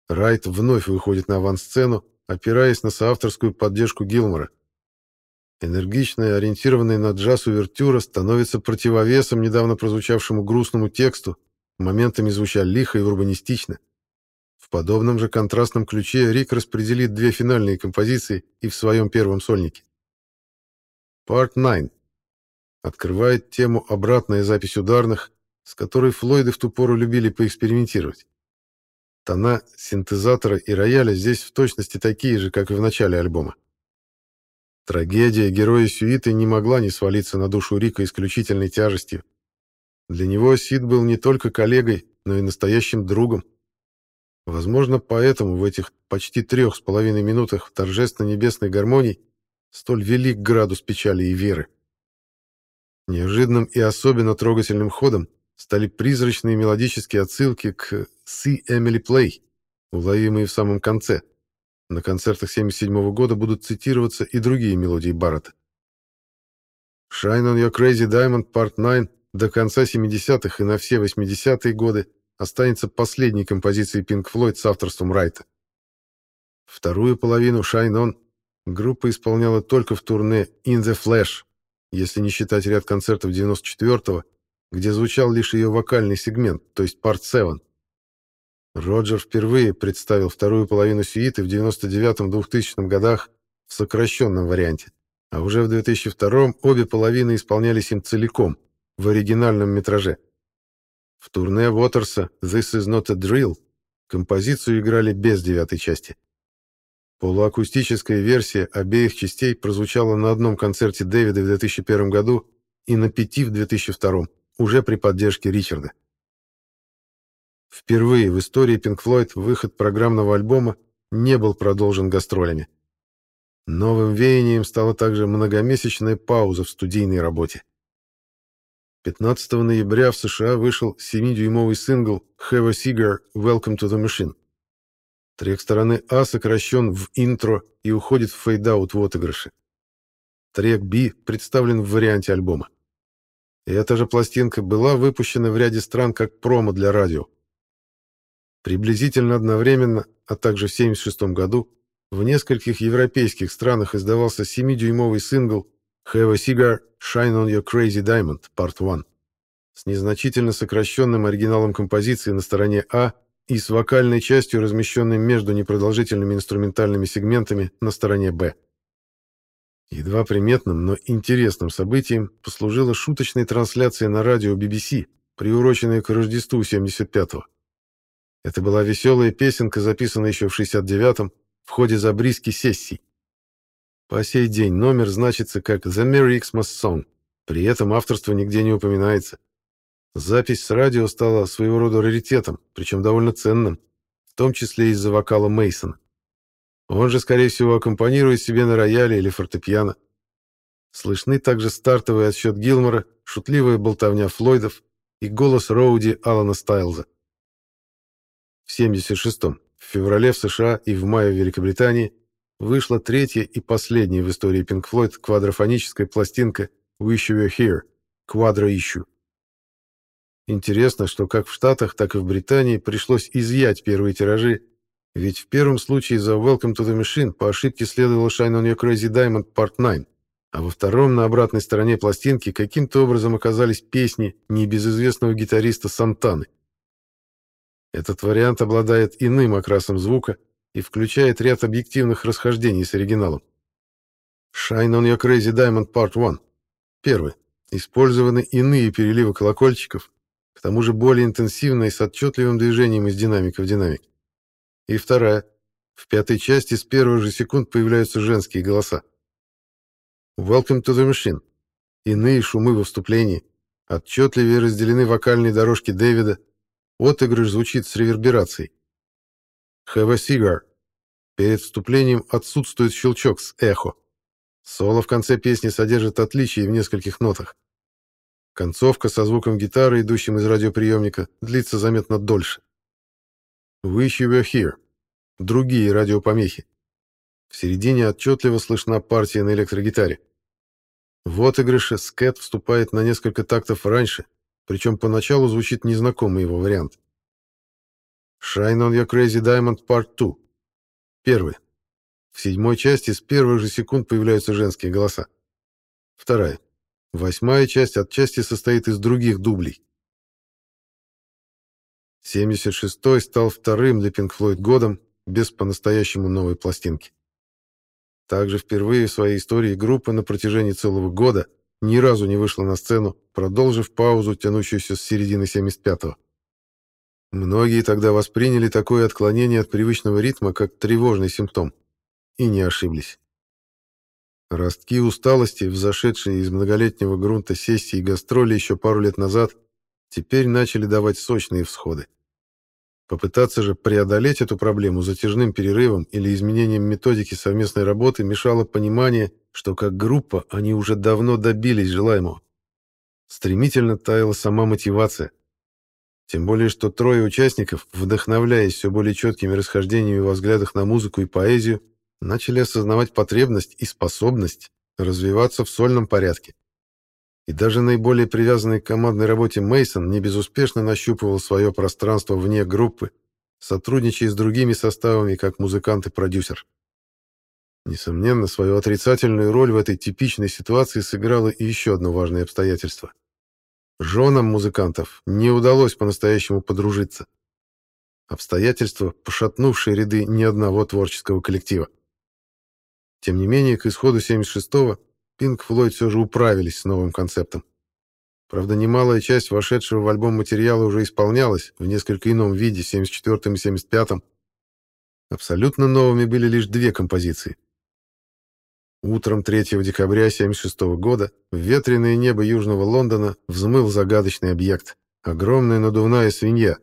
Райт вновь выходит на авансцену, опираясь на соавторскую поддержку Гилмора. Энергичная, ориентированная на джаз увертюра становится противовесом недавно прозвучавшему грустному тексту, моментами звуча лихо и урбанистично. В подобном же контрастном ключе Рик распределит две финальные композиции и в своем первом сольнике. Part 9 открывает тему «Обратная запись ударных», с которой Флойды в ту пору любили поэкспериментировать. Тона синтезатора и рояля здесь в точности такие же, как и в начале альбома. Трагедия героя Сюиты не могла не свалиться на душу Рика исключительной тяжестью. Для него Сид был не только коллегой, но и настоящим другом. Возможно, поэтому в этих почти трех с половиной минутах торжественно-небесной гармонии столь велик градус печали и веры. Неожиданным и особенно трогательным ходом стали призрачные мелодические отсылки к «See Emily Play», уловимые в самом конце. На концертах 1977 года будут цитироваться и другие мелодии Баррета. «Shine on Your Crazy Diamond Part 9» до конца 70-х и на все 80-е годы останется последней композицией Pink Floyd с авторством Райта. Вторую половину «Shine On» группа исполняла только в турне «In the Flash», если не считать ряд концертов 94-го, где звучал лишь ее вокальный сегмент, то есть Part 7. Роджер впервые представил вторую половину сюиты в 99-2000 годах в сокращенном варианте, а уже в 2002 обе половины исполнялись им целиком, в оригинальном метраже. В турне Уотерса «This is not a drill» композицию играли без девятой части. Полуакустическая версия обеих частей прозвучала на одном концерте Дэвида в 2001 году и на пяти в 2002, уже при поддержке Ричарда. Впервые в истории Pink Floyd выход программного альбома не был продолжен гастролями. Новым веянием стала также многомесячная пауза в студийной работе. 15 ноября в США вышел 7-дюймовый сингл «Have a Cigar, Welcome to the Machine». Трек стороны А сокращен в интро и уходит в fade-out в отыгрыше. Трек B представлен в варианте альбома. Эта же пластинка была выпущена в ряде стран как промо для радио. Приблизительно одновременно, а также в 1976 году, в нескольких европейских странах издавался 7-дюймовый сингл «Have a Cigar, Shine on Your Crazy Diamond, Part 1» с незначительно сокращенным оригиналом композиции на стороне А и с вокальной частью, размещенной между непродолжительными инструментальными сегментами на стороне Б. Едва приметным, но интересным событием послужила шуточная трансляция на радио BBC, приуроченная к Рождеству 75-го. Это была веселая песенка, записанная еще в 69-м в ходе забриски сессий. По сей день номер значится как «The Merry Xmas Song», при этом авторство нигде не упоминается. Запись с радио стала своего рода раритетом, причем довольно ценным, в том числе из-за вокала Мейсона. Он же, скорее всего, аккомпанирует себе на рояле или фортепиано. Слышны также стартовый отсчет Гилмора, шутливая болтовня Флойдов и голос Роуди Алана Стайлза. В 76-м, в феврале в США и в мае в Великобритании вышла третья и последняя в истории Pink Floyd квадрофоническая пластинка «Wish You Were Here» — «Quadro Issue». Интересно, что как в Штатах, так и в Британии пришлось изъять первые тиражи, ведь в первом случае за Welcome to the Machine по ошибке следовало Shine on Your Crazy Diamond Part 9, а во втором на обратной стороне пластинки каким-то образом оказались песни небезызвестного гитариста Сантаны. Этот вариант обладает иным окрасом звука и включает ряд объективных расхождений с оригиналом. Shine on Your Crazy Diamond Part 1. Первый. Использованы иные переливы колокольчиков, к тому же более интенсивная и с отчетливым движением из динамика в динамик. И вторая. В пятой части с первых же секунд появляются женские голоса. Welcome to the Machine. Иные шумы во вступлении. Отчетливее разделены вокальные дорожки Дэвида. Отыгрыш звучит с реверберацией. Have a cigar. Перед вступлением отсутствует щелчок с эхо. Соло в конце песни содержит отличия в нескольких нотах. Концовка со звуком гитары, идущим из радиоприемника, длится заметно дольше. You were here. Другие радиопомехи. В середине отчетливо слышна партия на электрогитаре. В отыгрыше скэт вступает на несколько тактов раньше, причем поначалу звучит незнакомый его вариант. Shine on your crazy diamond part 2. Первый. В седьмой части с первых же секунд появляются женские голоса. Вторая. Восьмая часть отчасти состоит из других дублей. 76-й стал вторым для Pink Floyd годом без по-настоящему новой пластинки. Также впервые в своей истории группа на протяжении целого года ни разу не вышла на сцену, продолжив паузу, тянущуюся с середины 75-го. Многие тогда восприняли такое отклонение от привычного ритма как тревожный симптом. И не ошиблись. Ростки усталости, взошедшие из многолетнего грунта сессии и гастроли еще пару лет назад, теперь начали давать сочные всходы. Попытаться же преодолеть эту проблему затяжным перерывом или изменением методики совместной работы мешало понимание, что как группа они уже давно добились желаемого. Стремительно таяла сама мотивация. Тем более, что трое участников, вдохновляясь все более четкими расхождениями во взглядах на музыку и поэзию, начали осознавать потребность и способность развиваться в сольном порядке. И даже наиболее привязанный к командной работе Мейсон не безуспешно нащупывал свое пространство вне группы, сотрудничая с другими составами как музыкант и продюсер. Несомненно, свою отрицательную роль в этой типичной ситуации сыграло и еще одно важное обстоятельство. Женам музыкантов не удалось по-настоящему подружиться. обстоятельства, пошатнувшие ряды ни одного творческого коллектива. Тем не менее, к исходу 76-го Pink Floyd все же управились с новым концептом. Правда, немалая часть вошедшего в альбом материала уже исполнялась в несколько ином виде 74-м и 75-м. Абсолютно новыми были лишь две композиции. Утром 3 декабря 76 года в ветреное небо южного Лондона взмыл загадочный объект — огромная надувная свинья.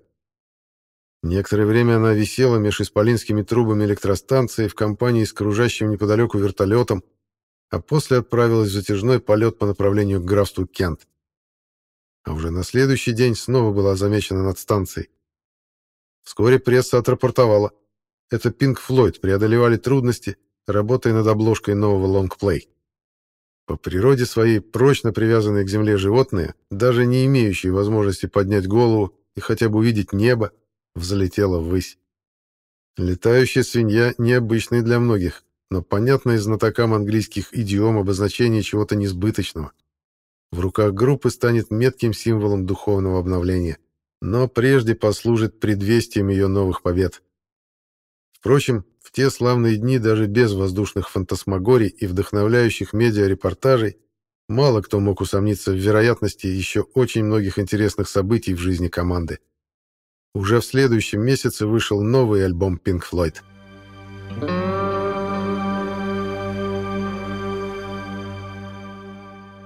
Некоторое время она висела меж исполинскими трубами электростанции в компании с кружащим неподалеку вертолетом, а после отправилась в затяжной полет по направлению к графству Кент. А уже на следующий день снова была замечена над станцией. Вскоре пресса отрапортовала. Это Pink Floyd преодолевали трудности, работая над обложкой нового лонгплей. По природе своей прочно привязанные к земле животные, даже не имеющие возможности поднять голову и хотя бы увидеть небо, взлетела ввысь. Летающая свинья необычная для многих, но понятная знатокам английских идиом обозначение чего-то несбыточного. В руках группы станет метким символом духовного обновления, но прежде послужит предвестием ее новых побед. Впрочем, в те славные дни даже без воздушных фантасмагорий и вдохновляющих медиарепортажей мало кто мог усомниться в вероятности еще очень многих интересных событий в жизни команды. Уже в следующем месяце вышел новый альбом Pink Floyd.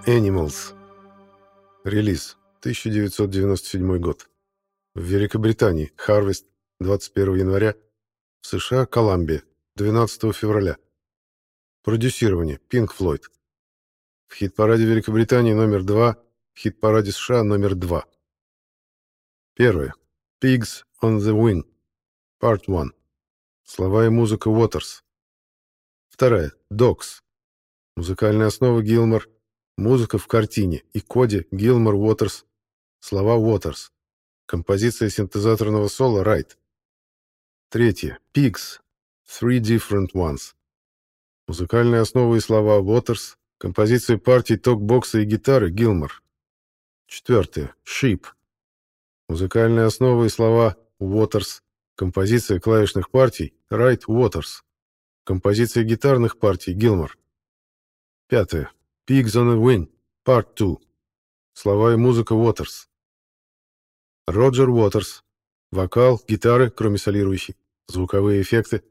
Animals. Релиз. 1997 год. В Великобритании. Harvest. 21 января. В США. Колумбия. 12 февраля. Продюсирование. Pink Floyd. В хит-параде Великобритании номер 2. В хит-параде США номер 2. Первое. Pigs on the Wing. Part 1. Слова и музыка Waters. Вторая. Dogs. Музыкальная основа Гилмор. Музыка в картине и коде Гилмор Уотерс. Слова Уотерс. Композиция синтезаторного соло Райт. Третье. Pigs. Three Different Ones. Музыкальная основа и слова Уотерс. Композиция партий ток-бокса и гитары Гилмор. Четвертое. Sheep. Музыкальная основа и слова Уотерс. Композиция клавишных партий Райт Уотерс. Композиция гитарных партий Гилмор. Пятое. Pigs on a Wing, Part 2. Слова и музыка Уотерс. Роджер Уотерс. Вокал, гитары, кроме солирующей. Звуковые эффекты.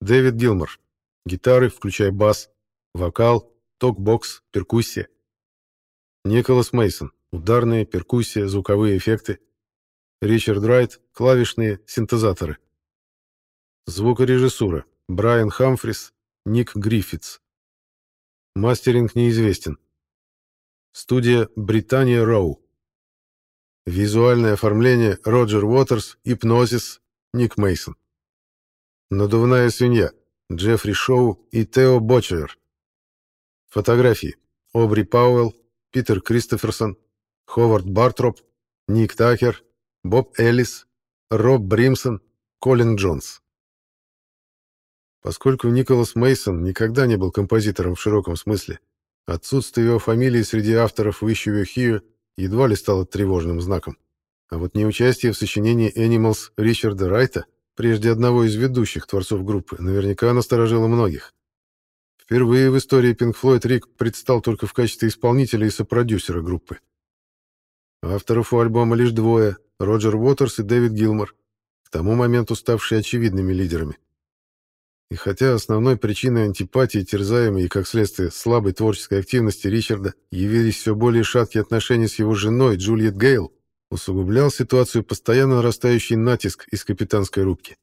Дэвид Гилмор. Гитары, включая бас. Вокал, ток-бокс, перкуссия. Николас Мейсон. Ударные, перкуссия, звуковые эффекты. Ричард Райт. Клавишные, синтезаторы. Звукорежиссура. Брайан Хамфрис. Ник Гриффитс. Мастеринг неизвестен. Студия «Британия Роу». Визуальное оформление Роджер Уотерс, Ипнозис, Ник Мейсон. Надувная свинья Джеффри Шоу и Тео Бочер. Фотографии Обри Пауэлл, Питер Кристоферсон, Ховард Бартроп, Ник Такер, Боб Эллис, Роб Бримсон, Колин Джонс. Поскольку Николас Мейсон никогда не был композитором в широком смысле, отсутствие его фамилии среди авторов «Wish You Were Here» едва ли стало тревожным знаком. А вот неучастие в сочинении «Animals» Ричарда Райта, прежде одного из ведущих творцов группы, наверняка насторожило многих. Впервые в истории Pink Floyd Рик предстал только в качестве исполнителя и сопродюсера группы. Авторов у альбома лишь двое — Роджер Уотерс и Дэвид Гилмор, к тому моменту ставшие очевидными лидерами. И хотя основной причиной антипатии, терзаемой и, как следствие, слабой творческой активности Ричарда явились все более шаткие отношения с его женой Джульет Гейл, усугублял ситуацию постоянно нарастающий натиск из капитанской рубки.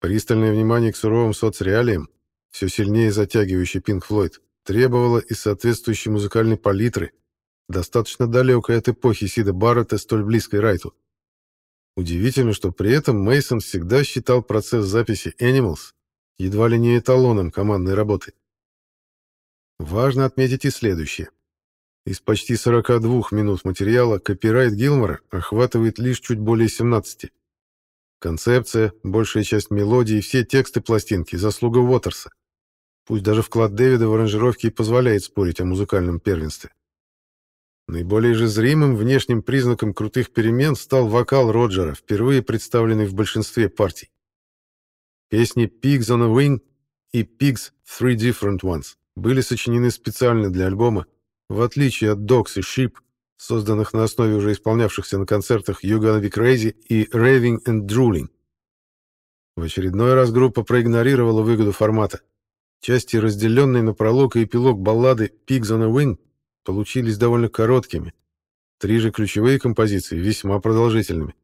Пристальное внимание к суровым соцреалиям, все сильнее затягивающий Пинк Флойд, требовало и соответствующей музыкальной палитры, достаточно далекой от эпохи Сида Баррета, столь близкой Райту. Удивительно, что при этом Мейсон всегда считал процесс записи Animals едва ли не эталоном командной работы. Важно отметить и следующее. Из почти 42 минут материала копирайт Гилмора охватывает лишь чуть более 17. Концепция, большая часть мелодии и все тексты пластинки – заслуга Уотерса. Пусть даже вклад Дэвида в аранжировки и позволяет спорить о музыкальном первенстве. Наиболее же зримым внешним признаком крутых перемен стал вокал Роджера, впервые представленный в большинстве партий. Песни «Pigs on a Wing» и «Pigs Three Different Ones» были сочинены специально для альбома, в отличие от «Dogs» и «Sheep», созданных на основе уже исполнявшихся на концертах «You Gonna Be Crazy» и «Raving and Drooling». В очередной раз группа проигнорировала выгоду формата. Части, разделенные на пролог и эпилог баллады «Pigs on a Wing», получились довольно короткими. Три же ключевые композиции весьма продолжительными.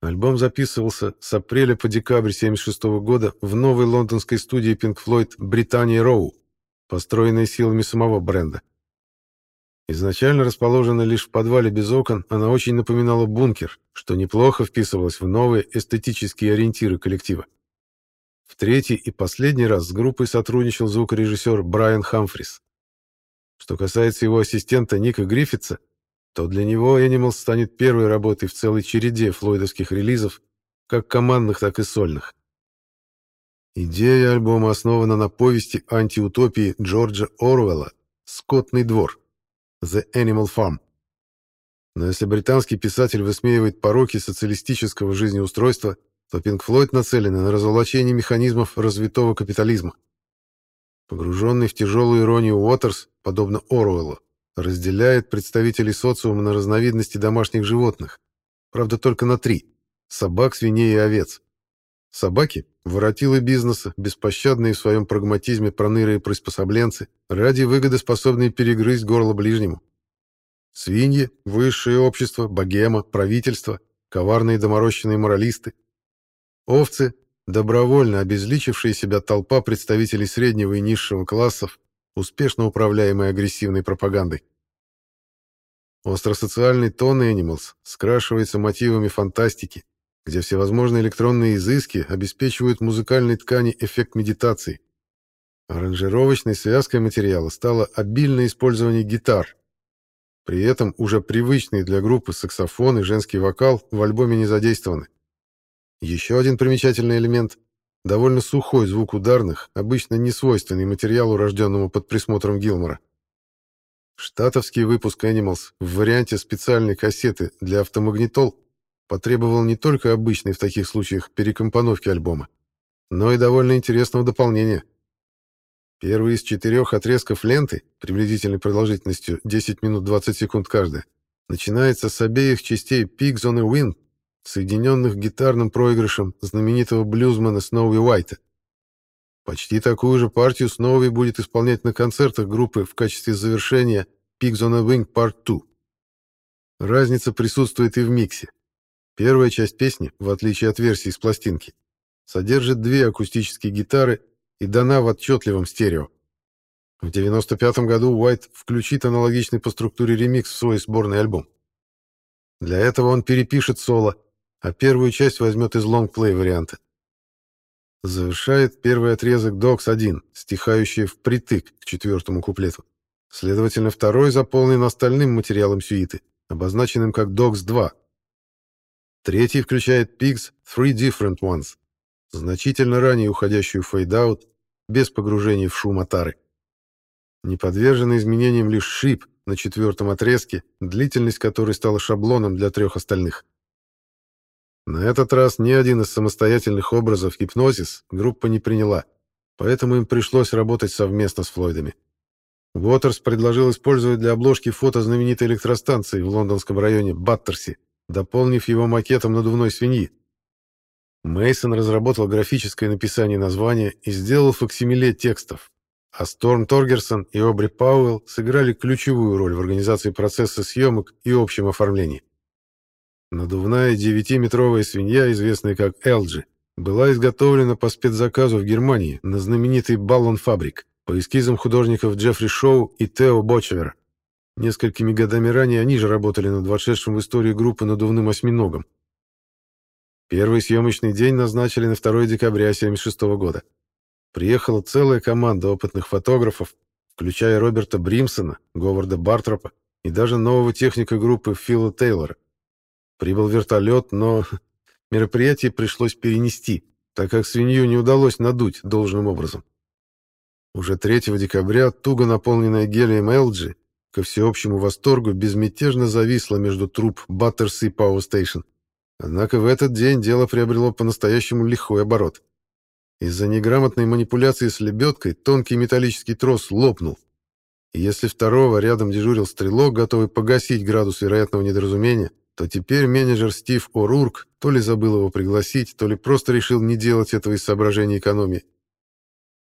Альбом записывался с апреля по декабрь 1976 года в новой лондонской студии Pink Floyd «Британия Роу», построенной силами самого бренда. Изначально расположена лишь в подвале без окон, она очень напоминала бункер, что неплохо вписывалось в новые эстетические ориентиры коллектива. В третий и последний раз с группой сотрудничал звукорежиссер Брайан Хамфрис. Что касается его ассистента Ника Гриффитса, то для него Animals станет первой работой в целой череде флойдовских релизов, как командных, так и сольных. Идея альбома основана на повести антиутопии Джорджа Оруэлла «Скотный двор» «The Animal Farm». Но если британский писатель высмеивает пороки социалистического жизнеустройства, то Pink Floyd нацелены на разоблачение механизмов развитого капитализма. Погруженный в тяжелую иронию Уотерс, подобно Оруэллу, разделяет представителей социума на разновидности домашних животных, правда только на три – собак, свиней и овец. Собаки – воротилы бизнеса, беспощадные в своем прагматизме проныры и приспособленцы, ради выгоды способные перегрызть горло ближнему. Свиньи – высшее общество, богема, правительство, коварные доморощенные моралисты. Овцы добровольно обезличившая себя толпа представителей среднего и низшего классов, успешно управляемой агрессивной пропагандой. Остросоциальный тон Animals скрашивается мотивами фантастики, где всевозможные электронные изыски обеспечивают музыкальной ткани эффект медитации. Аранжировочной связкой материала стало обильное использование гитар. При этом уже привычные для группы саксофон и женский вокал в альбоме не задействованы. Еще один примечательный элемент — довольно сухой звук ударных, обычно не свойственный материалу, рожденному под присмотром Гилмора. Штатовский выпуск Animals в варианте специальной кассеты для автомагнитол потребовал не только обычной в таких случаях перекомпоновки альбома, но и довольно интересного дополнения. Первый из четырех отрезков ленты, приблизительной продолжительностью 10 минут 20 секунд каждая, начинается с обеих частей Pigs on a соединенных гитарным проигрышем знаменитого блюзмена Сноуи Уайта. Почти такую же партию Сноуи будет исполнять на концертах группы в качестве завершения Pigs on a Part 2. Разница присутствует и в миксе. Первая часть песни, в отличие от версии с пластинки, содержит две акустические гитары и дана в отчетливом стерео. В 95 году Уайт включит аналогичный по структуре ремикс в свой сборный альбом. Для этого он перепишет соло, а первую часть возьмет из лонгплей варианта. Завершает первый отрезок Dogs-1, стихающий впритык к четвертому куплету. Следовательно, второй заполнен остальным материалом сюиты, обозначенным как Dogs-2. Третий включает Pigs Three Different Ones, значительно ранее уходящую fade-out, без погружения в шум отары. Не подвержены изменениям лишь Sheep на четвертом отрезке, длительность которой стала шаблоном для трех остальных. На этот раз ни один из самостоятельных образов гипнозис группа не приняла, поэтому им пришлось работать совместно с Флойдами. Уотерс предложил использовать для обложки фото знаменитой электростанции в лондонском районе Баттерси, дополнив его макетом надувной свиньи. Мейсон разработал графическое написание названия и сделал факсимиле текстов, а Сторм Торгерсон и Обри Пауэлл сыграли ключевую роль в организации процесса съемок и общем оформлении. Надувная девятиметровая свинья, известная как Элджи, была изготовлена по спецзаказу в Германии на знаменитый Баллон Фабрик по эскизам художников Джеффри Шоу и Тео Бочвера. Несколькими годами ранее они же работали над вошедшим в историю группы надувным осьминогом. Первый съемочный день назначили на 2 декабря 1976 года. Приехала целая команда опытных фотографов, включая Роберта Бримсона, Говарда Бартропа и даже нового техника группы Фила Тейлора. Прибыл вертолет, но мероприятие пришлось перенести, так как свинью не удалось надуть должным образом. Уже 3 декабря туго наполненная гелием Элджи ко всеобщему восторгу безмятежно зависла между труб Баттерси Power Station. Однако в этот день дело приобрело по-настоящему лихой оборот. Из-за неграмотной манипуляции с лебедкой тонкий металлический трос лопнул. И если второго рядом дежурил стрелок, готовый погасить градус вероятного недоразумения, то теперь менеджер Стив О'Рурк то ли забыл его пригласить, то ли просто решил не делать этого из соображений экономии.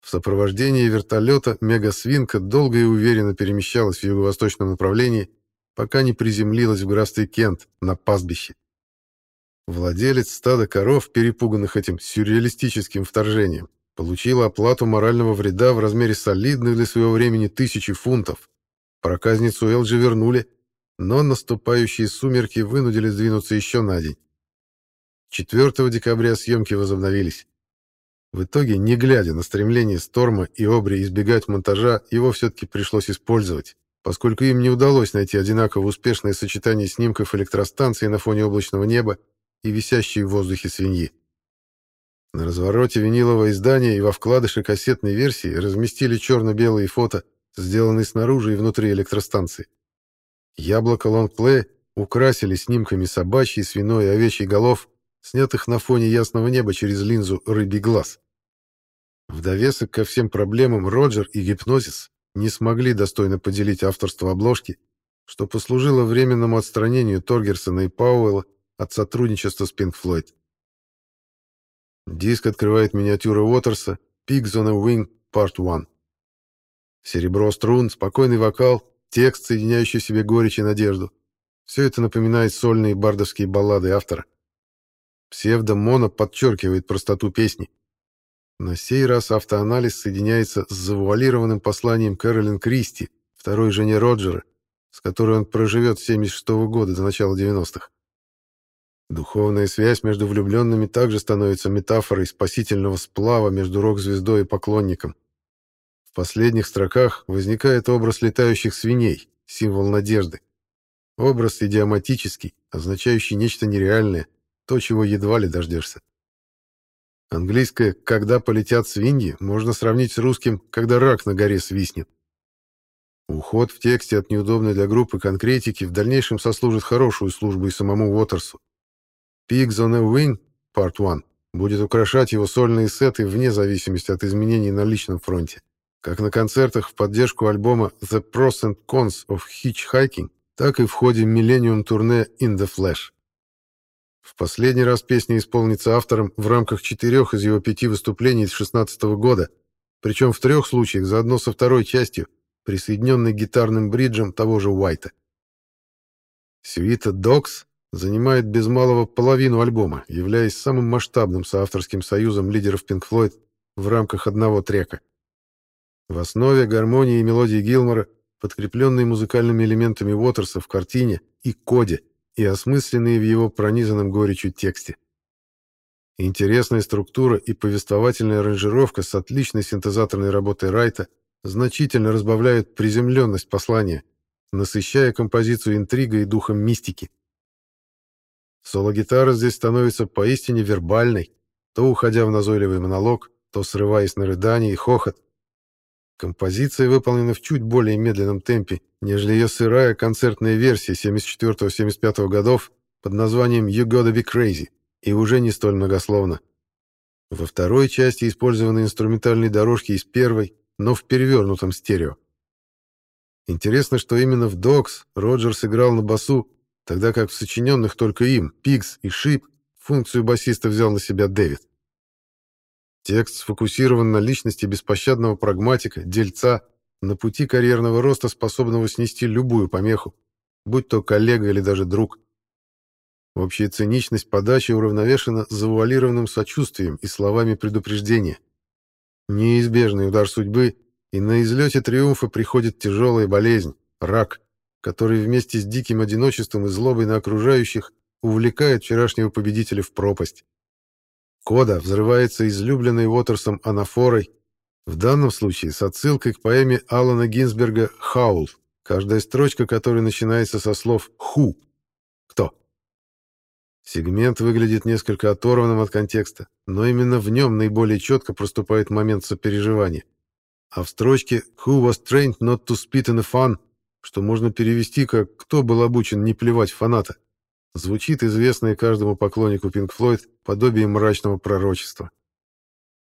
В сопровождении вертолета мега-свинка долго и уверенно перемещалась в юго-восточном направлении, пока не приземлилась в графстве Кент на пастбище. Владелец стада коров, перепуганных этим сюрреалистическим вторжением, получил оплату морального вреда в размере солидных для своего времени тысячи фунтов. Проказницу Элджи вернули, но наступающие сумерки вынудили сдвинуться еще на день. 4 декабря съемки возобновились. В итоге, не глядя на стремление Сторма и Обри избегать монтажа, его все-таки пришлось использовать, поскольку им не удалось найти одинаково успешное сочетание снимков электростанции на фоне облачного неба и висящие в воздухе свиньи. На развороте винилового издания и во вкладыше кассетной версии разместили черно-белые фото, сделанные снаружи и внутри электростанции. Яблоко лонгплея украсили снимками собачьей, свиной и овечьей голов, снятых на фоне ясного неба через линзу рыбий глаз. В довесок ко всем проблемам Роджер и Гипнозис не смогли достойно поделить авторство обложки, что послужило временному отстранению Торгерсона и Пауэлла от сотрудничества с Pink Floyd. Диск открывает миниатюра Уотерса «Pigs on a Wing Part 1». Серебро струн, спокойный вокал, текст, соединяющий в себе горечь и надежду. Все это напоминает сольные бардовские баллады автора. Псевдо-моно подчеркивает простоту песни. На сей раз автоанализ соединяется с завуалированным посланием Кэролин Кристи, второй жене Роджера, с которой он проживет с 76 -го года до начала 90-х. Духовная связь между влюбленными также становится метафорой спасительного сплава между рок-звездой и поклонником. В последних строках возникает образ летающих свиней, символ надежды. Образ идиоматический, означающий нечто нереальное, то, чего едва ли дождешься. Английское «когда полетят свиньи» можно сравнить с русским «когда рак на горе свистнет». Уход в тексте от неудобной для группы конкретики в дальнейшем сослужит хорошую службу и самому Уотерсу. Pigs on a Wing Part 1 будет украшать его сольные сеты вне зависимости от изменений на личном фронте. Как на концертах в поддержку альбома The Pros and Cons of Hitchhiking, так и в ходе Millennium турне In the Flash. В последний раз песня исполнится автором в рамках четырех из его пяти выступлений с 16 года, причем в трех случаях заодно со второй частью, присоединенной гитарным бриджем того же Уайта. Сюита Dogs занимает без малого половину альбома, являясь самым масштабным соавторским союзом лидеров Pink Floyd в рамках одного трека. В основе гармонии и мелодии Гилмора, подкрепленные музыкальными элементами Уотерса в картине и коде, и осмысленные в его пронизанном горечью тексте. Интересная структура и повествовательная аранжировка с отличной синтезаторной работой Райта значительно разбавляют приземленность послания, насыщая композицию интригой и духом мистики. Соло-гитара здесь становится поистине вербальной, то уходя в назойливый монолог, то срываясь на рыдание и хохот. Композиция выполнена в чуть более медленном темпе, нежели ее сырая концертная версия 74-75 годов под названием «You Gotta Be Crazy» и уже не столь многословно. Во второй части использованы инструментальные дорожки из первой, но в перевернутом стерео. Интересно, что именно в Dogs Роджер сыграл на басу тогда как в сочиненных только им, Пикс и Шип, функцию басиста взял на себя Дэвид. Текст сфокусирован на личности беспощадного прагматика, дельца, на пути карьерного роста, способного снести любую помеху, будь то коллега или даже друг. Общая циничность подачи уравновешена завуалированным сочувствием и словами предупреждения. Неизбежный удар судьбы, и на излете триумфа приходит тяжелая болезнь, рак, который вместе с диким одиночеством и злобой на окружающих увлекает вчерашнего победителя в пропасть. Кода взрывается излюбленной Уотерсом анафорой, в данном случае с отсылкой к поэме Алана Гинзберга «Хаул», каждая строчка которой начинается со слов «ху» — «кто». Сегмент выглядит несколько оторванным от контекста, но именно в нем наиболее четко проступает момент сопереживания. А в строчке «Who was trained not to spit in a fun» что можно перевести как «кто был обучен не плевать фаната», звучит известное каждому поклоннику Pink Floyd подобие мрачного пророчества.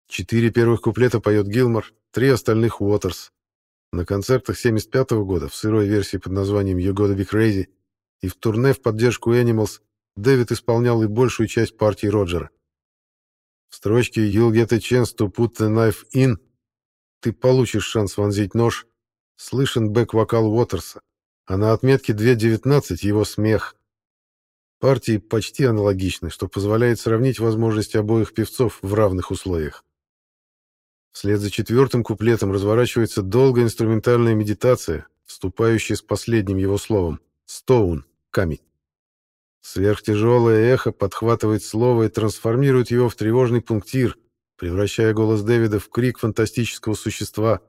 Четыре первых куплета поет Гилмор, три остальных — Уотерс. На концертах 75 -го года в сырой версии под названием «You Gotta Be Crazy» и в турне в поддержку Animals Дэвид исполнял и большую часть партии Роджера. В строчке «You'll get a chance to put the knife in» «Ты получишь шанс вонзить нож» слышен бэк-вокал Уотерса, а на отметке 2.19 его смех. Партии почти аналогичны, что позволяет сравнить возможности обоих певцов в равных условиях. Вслед за четвертым куплетом разворачивается долгая инструментальная медитация, вступающая с последним его словом «стоун» — камень. Сверхтяжелое эхо подхватывает слово и трансформирует его в тревожный пунктир, превращая голос Дэвида в крик фантастического существа.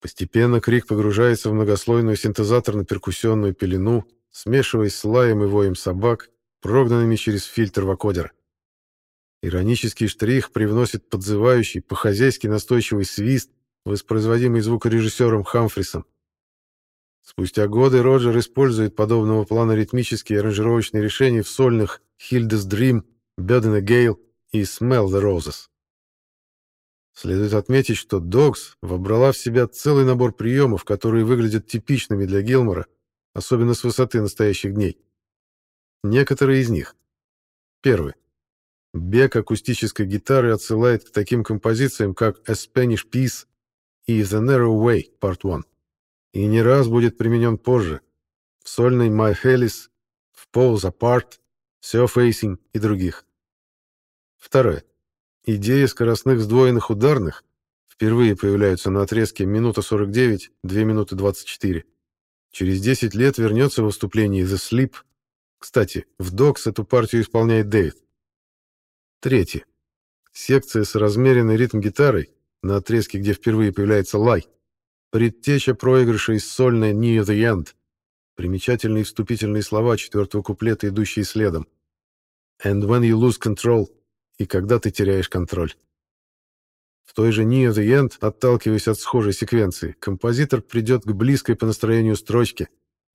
Постепенно крик погружается в многослойную синтезаторно-перкуссионную пелену, смешиваясь с лаем и воем собак, прогнанными через фильтр вокодера. Иронический штрих привносит подзывающий, по-хозяйски настойчивый свист, воспроизводимый звукорежиссером Хамфрисом. Спустя годы Роджер использует подобного плана ритмические и аранжировочные решения в сольных «Hilda's Dream», «Bird in a Gale» и «Smell the Roses». Следует отметить, что Dogs вобрала в себя целый набор приемов, которые выглядят типичными для Гилмора, особенно с высоты настоящих дней. Некоторые из них. Первый. Бег акустической гитары отсылает к таким композициям, как «A Spanish Peace» и «The Narrow Way» Part 1 и не раз будет применен позже, в сольной My Hellis, в Pose Apart, Surfacing и других. Второе. Идея скоростных сдвоенных ударных впервые появляются на отрезке минута 49, 2 минуты 24. Через 10 лет вернется в выступлении The Sleep. Кстати, в Dogs эту партию исполняет Дэвид. Третье. Секция с размеренной ритм-гитарой на отрезке, где впервые появляется лай, Предтеча проигрыша из сольной «Near the End». Примечательные вступительные слова четвертого куплета, идущие следом. «And when you lose control» и «когда ты теряешь контроль». В той же «Near the End», отталкиваясь от схожей секвенции, композитор придет к близкой по настроению строчке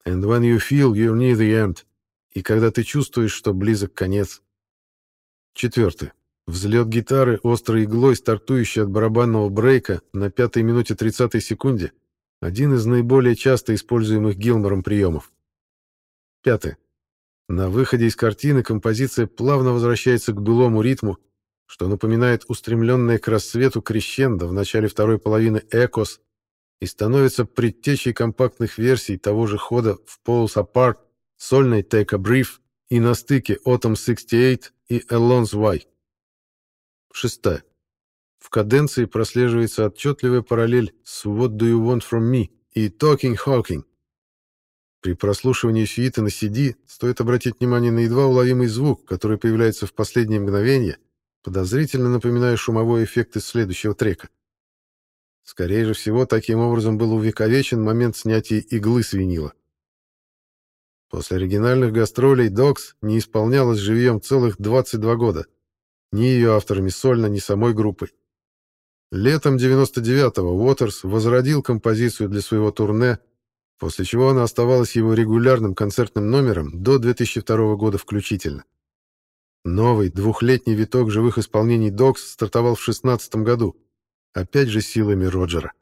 «And when you feel you're near the end» и «когда ты чувствуешь, что близок конец». Четвертое. Взлет гитары, острой иглой, стартующей от барабанного брейка на пятой минуте 30 секунде, один из наиболее часто используемых Гилмором приемов. Пятое. На выходе из картины композиция плавно возвращается к былому ритму, что напоминает устремленное к рассвету крещендо в начале второй половины «Экос» и становится предтечей компактных версий того же хода в «Poles Apart», сольной «Take a Brief» и на стыке «Autumn 68» и «Alon's Why». Шестая. В каденции прослеживается отчетливая параллель с «What do you want from me» и «Talking Hawking». При прослушивании сюиты на CD стоит обратить внимание на едва уловимый звук, который появляется в последние мгновения, подозрительно напоминая шумовой эффект из следующего трека. Скорее же всего, таким образом был увековечен момент снятия иглы с винила. После оригинальных гастролей «Докс» не исполнялась живьем целых 22 года, ни ее авторами сольно, ни самой группой. Летом 99-го Уотерс возродил композицию для своего турне, после чего она оставалась его регулярным концертным номером до 2002 года включительно. Новый двухлетний виток живых исполнений Докс стартовал в 2016 году, опять же силами Роджера.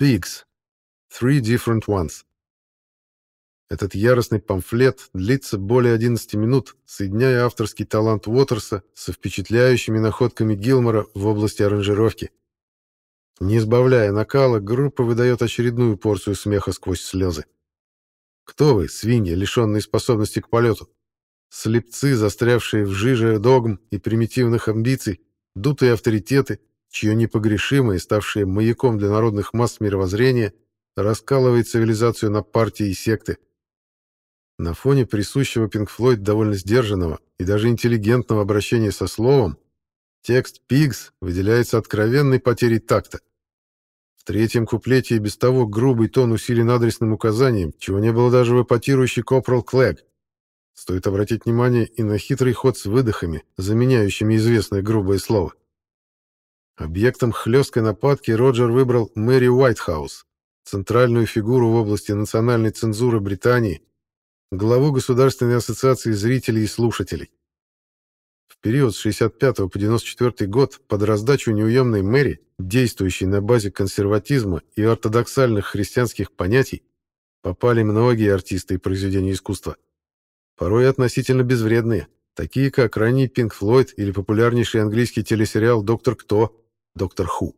Pigs. Three Different Ones. Этот яростный памфлет длится более 11 минут, соединяя авторский талант Уотерса со впечатляющими находками Гилмора в области аранжировки. Не избавляя накала, группа выдает очередную порцию смеха сквозь слезы. Кто вы, свиньи, лишенные способности к полету? Слепцы, застрявшие в жиже догм и примитивных амбиций, дутые авторитеты, чье непогрешимое, ставшее маяком для народных масс мировоззрения, раскалывает цивилизацию на партии и секты. На фоне присущего Pink Floyd довольно сдержанного и даже интеллигентного обращения со словом, текст «Pigs» выделяется откровенной потерей такта. В третьем куплете и без того грубый тон усилен адресным указанием, чего не было даже в эпатирующий Копрал Клэг. Стоит обратить внимание и на хитрый ход с выдохами, заменяющими известное грубое слово. Объектом хлесткой нападки Роджер выбрал Мэри Уайтхаус, центральную фигуру в области национальной цензуры Британии, главу Государственной ассоциации зрителей и слушателей. В период с 65 по 94 год под раздачу неуемной мэри, действующей на базе консерватизма и ортодоксальных христианских понятий, попали многие артисты и произведения искусства. Порой относительно безвредные, такие как ранний Пинк Флойд или популярнейший английский телесериал «Доктор Кто», «Доктор Ху».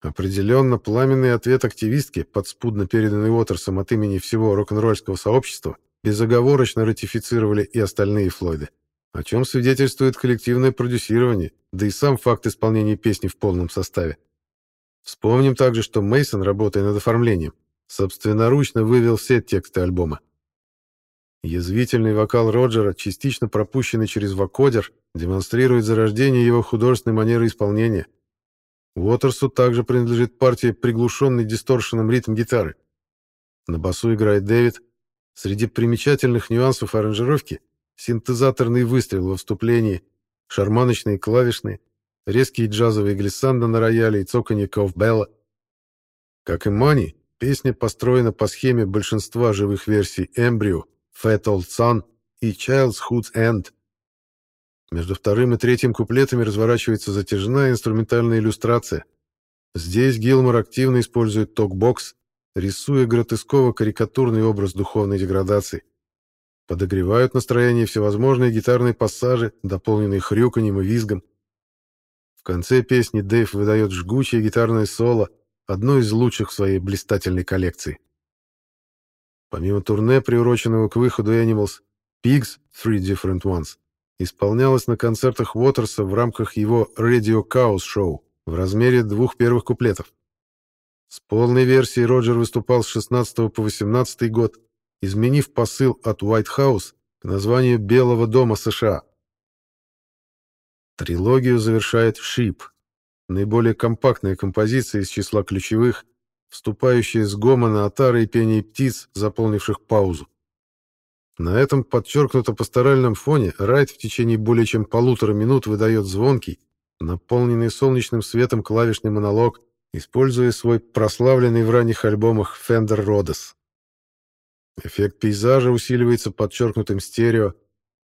Определенно, пламенный ответ активистки, подспудно переданный Уотерсом от имени всего рок-н-ролльского сообщества, безоговорочно ратифицировали и остальные Флойды, о чем свидетельствует коллективное продюсирование, да и сам факт исполнения песни в полном составе. Вспомним также, что Мейсон, работая над оформлением, собственноручно вывел все тексты альбома. Язвительный вокал Роджера, частично пропущенный через вокодер, демонстрирует зарождение его художественной манеры исполнения. Уотерсу также принадлежит партия приглушенный дисторшеном ритм гитары. На басу играет Дэвид. Среди примечательных нюансов аранжировки синтезаторный выстрел во вступлении, шарманочные клавишные, резкие джазовые глиссандо на рояле и цоканье ковбелла. Как и Мани, песня построена по схеме большинства живых версий Embryo Fat Old Son и Child's Hood's End. Между вторым и третьим куплетами разворачивается затяжная инструментальная иллюстрация. Здесь Гилмор активно использует токбокс, рисуя гротесково-карикатурный образ духовной деградации. Подогревают настроение всевозможные гитарные пассажи, дополненные хрюканьем и визгом. В конце песни Дэйв выдает жгучее гитарное соло, одно из лучших в своей блистательной коллекции. Помимо турне, приуроченного к выходу Animals, Pigs Three Different Ones исполнялось на концертах Уотерса в рамках его Radio Chaos Show в размере двух первых куплетов. С полной версией Роджер выступал с 16 по 18 год, изменив посыл от White House к названию Белого дома США. Трилогию завершает Sheep, наиболее компактная композиция из числа ключевых, вступающие с гомона отары и пения птиц, заполнивших паузу. На этом подчеркнуто пасторальном фоне Райт в течение более чем полутора минут выдает звонкий, наполненный солнечным светом клавишный монолог, используя свой прославленный в ранних альбомах Fender Rhodes. Эффект пейзажа усиливается подчеркнутым стерео.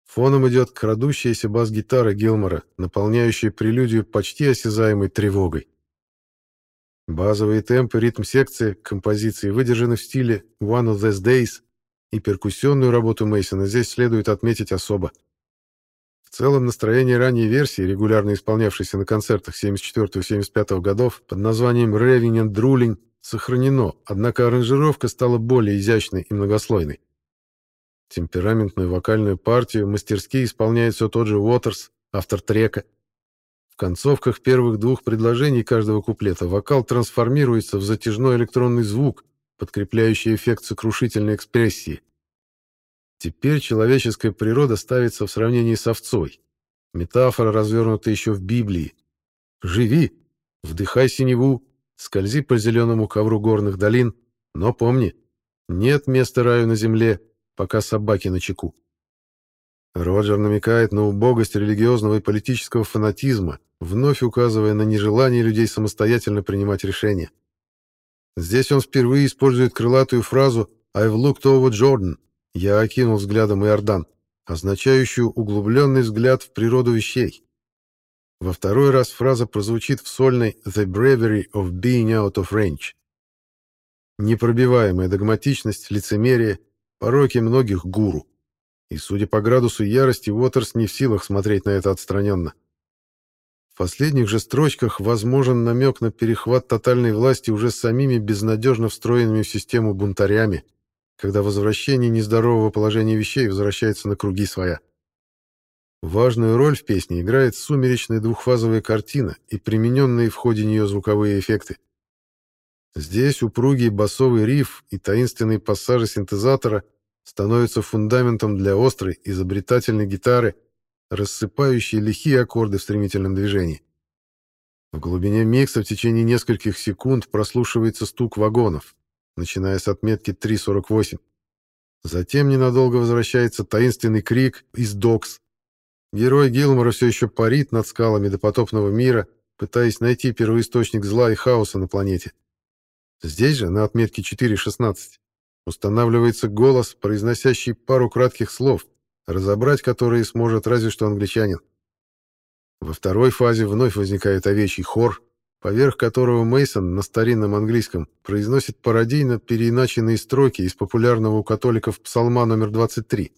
Фоном идет крадущаяся бас-гитара Гилмора, наполняющая прелюдию почти осязаемой тревогой. Базовые темпы ритм-секции композиции выдержаны в стиле «One of These Days», и перкуссионную работу Мейсона здесь следует отметить особо. В целом настроение ранней версии, регулярно исполнявшейся на концертах 74-75 годов под названием «Raving and Drooling», сохранено, однако аранжировка стала более изящной и многослойной. Темпераментную вокальную партию мастерски исполняет все тот же Уотерс, автор трека – концовках первых двух предложений каждого куплета вокал трансформируется в затяжной электронный звук, подкрепляющий эффект сокрушительной экспрессии. Теперь человеческая природа ставится в сравнении с овцой. Метафора развернута еще в Библии. «Живи, вдыхай синеву, скользи по зеленому ковру горных долин, но помни, нет места раю на земле, пока собаки на чеку». Роджер намекает на убогость религиозного и политического фанатизма, вновь указывая на нежелание людей самостоятельно принимать решения. Здесь он впервые использует крылатую фразу «I've looked over Jordan» — «Я окинул взглядом Иордан», означающую углубленный взгляд в природу вещей. Во второй раз фраза прозвучит в сольной «The bravery of being out of range». Непробиваемая догматичность, лицемерие, пороки многих гуру. И, судя по градусу ярости, Уотерс не в силах смотреть на это отстраненно. В последних же строчках возможен намек на перехват тотальной власти уже самими безнадежно встроенными в систему бунтарями, когда возвращение нездорового положения вещей возвращается на круги своя. Важную роль в песне играет сумеречная двухфазовая картина и примененные в ходе нее звуковые эффекты. Здесь упругий басовый риф и таинственные пассажи синтезатора становятся фундаментом для острой, изобретательной гитары — рассыпающие лихие аккорды в стремительном движении. В глубине микса в течение нескольких секунд прослушивается стук вагонов, начиная с отметки 3.48. Затем ненадолго возвращается таинственный крик из докс. Герой Гилмора все еще парит над скалами допотопного мира, пытаясь найти первоисточник зла и хаоса на планете. Здесь же, на отметке 4.16, устанавливается голос, произносящий пару кратких слов, разобрать которые сможет разве что англичанин. Во второй фазе вновь возникает овечий хор, поверх которого Мейсон на старинном английском произносит пародийно переиначенные строки из популярного у католиков псалма номер 23.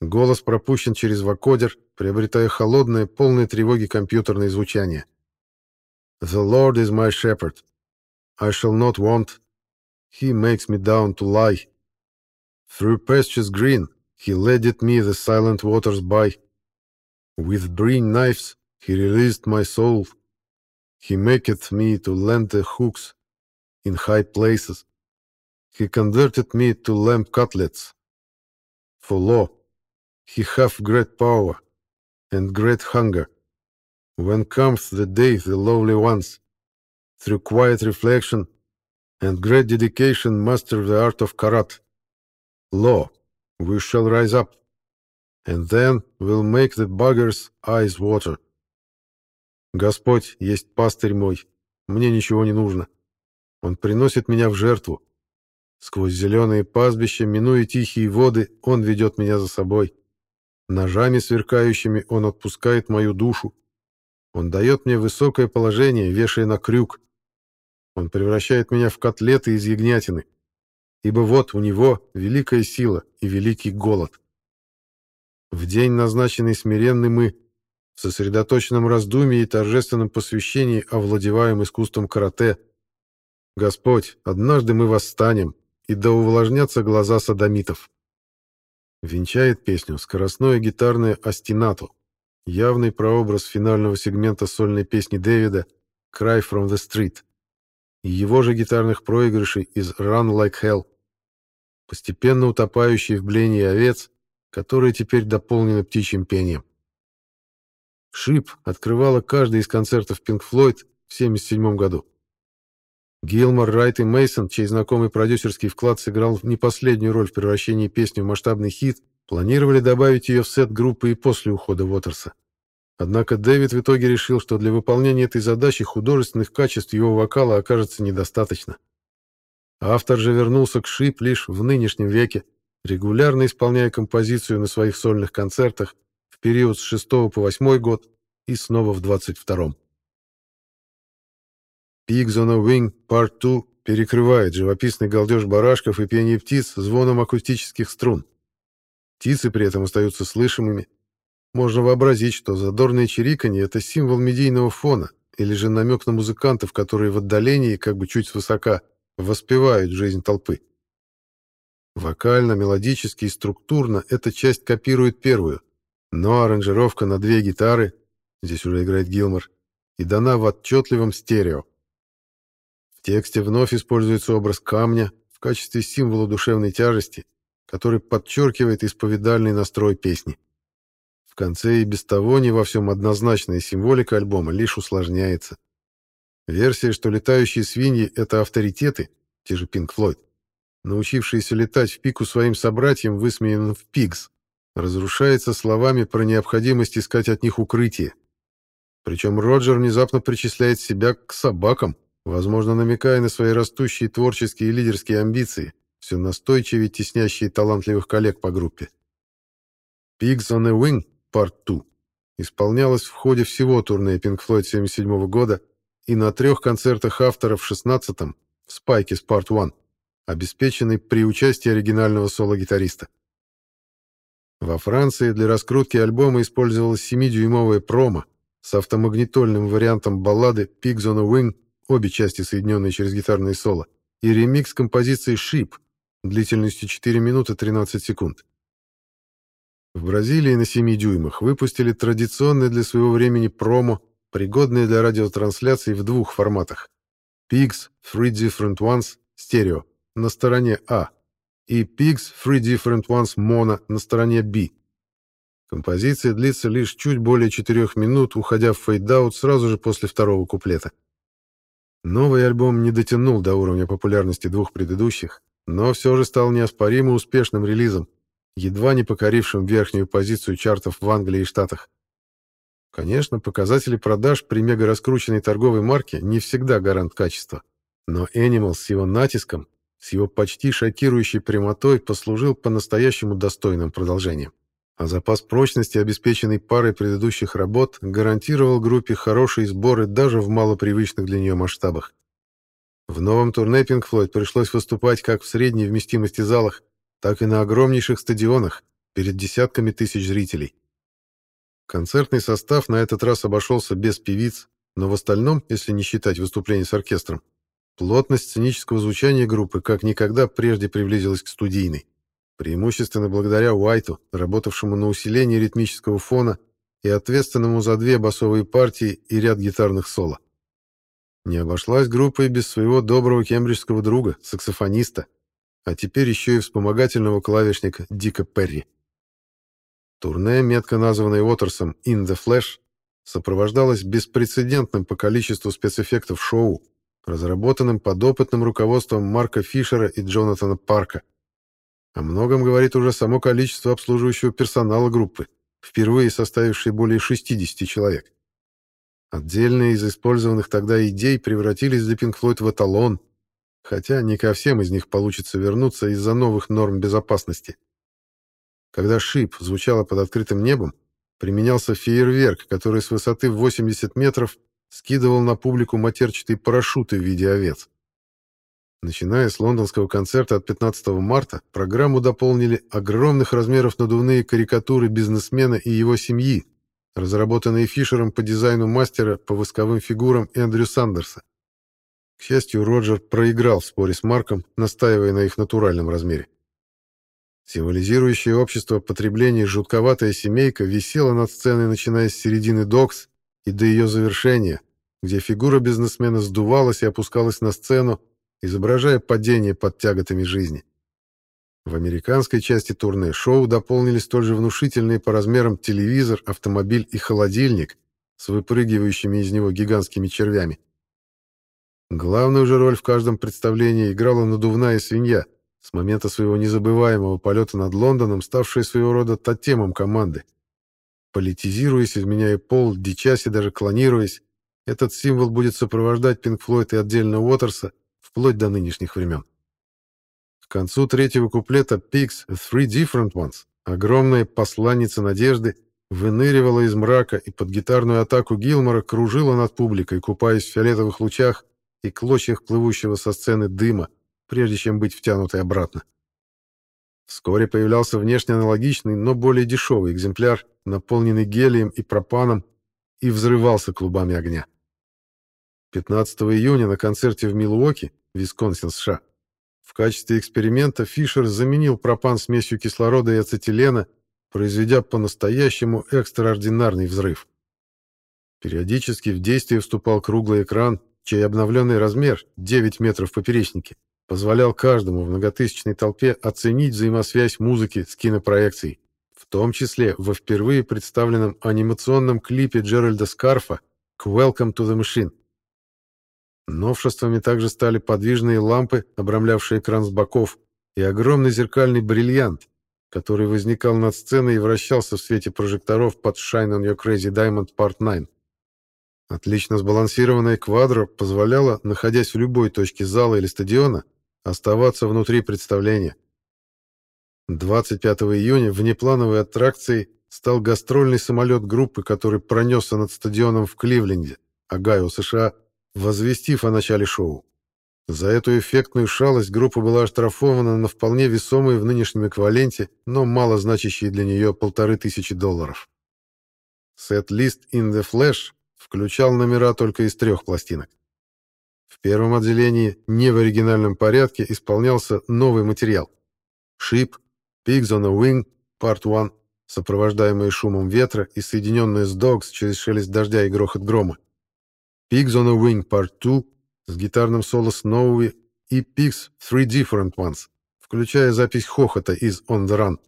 Голос пропущен через вокодер, приобретая холодное, полное тревоги компьютерное звучание. «The Lord is my shepherd. I shall not want. He makes me down to lie. Through pastures green he leadeth me the silent waters by. With green knives he released my soul. He maketh me to lend the hooks in high places. He converted me to lamb cutlets. For lo, he hath great power and great hunger. When comes the day, the lovely ones, through quiet reflection and great dedication, master the art of karat. Lo, we shall rise up, and then will make the buggers' eyes water. Господь есть пастырь мой, мне ничего не нужно. Он приносит меня в жертву. Сквозь зеленые пастбища, минуя тихие воды, Он ведет меня за собой. Ножами сверкающими Он отпускает мою душу. Он дает мне высокое положение, вешая на крюк. Он превращает меня в котлеты из ягнятины. Ибо вот у него великая сила и великий голод. В день, назначенный смиренный мы, в сосредоточенном раздумии и торжественном посвящении овладеваем искусством карате. Господь, однажды мы восстанем, и да увлажнятся глаза садомитов. Венчает песню скоростное гитарное «Астинато», явный прообраз финального сегмента сольной песни Дэвида «Cry from the Street» его же гитарных проигрышей из «Run Like Hell», постепенно утопающий в блении овец, которые теперь дополнены птичьим пением. «Шип» открывала каждый из концертов Pink Floyd в 1977 году. Гилмор, Райт и Мейсон, чей знакомый продюсерский вклад сыграл не последнюю роль в превращении песни в масштабный хит, планировали добавить ее в сет группы и после ухода Уотерса. Однако Дэвид в итоге решил, что для выполнения этой задачи художественных качеств его вокала окажется недостаточно. Автор же вернулся к Шип лишь в нынешнем веке, регулярно исполняя композицию на своих сольных концертах в период с 6 по 8 год и снова в 22-м. Pigs on a Wing Part 2 перекрывает живописный галдеж барашков и пение птиц звоном акустических струн. Птицы при этом остаются слышимыми. Можно вообразить, что задорное чириканье — это символ медийного фона или же намек на музыкантов, которые в отдалении, как бы чуть свысока, воспевают жизнь толпы. Вокально, мелодически и структурно эта часть копирует первую, но аранжировка на две гитары, здесь уже играет Гилмор, и дана в отчетливом стерео. В тексте вновь используется образ камня в качестве символа душевной тяжести, который подчеркивает исповедальный настрой песни. Конце и без того не во всем однозначная символика альбома лишь усложняется. Версия, что летающие свиньи — это авторитеты, те же Pink Floyd, научившиеся летать в пику своим собратьям, высмеянным в Пигс, разрушается словами про необходимость искать от них укрытие. Причем Роджер внезапно причисляет себя к собакам, возможно, намекая на свои растущие творческие и лидерские амбиции, все настойчивее теснящие талантливых коллег по группе. «Pigs on a Wing» 2 исполнялась в ходе всего турне Pink Floyd 1977 года и на трех концертах автора в 16-м в Spikes Part 1, обеспеченный при участии оригинального соло-гитариста. Во Франции для раскрутки альбома использовалась 7-дюймовая промо с автомагнитольным вариантом баллады «Pigs on a Wing», обе части соединенные через гитарное соло, и ремикс композиции «Sheep» длительностью 4 минуты 13 секунд. В Бразилии на 7 дюймах выпустили традиционное для своего времени промо, пригодное для радиотрансляций в двух форматах. Pigs Three Different Ones стерео на стороне А и Pigs Three Different Ones Mono на стороне B. Композиция длится лишь чуть более четырех минут, уходя в fade-out сразу же после второго куплета. Новый альбом не дотянул до уровня популярности двух предыдущих, но все же стал неоспоримо успешным релизом, едва не покорившим верхнюю позицию чартов в Англии и Штатах. Конечно, показатели продаж при мега раскрученной торговой марке не всегда гарант качества. Но Animal с его натиском, с его почти шокирующей прямотой послужил по-настоящему достойным продолжением. А запас прочности, обеспеченный парой предыдущих работ, гарантировал группе хорошие сборы даже в малопривычных для нее масштабах. В новом турне Pink Floyd пришлось выступать как в средней вместимости залах, так и на огромнейших стадионах перед десятками тысяч зрителей. Концертный состав на этот раз обошелся без певиц, но в остальном, если не считать выступлений с оркестром, плотность сценического звучания группы как никогда прежде приблизилась к студийной, преимущественно благодаря Уайту, работавшему на усилении ритмического фона и ответственному за две басовые партии и ряд гитарных соло. Не обошлась группа и без своего доброго кембриджского друга, саксофониста, а теперь еще и вспомогательного клавишника Дика Перри. Турне, метко названное Уотерсом «In the Flash», сопровождалось беспрецедентным по количеству спецэффектов шоу, разработанным под опытным руководством Марка Фишера и Джонатана Парка. О многом говорит уже само количество обслуживающего персонала группы, впервые составившей более 60 человек. Отдельные из использованных тогда идей превратились для Pink Floyd в эталон, хотя не ко всем из них получится вернуться из-за новых норм безопасности. Когда шип звучало под открытым небом, применялся фейерверк, который с высоты в 80 метров скидывал на публику матерчатые парашюты в виде овец. Начиная с лондонского концерта от 15 марта, программу дополнили огромных размеров надувные карикатуры бизнесмена и его семьи, разработанные Фишером по дизайну мастера по восковым фигурам Эндрю Сандерса. К счастью, Роджер проиграл в споре с Марком, настаивая на их натуральном размере. Символизирующее общество потребления жутковатая семейка висела над сценой, начиная с середины докс и до ее завершения, где фигура бизнесмена сдувалась и опускалась на сцену, изображая падение под тяготами жизни. В американской части турне шоу дополнили столь же внушительные по размерам телевизор, автомобиль и холодильник с выпрыгивающими из него гигантскими червями. Главную же роль в каждом представлении играла надувная свинья, с момента своего незабываемого полета над Лондоном, ставшая своего рода тотемом команды. Политизируясь, изменяя пол, дичась и даже клонируясь, этот символ будет сопровождать Пинк Флойд и отдельно Уотерса вплоть до нынешних времен. К концу третьего куплета «Pigs, Three Different Ones» огромная посланница надежды выныривала из мрака и под гитарную атаку Гилмора кружила над публикой, купаясь в фиолетовых лучах и клочьях плывущего со сцены дыма, прежде чем быть втянутой обратно. Вскоре появлялся внешне аналогичный, но более дешевый экземпляр, наполненный гелием и пропаном, и взрывался клубами огня. 15 июня на концерте в Милуоки, Висконсин, США, в качестве эксперимента Фишер заменил пропан смесью кислорода и ацетилена, произведя по-настоящему экстраординарный взрыв. Периодически в действие вступал круглый экран, чей обновленный размер, 9 метров в поперечнике, позволял каждому в многотысячной толпе оценить взаимосвязь музыки с кинопроекцией, в том числе во впервые представленном анимационном клипе Джеральда Скарфа к «Welcome to the Machine». Новшествами также стали подвижные лампы, обрамлявшие экран с боков, и огромный зеркальный бриллиант, который возникал над сценой и вращался в свете прожекторов под Shine on Your Crazy Diamond Part 9. Отлично сбалансированная квадро позволяла, находясь в любой точке зала или стадиона, оставаться внутри представления. 25 июня внеплановой аттракцией стал гастрольный самолет группы, который пронесся над стадионом в Кливленде, Огайо, США, возвестив о начале шоу. За эту эффектную шалость группа была оштрафована на вполне весомые в нынешнем эквиваленте, но мало значащие для нее полторы тысячи долларов. Сет-лист In The Flash включал номера только из трех пластинок. В первом отделении, не в оригинальном порядке, исполнялся новый материал. Ship, Pigs on a Wing, Part 1, сопровождаемые шумом ветра и соединенные с Dogs через шелест дождя и грохот грома. Pigs on a Wing Part 2 с гитарным соло Сноуи и Pigs Three Different Ones, включая запись хохота из On the Run.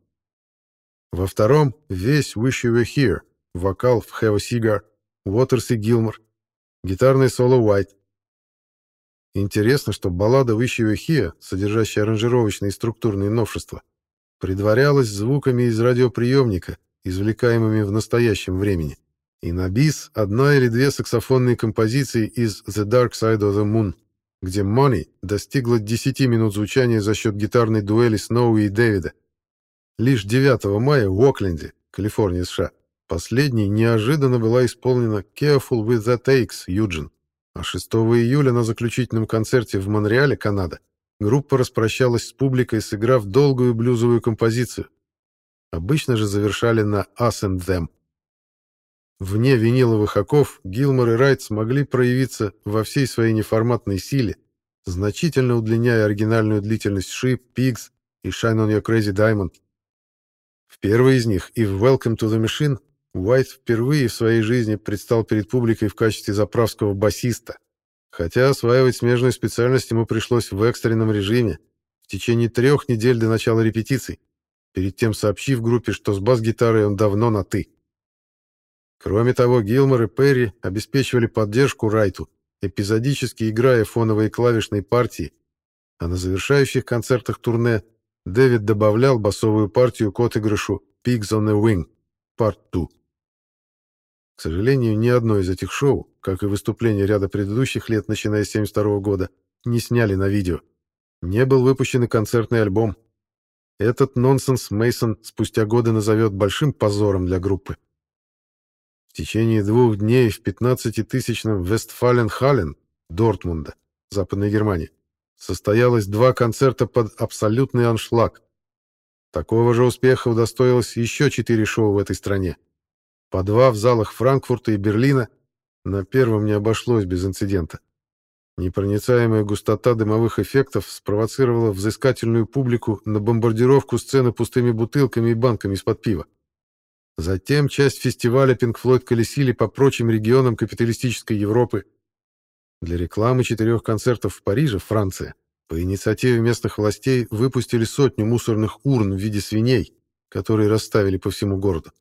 Во втором весь Wish You Were Here, вокал в Have a Cigar, Waters и Гилмор, гитарное соло White. Интересно, что баллада Were Here, содержащая аранжировочные и структурные новшества, предварялась звуками из радиоприемника, извлекаемыми в настоящем времени и на бис одна или две саксофонные композиции из «The Dark Side of the Moon», где Money достигла 10 минут звучания за счет гитарной дуэли Сноуи и Дэвида. Лишь 9 мая в Окленде, Калифорния, США, последней неожиданно была исполнена Careful with the Takes, Юджин. А 6 июля на заключительном концерте в Монреале, Канада, группа распрощалась с публикой, сыграв долгую блюзовую композицию. Обычно же завершали на Us and Them. Вне виниловых оков Гилмор и Райт смогли проявиться во всей своей неформатной силе, значительно удлиняя оригинальную длительность Ship, Pigs и Shine on Your Crazy Diamond. В первой из них и в Welcome to the Machine Уайт впервые в своей жизни предстал перед публикой в качестве заправского басиста, хотя осваивать смежную специальность ему пришлось в экстренном режиме в течение трех недель до начала репетиций, перед тем сообщив группе, что с бас-гитарой он давно на «ты». Кроме того, Гилмор и Перри обеспечивали поддержку Райту, эпизодически играя фоновые клавишные партии, а на завершающих концертах турне Дэвид добавлял басовую партию к отыгрышу «Pigs on a Wing» Part 2. К сожалению, ни одно из этих шоу, как и выступления ряда предыдущих лет, начиная с 1972 года, не сняли на видео. Не был выпущен и концертный альбом. Этот нонсенс Мейсон спустя годы назовет большим позором для группы. В течение двух дней в 15-тысячном Вестфален-Халлен, Дортмунда, Западной Германии, состоялось два концерта под абсолютный аншлаг. Такого же успеха удостоилось еще четыре шоу в этой стране. По два в залах Франкфурта и Берлина. На первом не обошлось без инцидента. Непроницаемая густота дымовых эффектов спровоцировала взыскательную публику на бомбардировку сцены пустыми бутылками и банками из-под пива. Затем часть фестиваля Pink Floyd колесили по прочим регионам капиталистической Европы. Для рекламы четырех концертов в Париже, Франция, по инициативе местных властей выпустили сотню мусорных урн в виде свиней, которые расставили по всему городу.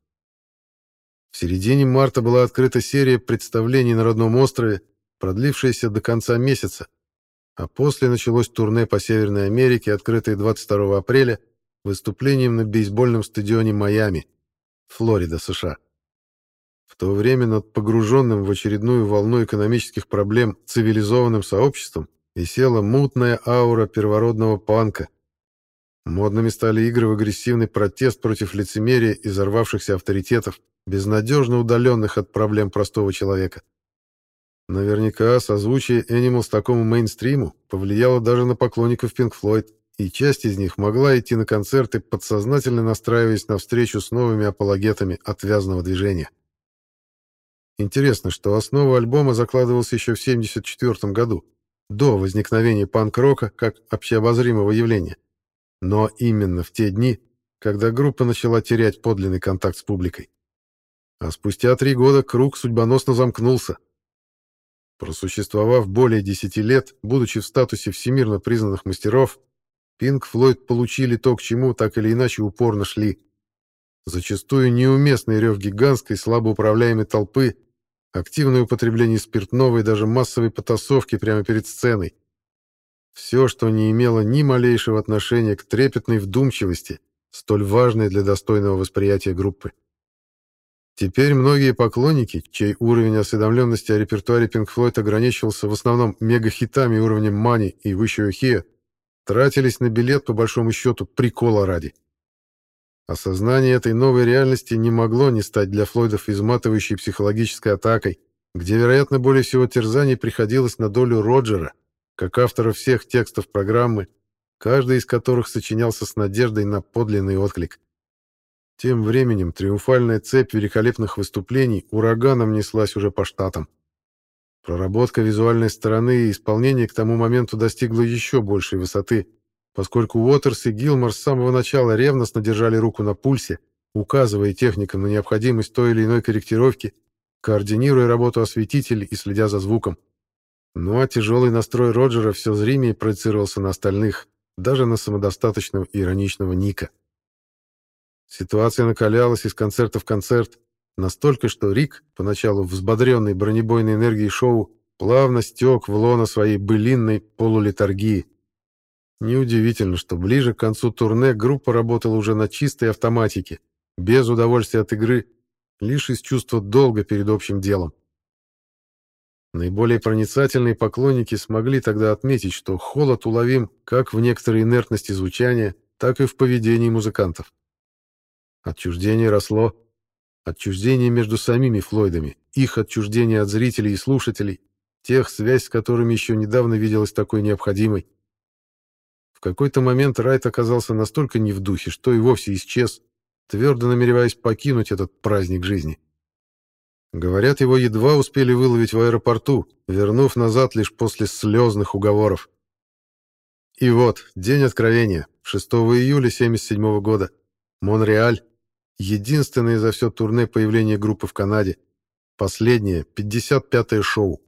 В середине марта была открыта серия представлений на родном острове, продлившаяся до конца месяца, а после началось турне по Северной Америке, открытое 22 апреля, выступлением на бейсбольном стадионе Майами – Флорида, США. В то время над погруженным в очередную волну экономических проблем цивилизованным сообществом висела мутная аура первородного панка. Модными стали игры в агрессивный протест против лицемерия и взорвавшихся авторитетов, безнадежно удаленных от проблем простого человека. Наверняка созвучие Animals такому мейнстриму повлияло даже на поклонников Pink Floyd и часть из них могла идти на концерты, подсознательно настраиваясь на встречу с новыми апологетами отвязного движения. Интересно, что основа альбома закладывалась еще в 1974 году, до возникновения панк-рока как общеобозримого явления. Но именно в те дни, когда группа начала терять подлинный контакт с публикой. А спустя три года круг судьбоносно замкнулся. Просуществовав более десяти лет, будучи в статусе всемирно признанных мастеров, Пинк Флойд получили то, к чему так или иначе упорно шли. Зачастую неуместный рев гигантской, слабо управляемой толпы, активное употребление спиртного и даже массовой потасовки прямо перед сценой. Все, что не имело ни малейшего отношения к трепетной вдумчивости, столь важной для достойного восприятия группы. Теперь многие поклонники, чей уровень осведомленности о репертуаре Pink Floyd ограничивался в основном мегахитами уровнем Money и Wish You тратились на билет, по большому счету, прикола ради. Осознание этой новой реальности не могло не стать для Флойдов изматывающей психологической атакой, где, вероятно, более всего терзаний приходилось на долю Роджера, как автора всех текстов программы, каждый из которых сочинялся с надеждой на подлинный отклик. Тем временем триумфальная цепь великолепных выступлений ураганом неслась уже по штатам. Проработка визуальной стороны и исполнение к тому моменту достигло еще большей высоты, поскольку Уотерс и Гилмор с самого начала ревностно держали руку на пульсе, указывая техникам на необходимость той или иной корректировки, координируя работу осветителей и следя за звуком. Ну а тяжелый настрой Роджера все зримее проецировался на остальных, даже на самодостаточного и ироничного Ника. Ситуация накалялась из концерта в концерт, Настолько, что Рик, поначалу взбодренный бронебойной энергией шоу, плавно стек в лоно своей былинной полулитаргии. Неудивительно, что ближе к концу турне группа работала уже на чистой автоматике, без удовольствия от игры, лишь из чувства долга перед общим делом. Наиболее проницательные поклонники смогли тогда отметить, что холод уловим как в некоторой инертности звучания, так и в поведении музыкантов. Отчуждение росло. Отчуждение между самими Флойдами, их отчуждение от зрителей и слушателей, тех, связь с которыми еще недавно виделась такой необходимой. В какой-то момент Райт оказался настолько не в духе, что и вовсе исчез, твердо намереваясь покинуть этот праздник жизни. Говорят, его едва успели выловить в аэропорту, вернув назад лишь после слезных уговоров. И вот, день откровения, 6 июля 1977 года. Монреаль. Единственное за все турне появление группы в Канаде. Последнее, 55-е шоу.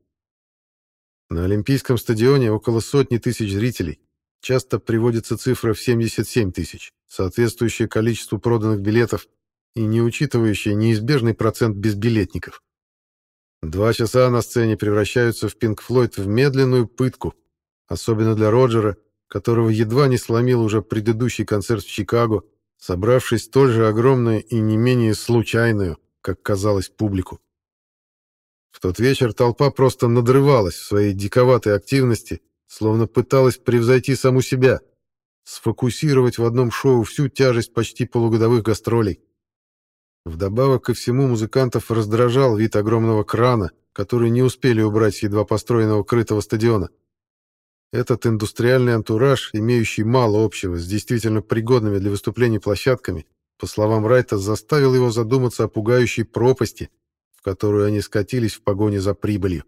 На Олимпийском стадионе около сотни тысяч зрителей. Часто приводится цифра в 77 тысяч, соответствующая количеству проданных билетов и не учитывающая неизбежный процент безбилетников. Два часа на сцене превращаются в Пинк Флойд в медленную пытку, особенно для Роджера, которого едва не сломил уже предыдущий концерт в Чикаго, собравшись столь же огромную и не менее случайную, как казалось, публику. В тот вечер толпа просто надрывалась в своей диковатой активности, словно пыталась превзойти саму себя, сфокусировать в одном шоу всю тяжесть почти полугодовых гастролей. Вдобавок ко всему музыкантов раздражал вид огромного крана, который не успели убрать с едва построенного крытого стадиона. Этот индустриальный антураж, имеющий мало общего с действительно пригодными для выступлений площадками, по словам Райта, заставил его задуматься о пугающей пропасти, в которую они скатились в погоне за прибылью.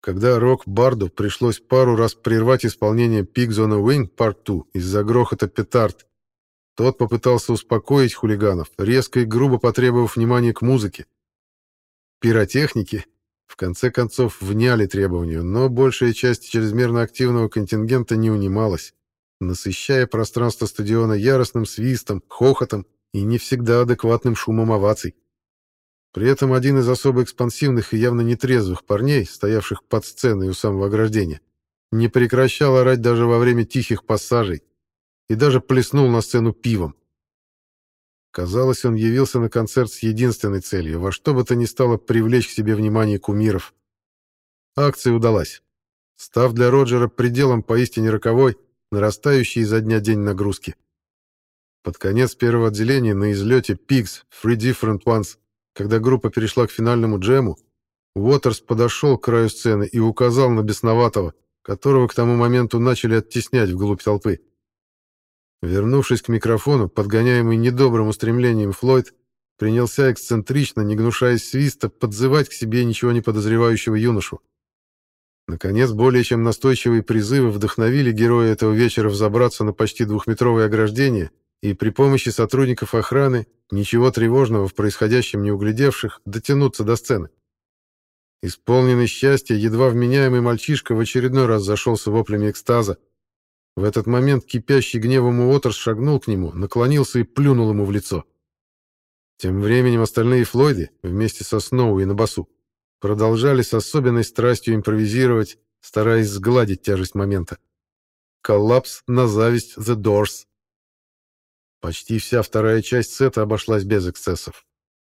Когда Рок-Барду пришлось пару раз прервать исполнение Pigs on a Wing Part 2 из-за грохота петард тот попытался успокоить хулиганов, резко и грубо потребовав внимания к музыке. Пиротехники, в конце концов, вняли требованию, но большая часть чрезмерно активного контингента не унималась, насыщая пространство стадиона яростным свистом, хохотом и не всегда адекватным шумом оваций. При этом один из особо экспансивных и явно нетрезвых парней, стоявших под сценой у самого ограждения, не прекращал орать даже во время тихих пассажей, и даже плеснул на сцену пивом. Казалось, он явился на концерт с единственной целью, во что бы то ни стало привлечь к себе внимание кумиров. Акция удалась, став для Роджера пределом поистине роковой, нарастающей изо дня день нагрузки. Под конец первого отделения на излете Pigs Three Different Ones, когда группа перешла к финальному джему, Уотерс подошел к краю сцены и указал на бесноватого, которого к тому моменту начали оттеснять вглубь толпы. Вернувшись к микрофону, подгоняемый недобрым устремлением Флойд, принялся эксцентрично, не гнушаясь свиста, подзывать к себе ничего не подозревающего юношу. Наконец, более чем настойчивые призывы вдохновили героя этого вечера взобраться на почти двухметровое ограждение и при помощи сотрудников охраны, ничего тревожного в происходящем не углядевших, дотянуться до сцены. Исполненный счастья, едва вменяемый мальчишка в очередной раз зашелся воплями экстаза, в этот момент кипящий гневом Уотерс шагнул к нему, наклонился и плюнул ему в лицо. Тем временем остальные Флойды, вместе со Сноу и на басу, продолжали с особенной страстью импровизировать, стараясь сгладить тяжесть момента. Коллапс на зависть The Doors. Почти вся вторая часть сета обошлась без эксцессов.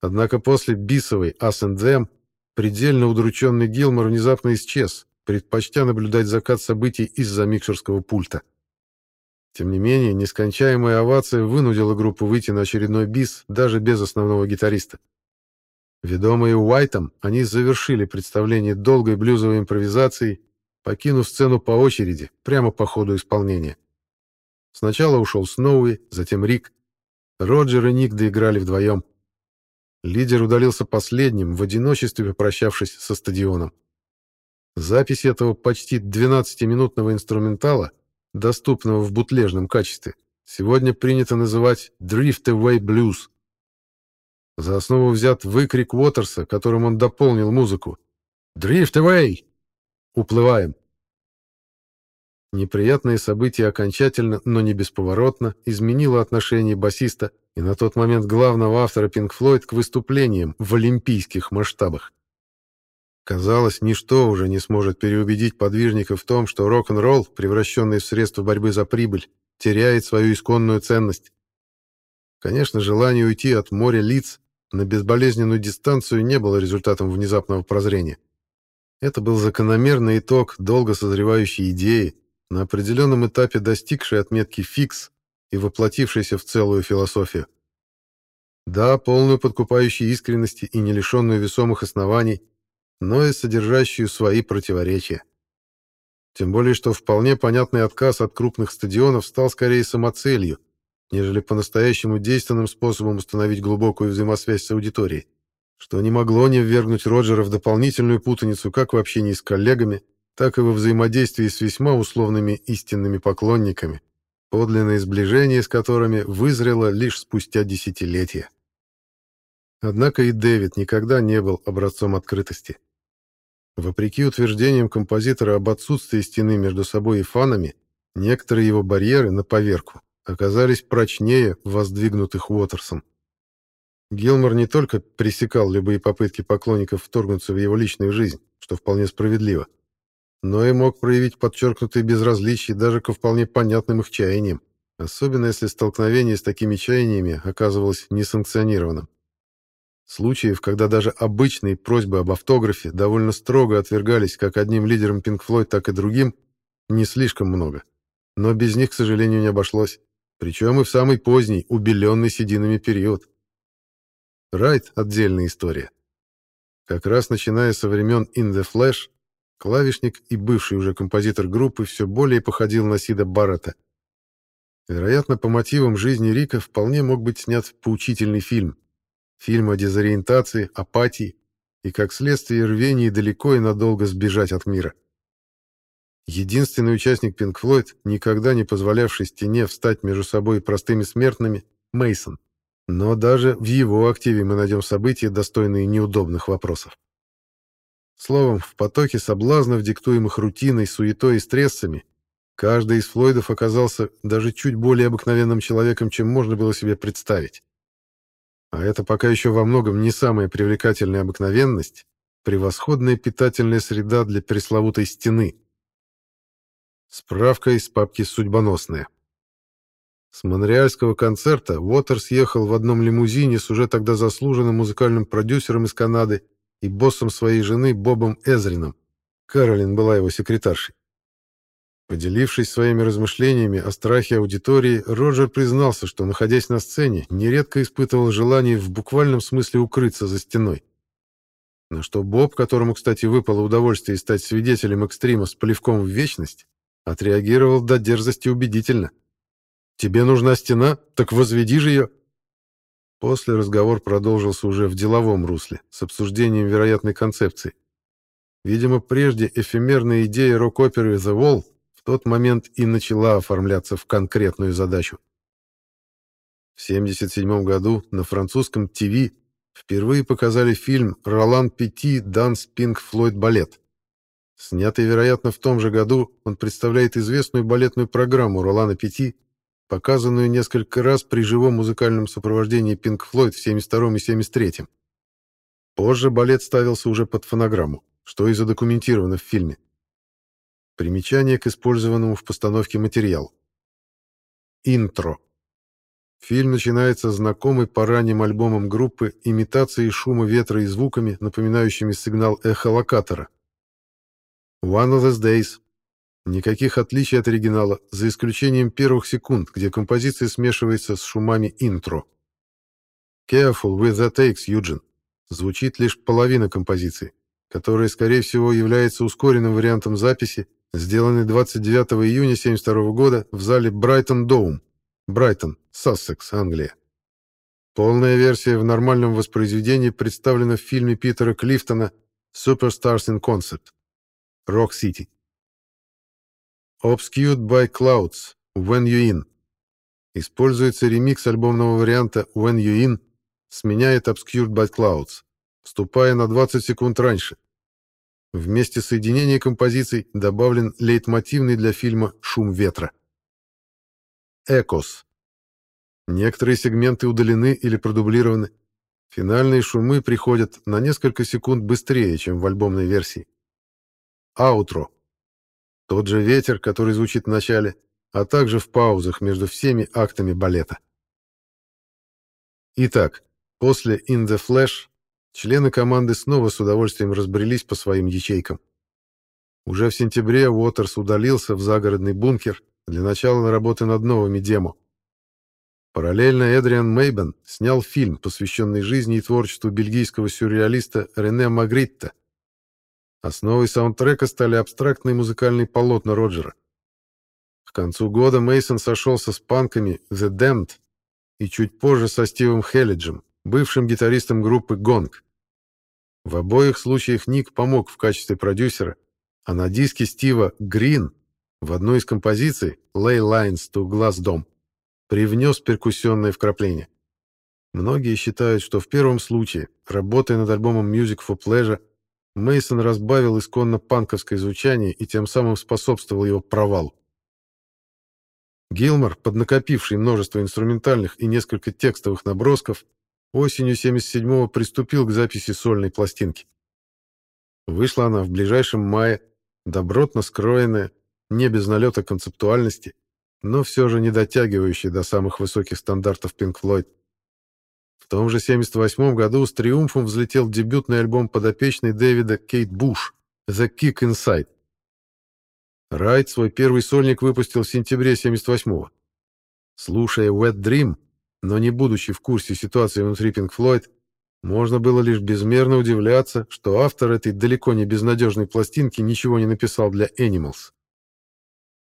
Однако после бисовой Us and Them предельно удрученный Гилмор внезапно исчез, предпочтя наблюдать закат событий из-за микшерского пульта. Тем не менее, нескончаемая овация вынудила группу выйти на очередной бис даже без основного гитариста. Ведомые Уайтом, они завершили представление долгой блюзовой импровизацией, покинув сцену по очереди, прямо по ходу исполнения. Сначала ушел Сноуи, затем Рик. Роджер и Ник доиграли вдвоем. Лидер удалился последним, в одиночестве попрощавшись со стадионом. Запись этого почти 12-минутного инструментала, доступного в бутлежном качестве, сегодня принято называть «Drift Away Blues». За основу взят выкрик Уотерса, которым он дополнил музыку. «Drift Away!» «Уплываем!» Неприятное событие окончательно, но не бесповоротно, изменило отношение басиста и на тот момент главного автора Pink Floyd к выступлениям в олимпийских масштабах. Казалось, ничто уже не сможет переубедить подвижников в том, что рок-н-ролл, превращенный в средство борьбы за прибыль, теряет свою исконную ценность. Конечно, желание уйти от моря лиц на безболезненную дистанцию не было результатом внезапного прозрения. Это был закономерный итог долго созревающей идеи, на определенном этапе достигшей отметки фикс и воплотившейся в целую философию. Да, полную подкупающей искренности и не лишенную весомых оснований, но и содержащую свои противоречия. Тем более, что вполне понятный отказ от крупных стадионов стал скорее самоцелью, нежели по-настоящему действенным способом установить глубокую взаимосвязь с аудиторией, что не могло не ввергнуть Роджера в дополнительную путаницу как в общении с коллегами, так и во взаимодействии с весьма условными истинными поклонниками, подлинное сближение с которыми вызрело лишь спустя десятилетия. Однако и Дэвид никогда не был образцом открытости. Вопреки утверждениям композитора об отсутствии стены между собой и фанами, некоторые его барьеры на поверку оказались прочнее воздвигнутых Уотерсом. Гилмор не только пресекал любые попытки поклонников вторгнуться в его личную жизнь, что вполне справедливо, но и мог проявить подчеркнутое безразличие даже ко вполне понятным их чаяниям, особенно если столкновение с такими чаяниями оказывалось несанкционированным. Случаев, когда даже обычные просьбы об автографе довольно строго отвергались как одним лидером Pink Floyd, так и другим, не слишком много. Но без них, к сожалению, не обошлось. Причем и в самый поздний, убеленный сединами период. Райт — отдельная история. Как раз начиная со времен In The Flash, клавишник и бывший уже композитор группы все более походил на Сида Баррета. Вероятно, по мотивам жизни Рика вполне мог быть снят поучительный фильм, Фильм о дезориентации, апатии и, как следствие, рвении далеко и надолго сбежать от мира. Единственный участник Pink Floyd, никогда не позволявший стене встать между собой и простыми смертными, Мейсон. Но даже в его активе мы найдем события, достойные неудобных вопросов. Словом, в потоке соблазнов, диктуемых рутиной, суетой и стрессами, каждый из Флойдов оказался даже чуть более обыкновенным человеком, чем можно было себе представить. А это пока еще во многом не самая привлекательная обыкновенность, превосходная питательная среда для пресловутой стены. Справка из папки «Судьбоносная». С монреальского концерта Уотерс ехал в одном лимузине с уже тогда заслуженным музыкальным продюсером из Канады и боссом своей жены Бобом Эзрином. Каролин была его секретаршей. Поделившись своими размышлениями о страхе аудитории, Роджер признался, что, находясь на сцене, нередко испытывал желание в буквальном смысле укрыться за стеной. На что Боб, которому, кстати, выпало удовольствие стать свидетелем экстрима с плевком в вечность, отреагировал до дерзости убедительно. «Тебе нужна стена? Так возведи же ее!» После разговор продолжился уже в деловом русле, с обсуждением вероятной концепции. Видимо, прежде эфемерная идея рок-оперы «The Wall» тот момент и начала оформляться в конкретную задачу. В 1977 году на французском ТВ впервые показали фильм «Ролан Петти. Данс Пинк Флойд Балет». Снятый, вероятно, в том же году, он представляет известную балетную программу Ролана Петти, показанную несколько раз при живом музыкальном сопровождении Пинк Флойд в 72 и 73 Позже балет ставился уже под фонограмму, что и задокументировано в фильме. Примечание к использованному в постановке материалу. Интро. Фильм начинается знакомой по ранним альбомам группы имитацией шума ветра и звуками, напоминающими сигнал эхолокатора. One of these days. Никаких отличий от оригинала, за исключением первых секунд, где композиция смешивается с шумами интро. Careful with the takes, Юджин. Звучит лишь половина композиции, которая, скорее всего, является ускоренным вариантом записи сделанный 29 июня 1972 года в зале Брайтон Доум, Брайтон, Сассекс, Англия. Полная версия в нормальном воспроизведении представлена в фильме Питера Клифтона «Superstars in Concert» City. Obscured by Clouds When You In. Используется ремикс альбомного варианта When You In, сменяет Obscured by Clouds, вступая на 20 секунд раньше. Вместе соединения композиций добавлен лейтмотивный для фильма «Шум ветра». Экос. Некоторые сегменты удалены или продублированы. Финальные шумы приходят на несколько секунд быстрее, чем в альбомной версии. Аутро. Тот же ветер, который звучит в начале, а также в паузах между всеми актами балета. Итак, после «In the Flash» Члены команды снова с удовольствием разбрелись по своим ячейкам. Уже в сентябре Уотерс удалился в загородный бункер для начала работы над новыми демо. Параллельно Эдриан Мейбен снял фильм, посвященный жизни и творчеству бельгийского сюрреалиста Рене Магритта. Основой саундтрека стали абстрактные музыкальные полотна Роджера. К концу года Мейсон сошелся с панками The Damned и чуть позже со Стивом Хеллиджем, бывшим гитаристом группы Гонг. В обоих случаях Ник помог в качестве продюсера, а на диске Стива «Грин» в одной из композиций «Lay Lines to Glass Dome» привнес перкуссионное вкрапление. Многие считают, что в первом случае, работая над альбомом Music for Pleasure, Мейсон разбавил исконно панковское звучание и тем самым способствовал его провалу. Гилмор, поднакопивший множество инструментальных и несколько текстовых набросков, осенью 77-го приступил к записи сольной пластинки. Вышла она в ближайшем мае, добротно скроенная, не без налета концептуальности, но все же не дотягивающий до самых высоких стандартов Pink Floyd. В том же 78 году с триумфом взлетел дебютный альбом подопечной Дэвида Кейт Буш «The Kick Inside». Райт свой первый сольник выпустил в сентябре 78-го. Слушая Wet Dream, но не будучи в курсе ситуации внутри Pink Floyd, можно было лишь безмерно удивляться, что автор этой далеко не безнадежной пластинки ничего не написал для Animals.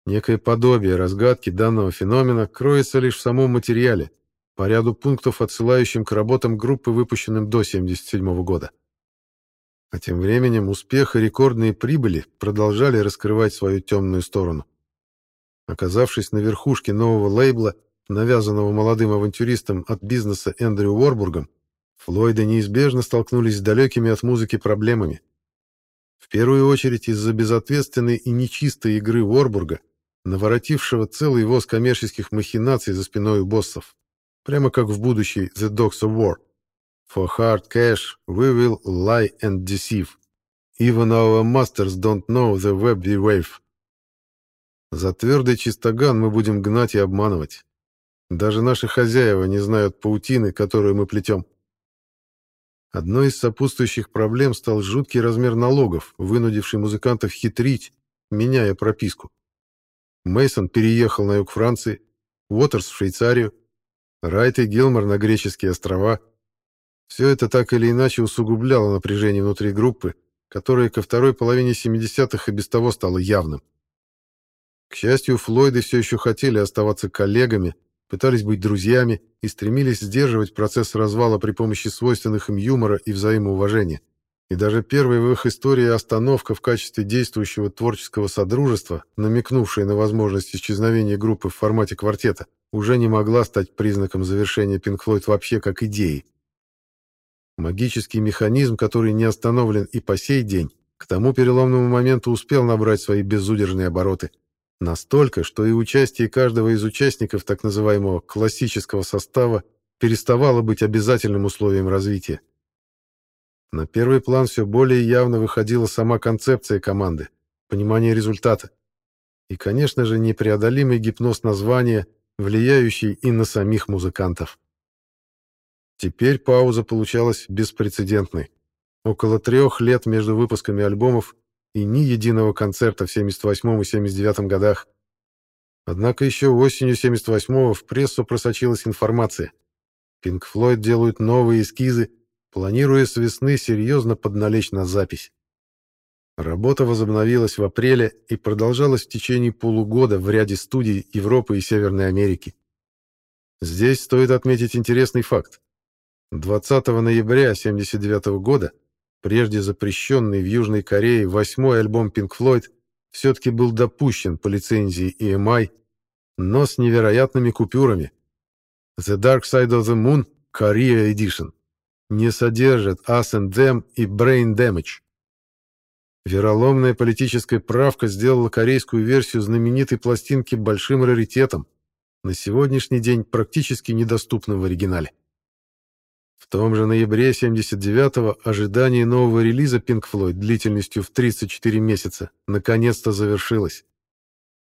Некое подобие разгадки данного феномена кроется лишь в самом материале, по ряду пунктов, отсылающим к работам группы, выпущенным до 1977 года. А тем временем успех и рекордные прибыли продолжали раскрывать свою темную сторону. Оказавшись на верхушке нового лейбла, навязанного молодым авантюристом от бизнеса Эндрю Уорбургом, Флойды неизбежно столкнулись с далекими от музыки проблемами. В первую очередь из-за безответственной и нечистой игры Уорбурга, наворотившего целый воз коммерческих махинаций за спиной у боссов. Прямо как в будущей The Dogs of War. For hard cash we will lie and deceive. Even our masters don't know the web we wave. За твердый чистоган мы будем гнать и обманывать. Даже наши хозяева не знают паутины, которую мы плетем. Одной из сопутствующих проблем стал жуткий размер налогов, вынудивший музыкантов хитрить, меняя прописку. Мейсон переехал на юг Франции, Уотерс в Швейцарию, Райт и Гилмор на греческие острова. Все это так или иначе усугубляло напряжение внутри группы, которое ко второй половине 70-х и без того стало явным. К счастью, Флойды все еще хотели оставаться коллегами, пытались быть друзьями и стремились сдерживать процесс развала при помощи свойственных им юмора и взаимоуважения и даже первая в их истории остановка в качестве действующего творческого содружества, намекнувшая на возможность исчезновения группы в формате квартета, уже не могла стать признаком завершения Pink Floyd вообще как идеи. Магический механизм, который не остановлен и по сей день, к тому переломному моменту успел набрать свои безудержные обороты. Настолько, что и участие каждого из участников так называемого классического состава переставало быть обязательным условием развития. На первый план все более явно выходила сама концепция команды, понимание результата. И, конечно же, непреодолимый гипноз названия, влияющий и на самих музыкантов. Теперь пауза получалась беспрецедентной. Около трех лет между выпусками альбомов и ни единого концерта в 78 и 79 годах. Однако еще осенью 78-го в прессу просочилась информация. Pink Floyd делают новые эскизы планируя с весны серьезно подналечь на запись. Работа возобновилась в апреле и продолжалась в течение полугода в ряде студий Европы и Северной Америки. Здесь стоит отметить интересный факт. 20 ноября 1979 года, прежде запрещенный в Южной Корее восьмой альбом Pink Floyd, все-таки был допущен по лицензии EMI, но с невероятными купюрами. The Dark Side of the Moon Korea Edition не содержит Us and Them и Brain Damage. Вероломная политическая правка сделала корейскую версию знаменитой пластинки большим раритетом, на сегодняшний день практически недоступным в оригинале. В том же ноябре 79-го ожидание нового релиза Pink Floyd длительностью в 34 месяца наконец-то завершилось.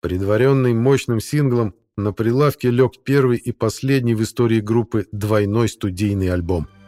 Предваренный мощным синглом, на прилавке лег первый и последний в истории группы двойной студийный альбом —